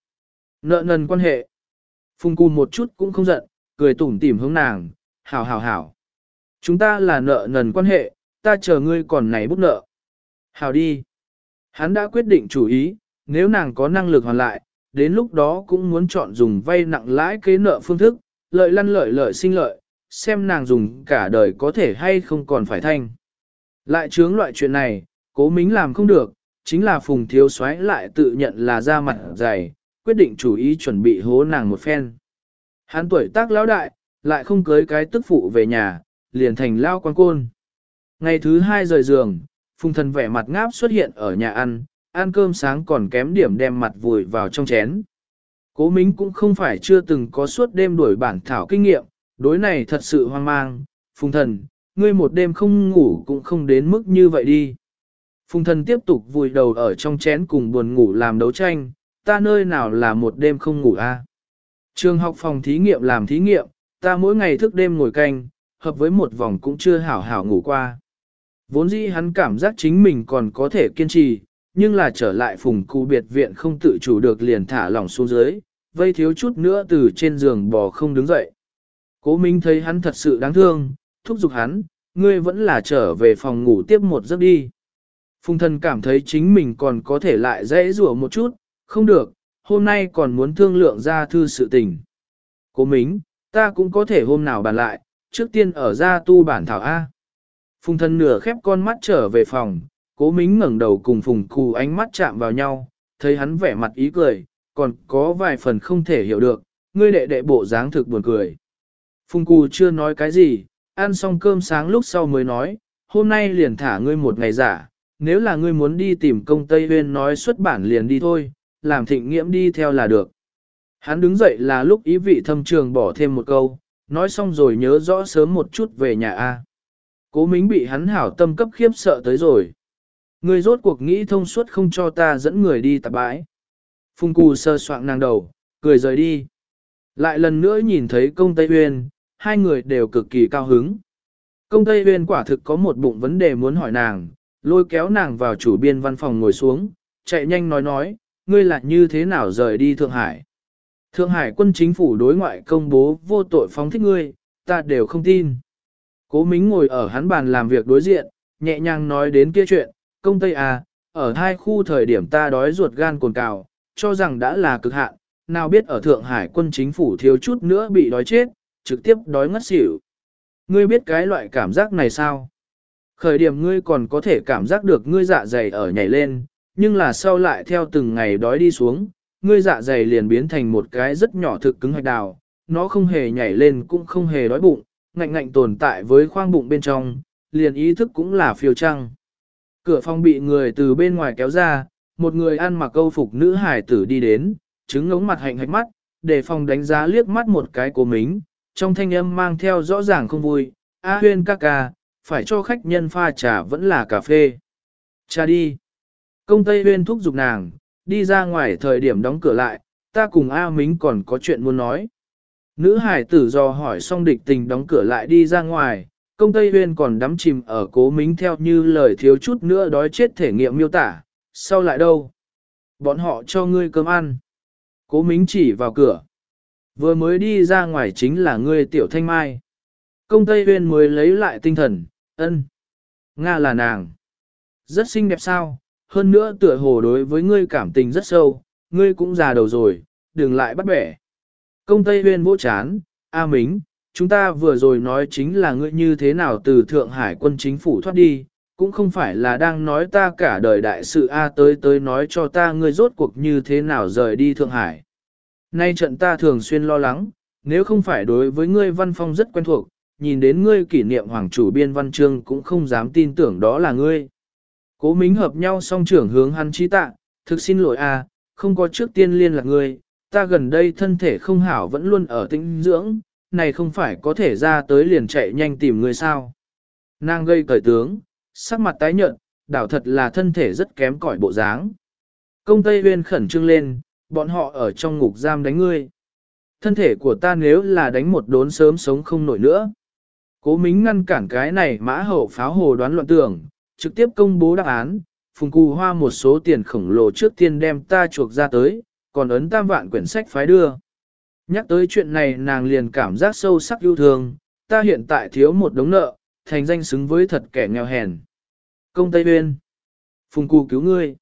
Nợ nần quan hệ. Phùng Cù một chút cũng không giận, cười tủm tỉm hướng nàng, hảo hảo hảo. Chúng ta là nợ nần quan hệ, ta chờ ngươi còn này bút nợ. Hảo đi. Hắn đã quyết định chủ ý, nếu nàng có năng lực hoàn lại, đến lúc đó cũng muốn chọn dùng vay nặng lãi kế nợ phương thức, lợi lăn lợi lợi sinh lợi, xem nàng dùng cả đời có thể hay không còn phải thanh. Lại chướng loại chuyện này, cố mính làm không được, chính là phùng thiếu Soái lại tự nhận là ra mặt dày, quyết định chủ ý chuẩn bị hố nàng một phen. Hắn tuổi tác lão đại, lại không cưới cái tức phụ về nhà, liền thành lao quan côn. Ngày thứ hai rời giường, phùng thần vẻ mặt ngáp xuất hiện ở nhà ăn, ăn cơm sáng còn kém điểm đem mặt vùi vào trong chén. Cố Mính cũng không phải chưa từng có suốt đêm đuổi bản thảo kinh nghiệm, đối này thật sự hoang mang, phùng thần, ngươi một đêm không ngủ cũng không đến mức như vậy đi. Phùng thần tiếp tục vùi đầu ở trong chén cùng buồn ngủ làm đấu tranh, ta nơi nào là một đêm không ngủ a? Trường học phòng thí nghiệm làm thí nghiệm, ta mỗi ngày thức đêm ngồi canh, hợp với một vòng cũng chưa hảo hảo ngủ qua. Vốn dĩ hắn cảm giác chính mình còn có thể kiên trì, nhưng là trở lại phùng cụ biệt viện không tự chủ được liền thả lỏng xuống dưới, vây thiếu chút nữa từ trên giường bò không đứng dậy. Cố Minh thấy hắn thật sự đáng thương, thúc giục hắn, ngươi vẫn là trở về phòng ngủ tiếp một giấc đi. Phùng thần cảm thấy chính mình còn có thể lại dễ rủa một chút, không được, hôm nay còn muốn thương lượng ra thư sự tình. Cố Mính, ta cũng có thể hôm nào bàn lại, trước tiên ở ra tu bản thảo A. Phùng thần nửa khép con mắt trở về phòng, cố Mính ngẩng đầu cùng phùng cù ánh mắt chạm vào nhau, thấy hắn vẻ mặt ý cười, còn có vài phần không thể hiểu được, ngươi đệ đệ bộ dáng thực buồn cười. Phùng cù chưa nói cái gì, ăn xong cơm sáng lúc sau mới nói, hôm nay liền thả ngươi một ngày giả, nếu là ngươi muốn đi tìm công Tây Huyên nói xuất bản liền đi thôi, làm thịnh nghiễm đi theo là được. Hắn đứng dậy là lúc ý vị thâm trường bỏ thêm một câu, nói xong rồi nhớ rõ sớm một chút về nhà A. Cố Mính bị hắn hảo tâm cấp khiếp sợ tới rồi. Ngươi rốt cuộc nghĩ thông suốt không cho ta dẫn người đi tạp bãi. Phung cù sơ soạn nàng đầu, cười rời đi. Lại lần nữa nhìn thấy công Tây Uyên, hai người đều cực kỳ cao hứng. Công Tây Uyên quả thực có một bụng vấn đề muốn hỏi nàng, lôi kéo nàng vào chủ biên văn phòng ngồi xuống, chạy nhanh nói nói, ngươi là như thế nào rời đi Thượng Hải. Thượng Hải quân chính phủ đối ngoại công bố vô tội phóng thích ngươi, ta đều không tin. Cố Mính ngồi ở hắn bàn làm việc đối diện, nhẹ nhàng nói đến kia chuyện, công Tây à, ở hai khu thời điểm ta đói ruột gan cồn cào, cho rằng đã là cực hạn, nào biết ở Thượng Hải quân chính phủ thiếu chút nữa bị đói chết, trực tiếp đói ngất xỉu. Ngươi biết cái loại cảm giác này sao? Khởi điểm ngươi còn có thể cảm giác được ngươi dạ dày ở nhảy lên, nhưng là sau lại theo từng ngày đói đi xuống, ngươi dạ dày liền biến thành một cái rất nhỏ thực cứng hạch đào, nó không hề nhảy lên cũng không hề đói bụng, ngạnh ngạnh tồn tại với khoang bụng bên trong, liền ý thức cũng là phiêu trăng. Cửa phòng bị người từ bên ngoài kéo ra, một người ăn mặc câu phục nữ hải tử đi đến, trứng ngống mặt hạnh hạch mắt, để phòng đánh giá liếc mắt một cái của mình, trong thanh âm mang theo rõ ràng không vui, A huyên ca ca, phải cho khách nhân pha trà vẫn là cà phê. Cha đi. Công Tây huyên thúc giục nàng, đi ra ngoài thời điểm đóng cửa lại, ta cùng A Mính còn có chuyện muốn nói. Nữ hải tử do hỏi xong địch tình đóng cửa lại đi ra ngoài, công Tây Huyên còn đắm chìm ở cố mính theo như lời thiếu chút nữa đói chết thể nghiệm miêu tả, sau lại đâu? Bọn họ cho ngươi cơm ăn. Cố mính chỉ vào cửa. Vừa mới đi ra ngoài chính là ngươi tiểu thanh mai. Công Tây Huyên mới lấy lại tinh thần, ân. Nga là nàng. Rất xinh đẹp sao, hơn nữa tựa hồ đối với ngươi cảm tình rất sâu, ngươi cũng già đầu rồi, đừng lại bắt bẻ. Công Tây Huyên vỗ chán, A Mính, chúng ta vừa rồi nói chính là ngươi như thế nào từ Thượng Hải quân chính phủ thoát đi, cũng không phải là đang nói ta cả đời đại sự A tới tới nói cho ta ngươi rốt cuộc như thế nào rời đi Thượng Hải. Nay trận ta thường xuyên lo lắng, nếu không phải đối với ngươi văn phong rất quen thuộc, nhìn đến ngươi kỷ niệm hoàng chủ biên văn chương cũng không dám tin tưởng đó là ngươi. Cố mính hợp nhau song trưởng hướng hắn chi tạ, thực xin lỗi a, không có trước tiên liên lạc ngươi, ta gần đây thân thể không hảo vẫn luôn ở tĩnh dưỡng, này không phải có thể ra tới liền chạy nhanh tìm ngươi sao. Nàng gây cởi tướng, sắc mặt tái nhợt, đảo thật là thân thể rất kém cỏi bộ dáng. Công Tây Huyên khẩn trương lên, bọn họ ở trong ngục giam đánh ngươi. Thân thể của ta nếu là đánh một đốn sớm sống không nổi nữa. Cố Mính ngăn cản cái này mã hậu pháo hồ đoán luận tưởng, trực tiếp công bố đáp án, phùng cù hoa một số tiền khổng lồ trước tiên đem ta chuộc ra tới, còn ấn tam vạn quyển sách phái đưa. Nhắc tới chuyện này nàng liền cảm giác sâu sắc yêu thương, ta hiện tại thiếu một đống nợ, thành danh xứng với thật kẻ nghèo hèn. Công Tây Uyên Phùng cù cứu ngươi.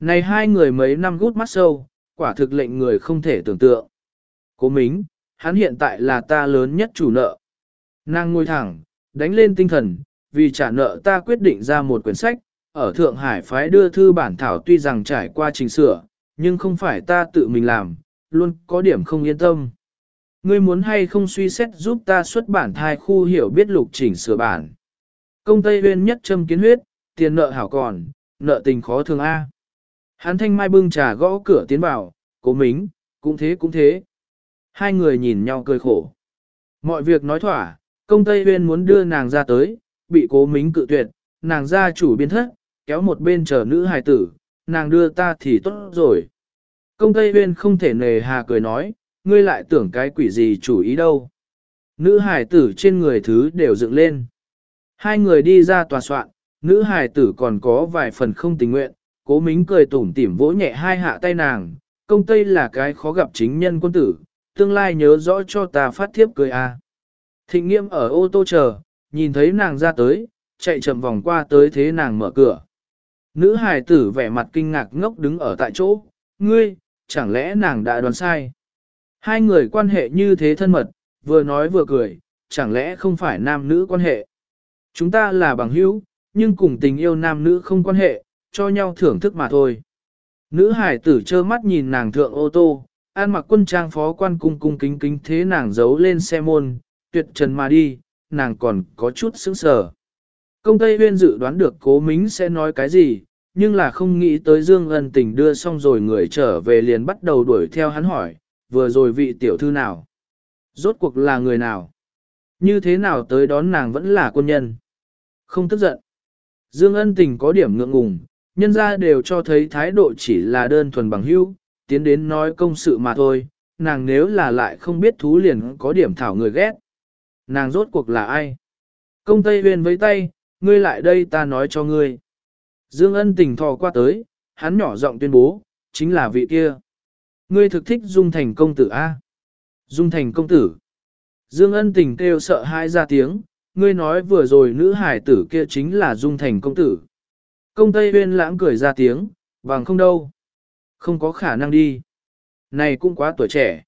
Này hai người mấy năm gút mắt sâu, quả thực lệnh người không thể tưởng tượng. Cố Mính, hắn hiện tại là ta lớn nhất chủ nợ. Nàng ngồi thẳng, đánh lên tinh thần, vì trả nợ ta quyết định ra một quyển sách, ở Thượng Hải phái đưa thư bản thảo tuy rằng trải qua trình sửa, nhưng không phải ta tự mình làm, luôn có điểm không yên tâm. Ngươi muốn hay không suy xét giúp ta xuất bản thai khu hiểu biết lục chỉnh sửa bản. Công Tây Huyên nhất châm kiến huyết, tiền nợ hảo còn, nợ tình khó thường A. Hán thanh mai bưng trà gõ cửa tiến vào, cố mính, cũng thế cũng thế. Hai người nhìn nhau cười khổ. Mọi việc nói thỏa, công Tây Huyên muốn đưa nàng ra tới, bị cố mính cự tuyệt, nàng ra chủ biến thất, kéo một bên chờ nữ hài tử, nàng đưa ta thì tốt rồi. Công Tây Huyên không thể nề hà cười nói, ngươi lại tưởng cái quỷ gì chủ ý đâu. Nữ hài tử trên người thứ đều dựng lên. Hai người đi ra tòa soạn, nữ hài tử còn có vài phần không tình nguyện, cố mính cười tủm tỉm vỗ nhẹ hai hạ tay nàng, công Tây là cái khó gặp chính nhân quân tử, tương lai nhớ rõ cho ta phát thiếp cười a. À. Thịnh nghiêm ở ô tô chờ, nhìn thấy nàng ra tới, chạy chậm vòng qua tới thế nàng mở cửa. Nữ hài tử vẻ mặt kinh ngạc ngốc đứng ở tại chỗ, ngươi, chẳng lẽ nàng đã đoán sai? Hai người quan hệ như thế thân mật, vừa nói vừa cười, chẳng lẽ không phải nam nữ quan hệ? Chúng ta là bằng hữu, nhưng cùng tình yêu nam nữ không quan hệ, cho nhau thưởng thức mà thôi. Nữ hải tử trơ mắt nhìn nàng thượng ô tô, an mặc quân trang phó quan cung cung kính kính thế nàng giấu lên xe môn, tuyệt trần mà đi, nàng còn có chút sững sờ. Công Tây Huyên dự đoán được cố mính sẽ nói cái gì, nhưng là không nghĩ tới Dương Ân Tình đưa xong rồi người trở về liền bắt đầu đuổi theo hắn hỏi, vừa rồi vị tiểu thư nào? Rốt cuộc là người nào? Như thế nào tới đón nàng vẫn là quân nhân? Không tức giận. Dương ân tình có điểm ngượng ngùng, nhân ra đều cho thấy thái độ chỉ là đơn thuần bằng hữu, tiến đến nói công sự mà thôi, nàng nếu là lại không biết thú liền có điểm thảo người ghét. Nàng rốt cuộc là ai? Công Tây Huyền với tay, ngươi lại đây ta nói cho ngươi. Dương ân tình thò qua tới, hắn nhỏ giọng tuyên bố, chính là vị kia. Ngươi thực thích Dung Thành công tử A. Dung Thành công tử. Dương ân tình kêu sợ hai ra tiếng, ngươi nói vừa rồi nữ hải tử kia chính là Dung Thành công tử. Công Tây uyên lãng cười ra tiếng, bằng không đâu. Không có khả năng đi. Này cũng quá tuổi trẻ.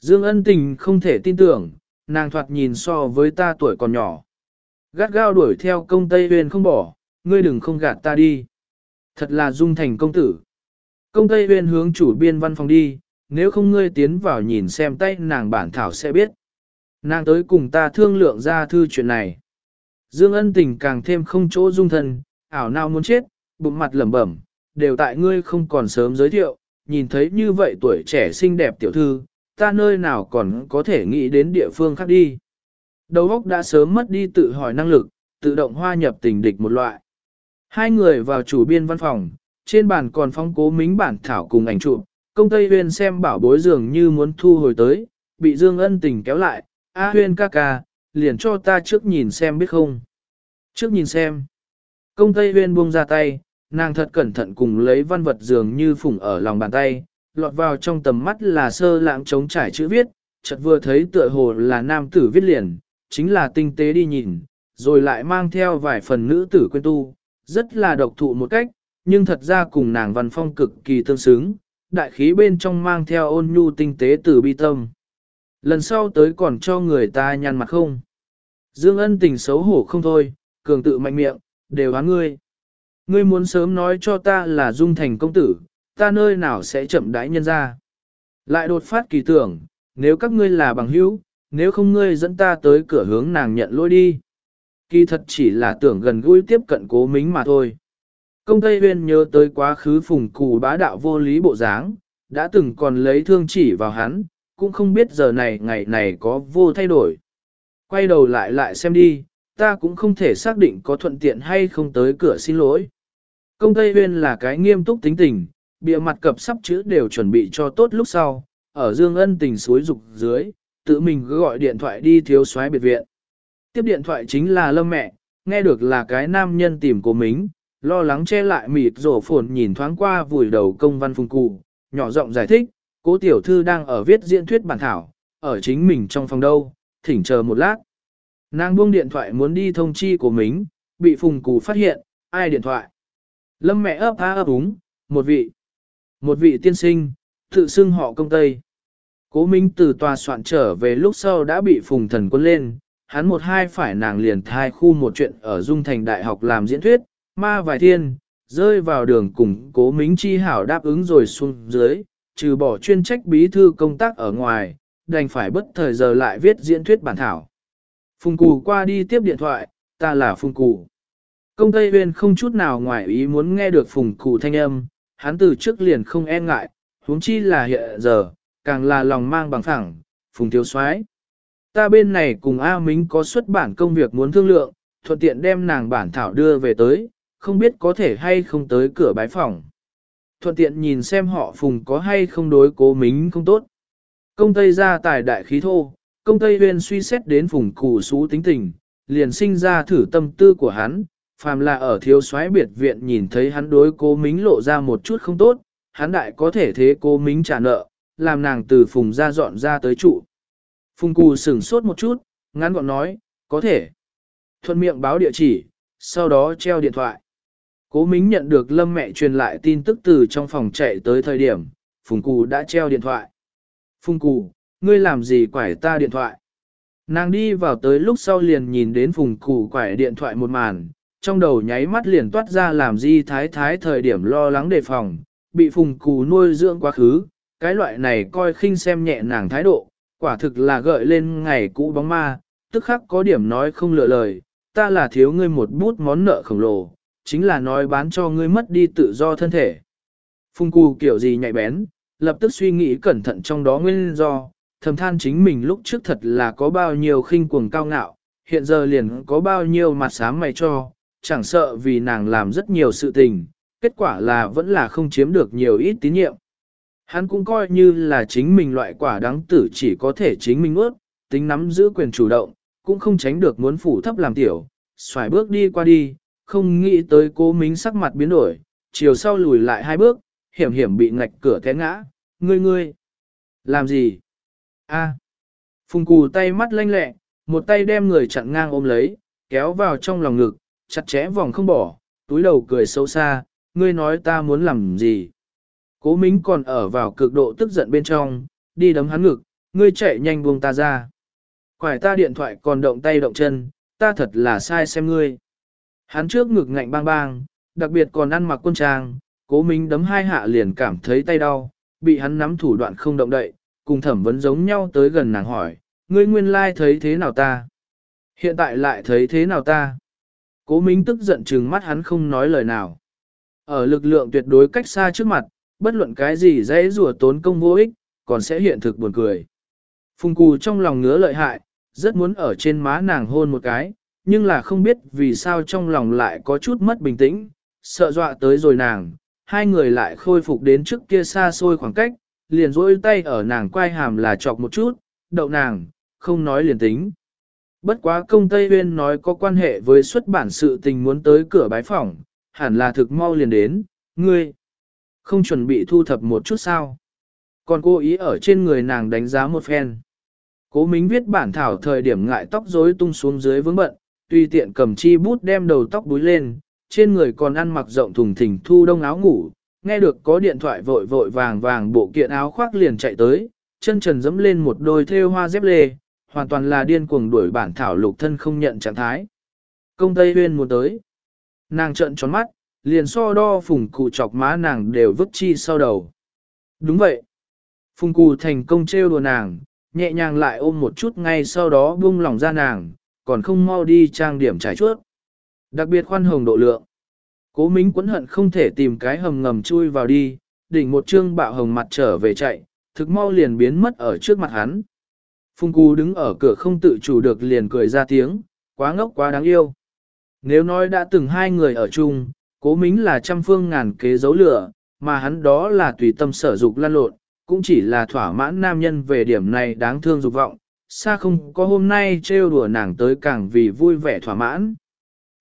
Dương ân tình không thể tin tưởng, nàng thoạt nhìn so với ta tuổi còn nhỏ. Gắt gao đuổi theo công Tây Huyền không bỏ, ngươi đừng không gạt ta đi. Thật là Dung Thành công tử. Công Tây Huyền hướng chủ biên văn phòng đi, nếu không ngươi tiến vào nhìn xem tay nàng bản thảo sẽ biết. Nàng tới cùng ta thương lượng ra thư chuyện này. Dương ân tình càng thêm không chỗ dung thân, ảo nào muốn chết, bụng mặt lẩm bẩm, đều tại ngươi không còn sớm giới thiệu, nhìn thấy như vậy tuổi trẻ xinh đẹp tiểu thư, ta nơi nào còn có thể nghĩ đến địa phương khác đi. Đầu óc đã sớm mất đi tự hỏi năng lực, tự động hoa nhập tình địch một loại. Hai người vào chủ biên văn phòng, trên bàn còn phong cố mính bản thảo cùng ảnh chụp, công tây huyên xem bảo bối dường như muốn thu hồi tới, bị Dương ân tình kéo lại, A huyên ca ca, liền cho ta trước nhìn xem biết không. Trước nhìn xem. Công tây huyên buông ra tay, nàng thật cẩn thận cùng lấy văn vật dường như phủng ở lòng bàn tay, lọt vào trong tầm mắt là sơ lãng trống trải chữ viết, chợt vừa thấy tựa hồ là nam tử viết liền, chính là tinh tế đi nhìn, rồi lại mang theo vài phần nữ tử quên tu, rất là độc thụ một cách, nhưng thật ra cùng nàng văn phong cực kỳ tương xứng, đại khí bên trong mang theo ôn nhu tinh tế từ bi tâm. Lần sau tới còn cho người ta nhăn mặt không. Dương ân tình xấu hổ không thôi, cường tự mạnh miệng, đều hóa ngươi. Ngươi muốn sớm nói cho ta là dung thành công tử, ta nơi nào sẽ chậm đãi nhân ra. Lại đột phát kỳ tưởng, nếu các ngươi là bằng hữu, nếu không ngươi dẫn ta tới cửa hướng nàng nhận lỗi đi. Kỳ thật chỉ là tưởng gần gũi tiếp cận cố mính mà thôi. Công Tây Huyên nhớ tới quá khứ phùng cù bá đạo vô lý bộ dáng, đã từng còn lấy thương chỉ vào hắn, cũng không biết giờ này ngày này có vô thay đổi. Quay đầu lại lại xem đi, ta cũng không thể xác định có thuận tiện hay không tới cửa xin lỗi. Công Tây Huyên là cái nghiêm túc tính tình, bịa mặt cập sắp chữ đều chuẩn bị cho tốt lúc sau, ở Dương Ân tình suối dục dưới, tự mình gọi điện thoại đi thiếu soái biệt viện. Tiếp điện thoại chính là Lâm mẹ, nghe được là cái nam nhân tìm của mình, lo lắng che lại mịt rổ phồn nhìn thoáng qua vùi đầu công văn phùng cụ, nhỏ giọng giải thích, cố tiểu thư đang ở viết diễn thuyết bản thảo, ở chính mình trong phòng đâu, thỉnh chờ một lát. Nàng buông điện thoại muốn đi thông chi của mình, bị phùng cụ phát hiện, ai điện thoại. Lâm mẹ ấp á ấp úng, một vị, một vị tiên sinh, tự xưng họ công tây. Cố Minh từ tòa soạn trở về lúc sau đã bị phùng thần quân lên, hắn một hai phải nàng liền thai khu một chuyện ở Dung Thành Đại học làm diễn thuyết, ma vài thiên, rơi vào đường cùng cố Minh chi hảo đáp ứng rồi xuống dưới, trừ bỏ chuyên trách bí thư công tác ở ngoài, đành phải bất thời giờ lại viết diễn thuyết bản thảo. Phùng Cù qua đi tiếp điện thoại, ta là Phùng Cù. Công Tây Huyên không chút nào ngoài ý muốn nghe được Phùng Cù thanh âm, hắn từ trước liền không e ngại, huống chi là hiện giờ, càng là lòng mang bằng thẳng, Phùng Thiếu soái Ta bên này cùng A Mính có xuất bản công việc muốn thương lượng, thuận tiện đem nàng bản thảo đưa về tới, không biết có thể hay không tới cửa bái phòng. Thuận tiện nhìn xem họ Phùng có hay không đối cố Mính không tốt. Công Tây ra tài đại khí thô, công Tây huyên suy xét đến Phùng củ xú tính tình, liền sinh ra thử tâm tư của hắn, phàm là ở thiếu soái biệt viện nhìn thấy hắn đối cố Mính lộ ra một chút không tốt, hắn đại có thể thế cố Mính trả nợ, làm nàng từ Phùng ra dọn ra tới trụ. Phùng Cù sửng sốt một chút, ngắn gọn nói, có thể. Thuận miệng báo địa chỉ, sau đó treo điện thoại. Cố Mính nhận được Lâm mẹ truyền lại tin tức từ trong phòng chạy tới thời điểm, Phùng Cù đã treo điện thoại. Phùng Cù, ngươi làm gì quải ta điện thoại? Nàng đi vào tới lúc sau liền nhìn đến Phùng Cù quải điện thoại một màn, trong đầu nháy mắt liền toát ra làm di thái thái thời điểm lo lắng đề phòng, bị Phùng Cù nuôi dưỡng quá khứ, cái loại này coi khinh xem nhẹ nàng thái độ, quả thực là gợi lên ngày cũ bóng ma, tức khắc có điểm nói không lựa lời, ta là thiếu ngươi một bút món nợ khổng lồ, chính là nói bán cho ngươi mất đi tự do thân thể. Phùng cù kiểu gì nhạy bén, lập tức suy nghĩ cẩn thận trong đó nguyên do, thầm than chính mình lúc trước thật là có bao nhiêu khinh cuồng cao ngạo, hiện giờ liền có bao nhiêu mặt sám mày cho, chẳng sợ vì nàng làm rất nhiều sự tình, kết quả là vẫn là không chiếm được nhiều ít tín nhiệm. Hắn cũng coi như là chính mình loại quả đáng tử chỉ có thể chính mình ướt, tính nắm giữ quyền chủ động, cũng không tránh được muốn phủ thấp làm tiểu, xoài bước đi qua đi, không nghĩ tới cố mính sắc mặt biến đổi, chiều sau lùi lại hai bước, hiểm hiểm bị ngạch cửa té ngã, ngươi ngươi, làm gì? a Phùng cù tay mắt lanh lẹ, một tay đem người chặn ngang ôm lấy, kéo vào trong lòng ngực, chặt chẽ vòng không bỏ, túi đầu cười xấu xa, ngươi nói ta muốn làm gì? Cố mính còn ở vào cực độ tức giận bên trong, đi đấm hắn ngực, ngươi chạy nhanh buông ta ra. Quải ta điện thoại còn động tay động chân, ta thật là sai xem ngươi. Hắn trước ngực ngạnh bang bang, đặc biệt còn ăn mặc quân trang, cố mính đấm hai hạ liền cảm thấy tay đau, bị hắn nắm thủ đoạn không động đậy, cùng thẩm vấn giống nhau tới gần nàng hỏi, ngươi nguyên lai thấy thế nào ta? Hiện tại lại thấy thế nào ta? Cố Minh tức giận trừng mắt hắn không nói lời nào. Ở lực lượng tuyệt đối cách xa trước mặt, bất luận cái gì dễ rùa tốn công vô ích, còn sẽ hiện thực buồn cười. Phùng cù trong lòng ngứa lợi hại, rất muốn ở trên má nàng hôn một cái, nhưng là không biết vì sao trong lòng lại có chút mất bình tĩnh, sợ dọa tới rồi nàng, hai người lại khôi phục đến trước kia xa xôi khoảng cách, liền rôi tay ở nàng quay hàm là chọc một chút, đậu nàng, không nói liền tính. Bất quá công Tây Uyên nói có quan hệ với xuất bản sự tình muốn tới cửa bái phỏng, hẳn là thực mau liền đến, ngươi, không chuẩn bị thu thập một chút sao. Còn cô ý ở trên người nàng đánh giá một phen. Cố Mính viết bản thảo thời điểm ngại tóc rối tung xuống dưới vướng bận, tùy tiện cầm chi bút đem đầu tóc búi lên, trên người còn ăn mặc rộng thùng thình thu đông áo ngủ, nghe được có điện thoại vội vội vàng vàng bộ kiện áo khoác liền chạy tới, chân trần dẫm lên một đôi thêu hoa dép lê, hoàn toàn là điên cuồng đuổi bản thảo lục thân không nhận trạng thái. Công Tây Huyên muốn tới. Nàng trợn tròn mắt, liền so đo phùng cụ chọc má nàng đều vứt chi sau đầu. Đúng vậy. Phùng cụ thành công trêu đùa nàng, nhẹ nhàng lại ôm một chút ngay sau đó buông lỏng ra nàng, còn không mau đi trang điểm trải chuốt. Đặc biệt khoan hồng độ lượng. Cố Mính quấn hận không thể tìm cái hầm ngầm chui vào đi, đỉnh một trương bạo hồng mặt trở về chạy, thực mau liền biến mất ở trước mặt hắn. Phùng Cú đứng ở cửa không tự chủ được liền cười ra tiếng, quá ngốc quá đáng yêu. Nếu nói đã từng hai người ở chung, cố mính là trăm phương ngàn kế giấu lửa, mà hắn đó là tùy tâm sở dục lan lộn, cũng chỉ là thỏa mãn nam nhân về điểm này đáng thương dục vọng, xa không có hôm nay trêu đùa nàng tới càng vì vui vẻ thỏa mãn.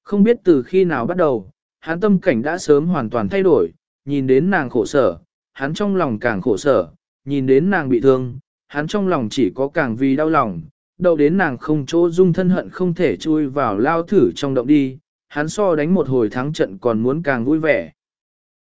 Không biết từ khi nào bắt đầu, hắn tâm cảnh đã sớm hoàn toàn thay đổi, nhìn đến nàng khổ sở, hắn trong lòng càng khổ sở, nhìn đến nàng bị thương, hắn trong lòng chỉ có càng vì đau lòng, đậu đến nàng không chỗ dung thân hận không thể chui vào lao thử trong động đi, hắn so đánh một hồi thắng trận còn muốn càng vui vẻ.